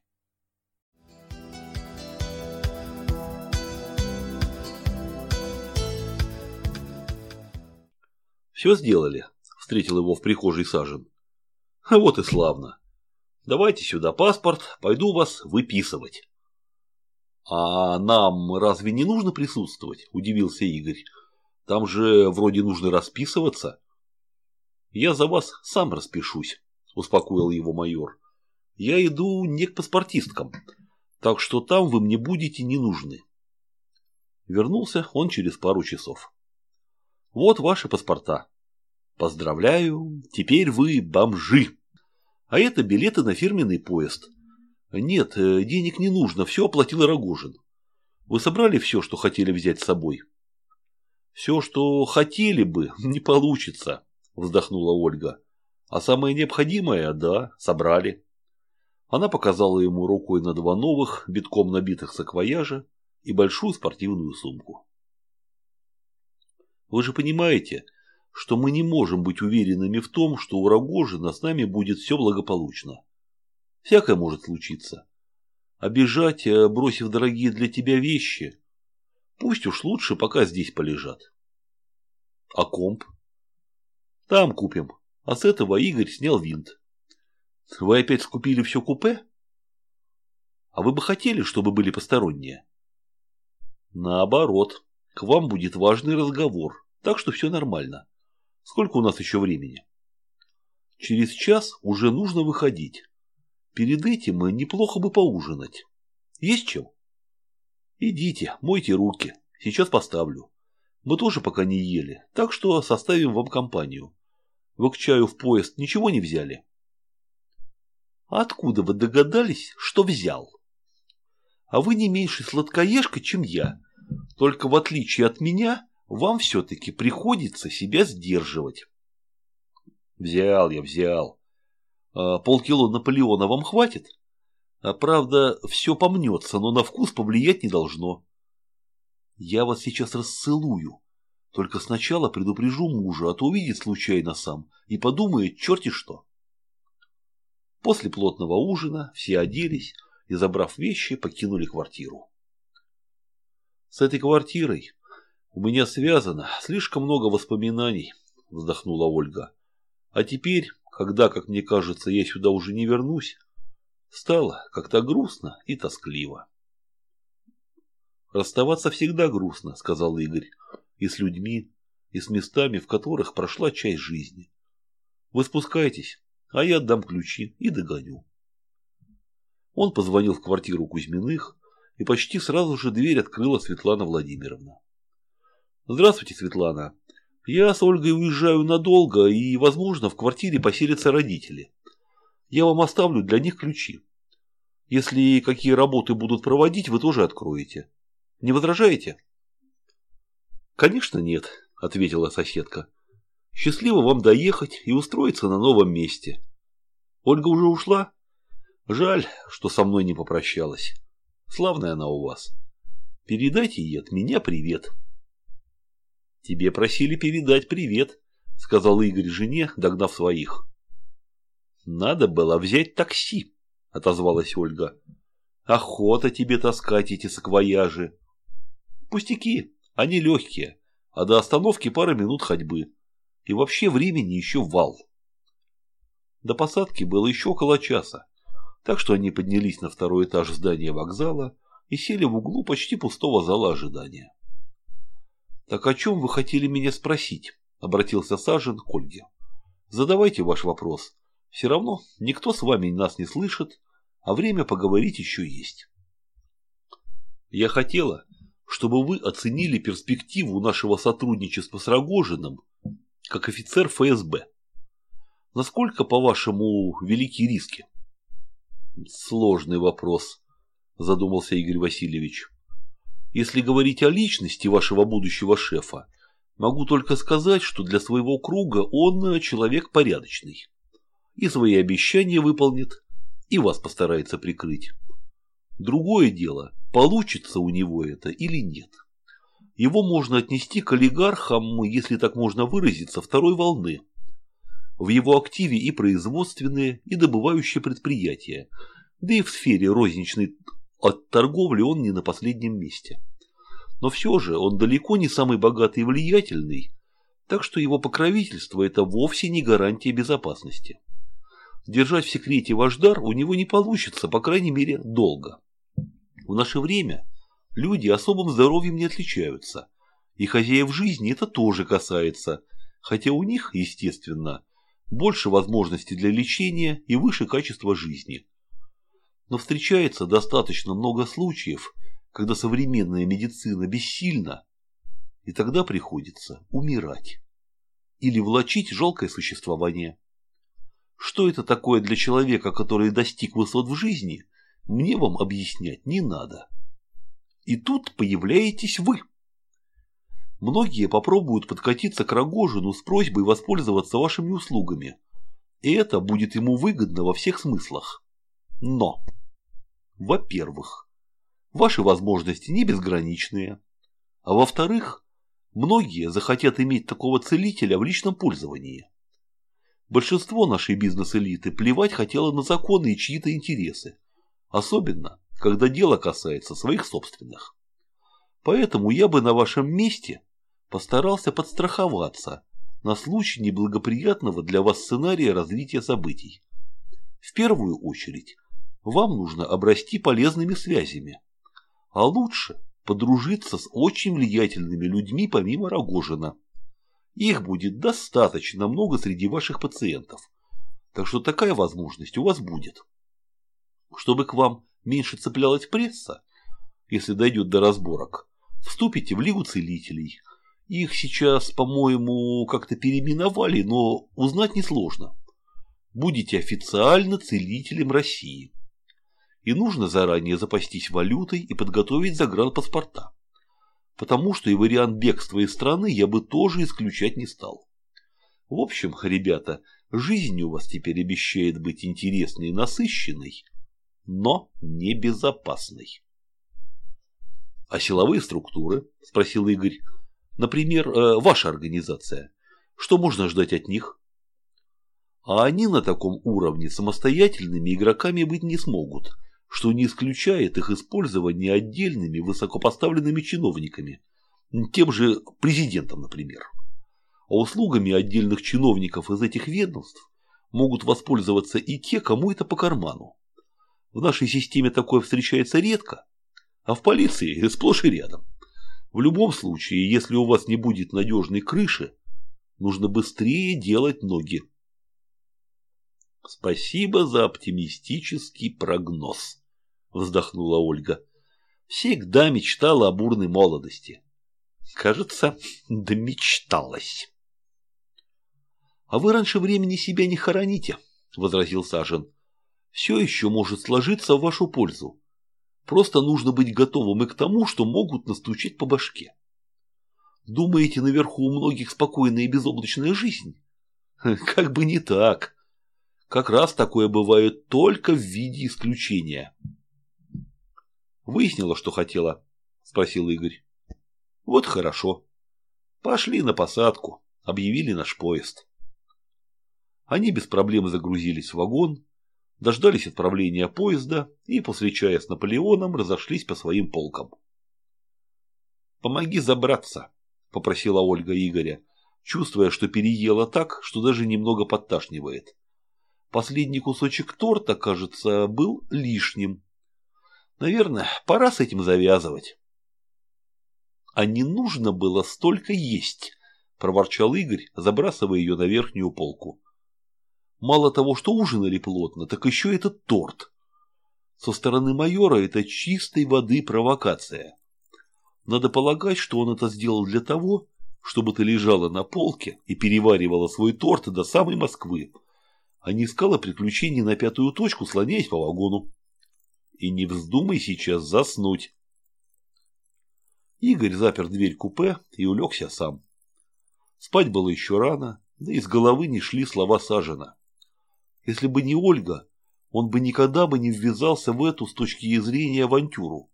«Все сделали», – встретил его в прихожей Сажен. «А вот и славно. Давайте сюда паспорт, пойду вас выписывать. А нам разве не нужно присутствовать? Удивился Игорь. Там же вроде нужно расписываться. Я за вас сам распишусь, успокоил его майор. Я иду не к паспортисткам, так что там вы мне будете не нужны. Вернулся он через пару часов. Вот ваши паспорта. Поздравляю, теперь вы бомжи. А это билеты на фирменный поезд. Нет, э, денег не нужно, все оплатил Рогожин. Вы собрали все, что хотели взять с собой? Все, что хотели бы, не получится, вздохнула Ольга. А самое необходимое, да, собрали. Она показала ему рукой на два новых, битком набитых саквояжа и большую спортивную сумку. Вы же понимаете, что мы не можем быть уверенными в том, что у Рогожина с нами будет все благополучно. Всякое может случиться. Обижать, э, бросив дорогие для тебя вещи, пусть уж лучше пока здесь полежат. А комп? Там купим. А с этого Игорь снял винт. Вы опять скупили все купе? А вы бы хотели, чтобы были посторонние? Наоборот, к вам будет важный разговор, так что все нормально. Сколько у нас еще времени? Через час уже нужно выходить. Перед этим неплохо бы поужинать. Есть чем? Идите, мойте руки. Сейчас поставлю. Мы тоже пока не ели, так что составим вам компанию. Вы к чаю в поезд ничего не взяли? Откуда вы догадались, что взял? А вы не меньше сладкоежка, чем я. Только в отличие от меня, вам все-таки приходится себя сдерживать. Взял я, взял. А полкило Наполеона вам хватит? А правда, все помнется, но на вкус повлиять не должно. Я вас сейчас расцелую. Только сначала предупрежу мужа, а то увидит случайно сам и подумает черти что. После плотного ужина все оделись и, забрав вещи, покинули квартиру. С этой квартирой у меня связано слишком много воспоминаний, вздохнула Ольга. А теперь, когда, как мне кажется, я сюда уже не вернусь, стало как-то грустно и тоскливо. Расставаться всегда грустно, сказал Игорь, и с людьми, и с местами, в которых прошла часть жизни. Вы спускайтесь, а я отдам ключи и догоню. Он позвонил в квартиру Кузьминых, и почти сразу же дверь открыла Светлана Владимировна. «Здравствуйте, Светлана. Я с Ольгой уезжаю надолго, и, возможно, в квартире поселятся родители. Я вам оставлю для них ключи. Если какие работы будут проводить, вы тоже откроете. Не возражаете?» «Конечно нет», — ответила соседка. Счастливо вам доехать и устроиться на новом месте. Ольга уже ушла? Жаль, что со мной не попрощалась. Славная она у вас. Передайте ей от меня привет. Тебе просили передать привет, сказал Игорь жене, догнав своих. Надо было взять такси, отозвалась Ольга. Охота тебе таскать эти саквояжи. Пустяки, они легкие, а до остановки пара минут ходьбы. И вообще времени еще вал. До посадки было еще около часа, так что они поднялись на второй этаж здания вокзала и сели в углу почти пустого зала ожидания. «Так о чем вы хотели меня спросить?» – обратился Сажен к Ольге. «Задавайте ваш вопрос. Все равно никто с вами нас не слышит, а время поговорить еще есть». «Я хотела, чтобы вы оценили перспективу нашего сотрудничества с Рогожиным как офицер ФСБ. Насколько, по-вашему, велики риски? Сложный вопрос, задумался Игорь Васильевич. Если говорить о личности вашего будущего шефа, могу только сказать, что для своего круга он человек порядочный. И свои обещания выполнит, и вас постарается прикрыть. Другое дело, получится у него это или нет. Его можно отнести к олигархам, если так можно выразиться, второй волны. В его активе и производственные, и добывающие предприятия, да и в сфере розничной от торговли он не на последнем месте. Но все же он далеко не самый богатый и влиятельный, так что его покровительство – это вовсе не гарантия безопасности. Держать в секрете ваш дар у него не получится, по крайней мере, долго. В наше время люди особым здоровьем не отличаются, и хозяев жизни это тоже касается, хотя у них, естественно, больше возможностей для лечения и выше качества жизни. Но встречается достаточно много случаев, когда современная медицина бессильна, и тогда приходится умирать или влачить жалкое существование. Что это такое для человека, который достиг высот в жизни, мне вам объяснять не надо. И тут появляетесь вы. Многие попробуют подкатиться к Рогожину с просьбой воспользоваться вашими услугами. И это будет ему выгодно во всех смыслах. Но, во-первых, ваши возможности не безграничные. А во-вторых, многие захотят иметь такого целителя в личном пользовании. Большинство нашей бизнес-элиты плевать хотело на законы и чьи-то интересы. Особенно, когда дело касается своих собственных. Поэтому я бы на вашем месте постарался подстраховаться на случай неблагоприятного для вас сценария развития событий. В первую очередь, вам нужно обрасти полезными связями. А лучше подружиться с очень влиятельными людьми помимо Рогожина. Их будет достаточно много среди ваших пациентов. Так что такая возможность у вас будет. Чтобы к вам меньше цеплялась пресса, если дойдет до разборок, вступите в Лигу целителей. Их сейчас, по-моему, как-то переименовали, но узнать несложно. Будете официально целителем России. И нужно заранее запастись валютой и подготовить загранпаспорта потому что и вариант бегства из страны я бы тоже исключать не стал. В общем, ребята, жизнь у вас теперь обещает быть интересной и насыщенной, но небезопасной. – А силовые структуры? – спросил Игорь. – Например, э, ваша организация. Что можно ждать от них? А они на таком уровне самостоятельными игроками быть не смогут – что не исключает их использование отдельными высокопоставленными чиновниками, тем же президентом, например. А услугами отдельных чиновников из этих ведомств могут воспользоваться и те, кому это по карману. В нашей системе такое встречается редко, а в полиции сплошь и рядом. В любом случае, если у вас не будет надежной крыши, нужно быстрее делать ноги. Спасибо за оптимистический прогноз, вздохнула Ольга. Всегда мечтала о бурной молодости. Кажется, домечталась. А вы раньше времени себя не хороните, возразил Сажен. Все еще может сложиться в вашу пользу. Просто нужно быть готовым и к тому, что могут настучить по башке. Думаете, наверху у многих спокойная и безоблачная жизнь? Как бы не так. Как раз такое бывает только в виде исключения. Выяснила, что хотела? Спросил Игорь. Вот хорошо. Пошли на посадку. Объявили наш поезд. Они без проблем загрузились в вагон, дождались отправления поезда и после чая с Наполеоном разошлись по своим полкам. «Помоги забраться», – попросила Ольга Игоря, чувствуя, что переела так, что даже немного подташнивает. Последний кусочек торта, кажется, был лишним. Наверное, пора с этим завязывать. А не нужно было столько есть, проворчал Игорь, забрасывая ее на верхнюю полку. Мало того, что ужинали плотно, так еще этот торт. Со стороны майора это чистой воды провокация. Надо полагать, что он это сделал для того, чтобы ты лежала на полке и переваривала свой торт до самой Москвы, а не искала приключений на пятую точку, слоняясь по вагону. И не вздумай сейчас заснуть. Игорь запер дверь купе и улегся сам. Спать было еще рано, да из головы не шли слова Сажена. Если бы не Ольга, он бы никогда бы не ввязался в эту с точки зрения авантюру.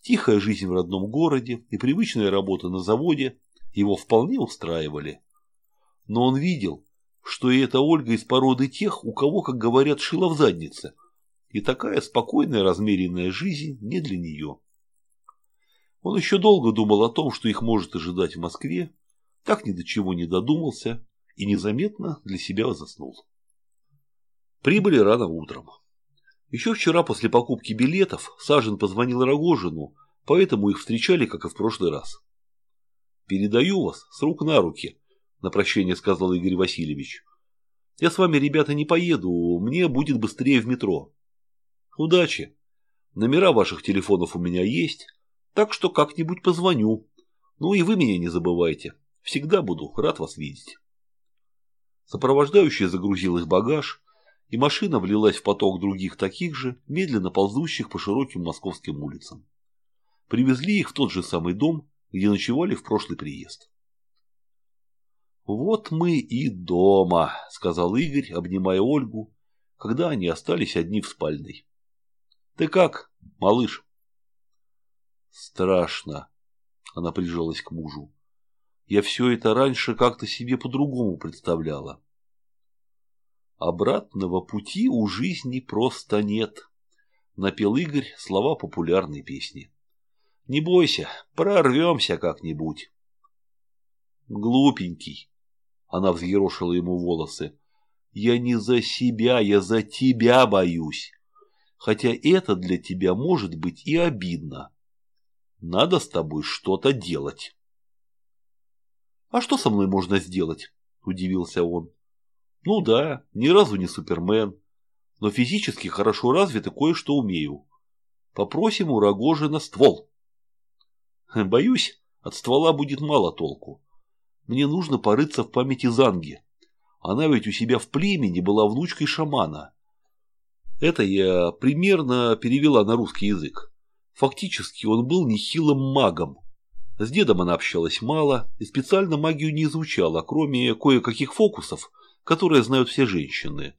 Тихая жизнь в родном городе и привычная работа на заводе его вполне устраивали. Но он видел, что и эта Ольга из породы тех, у кого, как говорят, шило в заднице. И такая спокойная, размеренная жизнь не для нее. Он еще долго думал о том, что их может ожидать в Москве, так ни до чего не додумался и незаметно для себя заснул. Прибыли рано утром. Еще вчера после покупки билетов Сажин позвонил Рогожину, поэтому их встречали, как и в прошлый раз. «Передаю вас с рук на руки», – на прощение сказал Игорь Васильевич. «Я с вами, ребята, не поеду, мне будет быстрее в метро». «Удачи. Номера ваших телефонов у меня есть, так что как-нибудь позвоню. Ну и вы меня не забывайте. Всегда буду рад вас видеть». Сопровождающий загрузил их багаж, и машина влилась в поток других таких же, медленно ползущих по широким московским улицам. Привезли их в тот же самый дом, где ночевали в прошлый приезд. «Вот мы и дома», — сказал Игорь, обнимая Ольгу, когда они остались одни в спальной. «Ты как, малыш?» «Страшно», — она прижалась к мужу. «Я все это раньше как-то себе по-другому представляла». «Обратного пути у жизни просто нет», — напел Игорь слова популярной песни. Не бойся, прорвемся как-нибудь. Глупенький. Она взъерошила ему волосы. Я не за себя, я за тебя боюсь. Хотя это для тебя может быть и обидно. Надо с тобой что-то делать. А что со мной можно сделать? Удивился он. Ну да, ни разу не супермен, но физически хорошо развит и кое-что умею. Попросим у Рогожина ствол. Боюсь, от ствола будет мало толку. Мне нужно порыться в памяти Занги. Она ведь у себя в племени была внучкой шамана. Это я примерно перевела на русский язык. Фактически он был нехилым магом. С дедом она общалась мало и специально магию не изучала, кроме кое-каких фокусов, которые знают все женщины.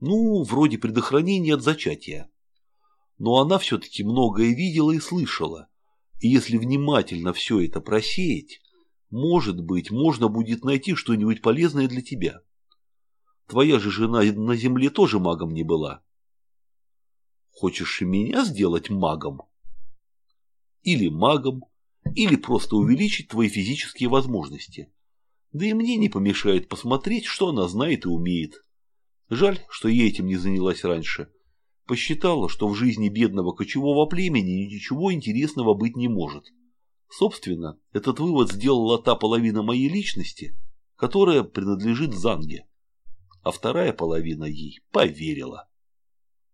Ну, вроде предохранения от зачатия. Но она все-таки многое видела и слышала. И если внимательно все это просеять, может быть, можно будет найти что-нибудь полезное для тебя. Твоя же жена на земле тоже магом не была. Хочешь и меня сделать магом? Или магом, или просто увеличить твои физические возможности. Да и мне не помешает посмотреть, что она знает и умеет. Жаль, что я этим не занялась раньше посчитала, что в жизни бедного кочевого племени ничего интересного быть не может. Собственно, этот вывод сделала та половина моей личности, которая принадлежит Занге, а вторая половина ей поверила.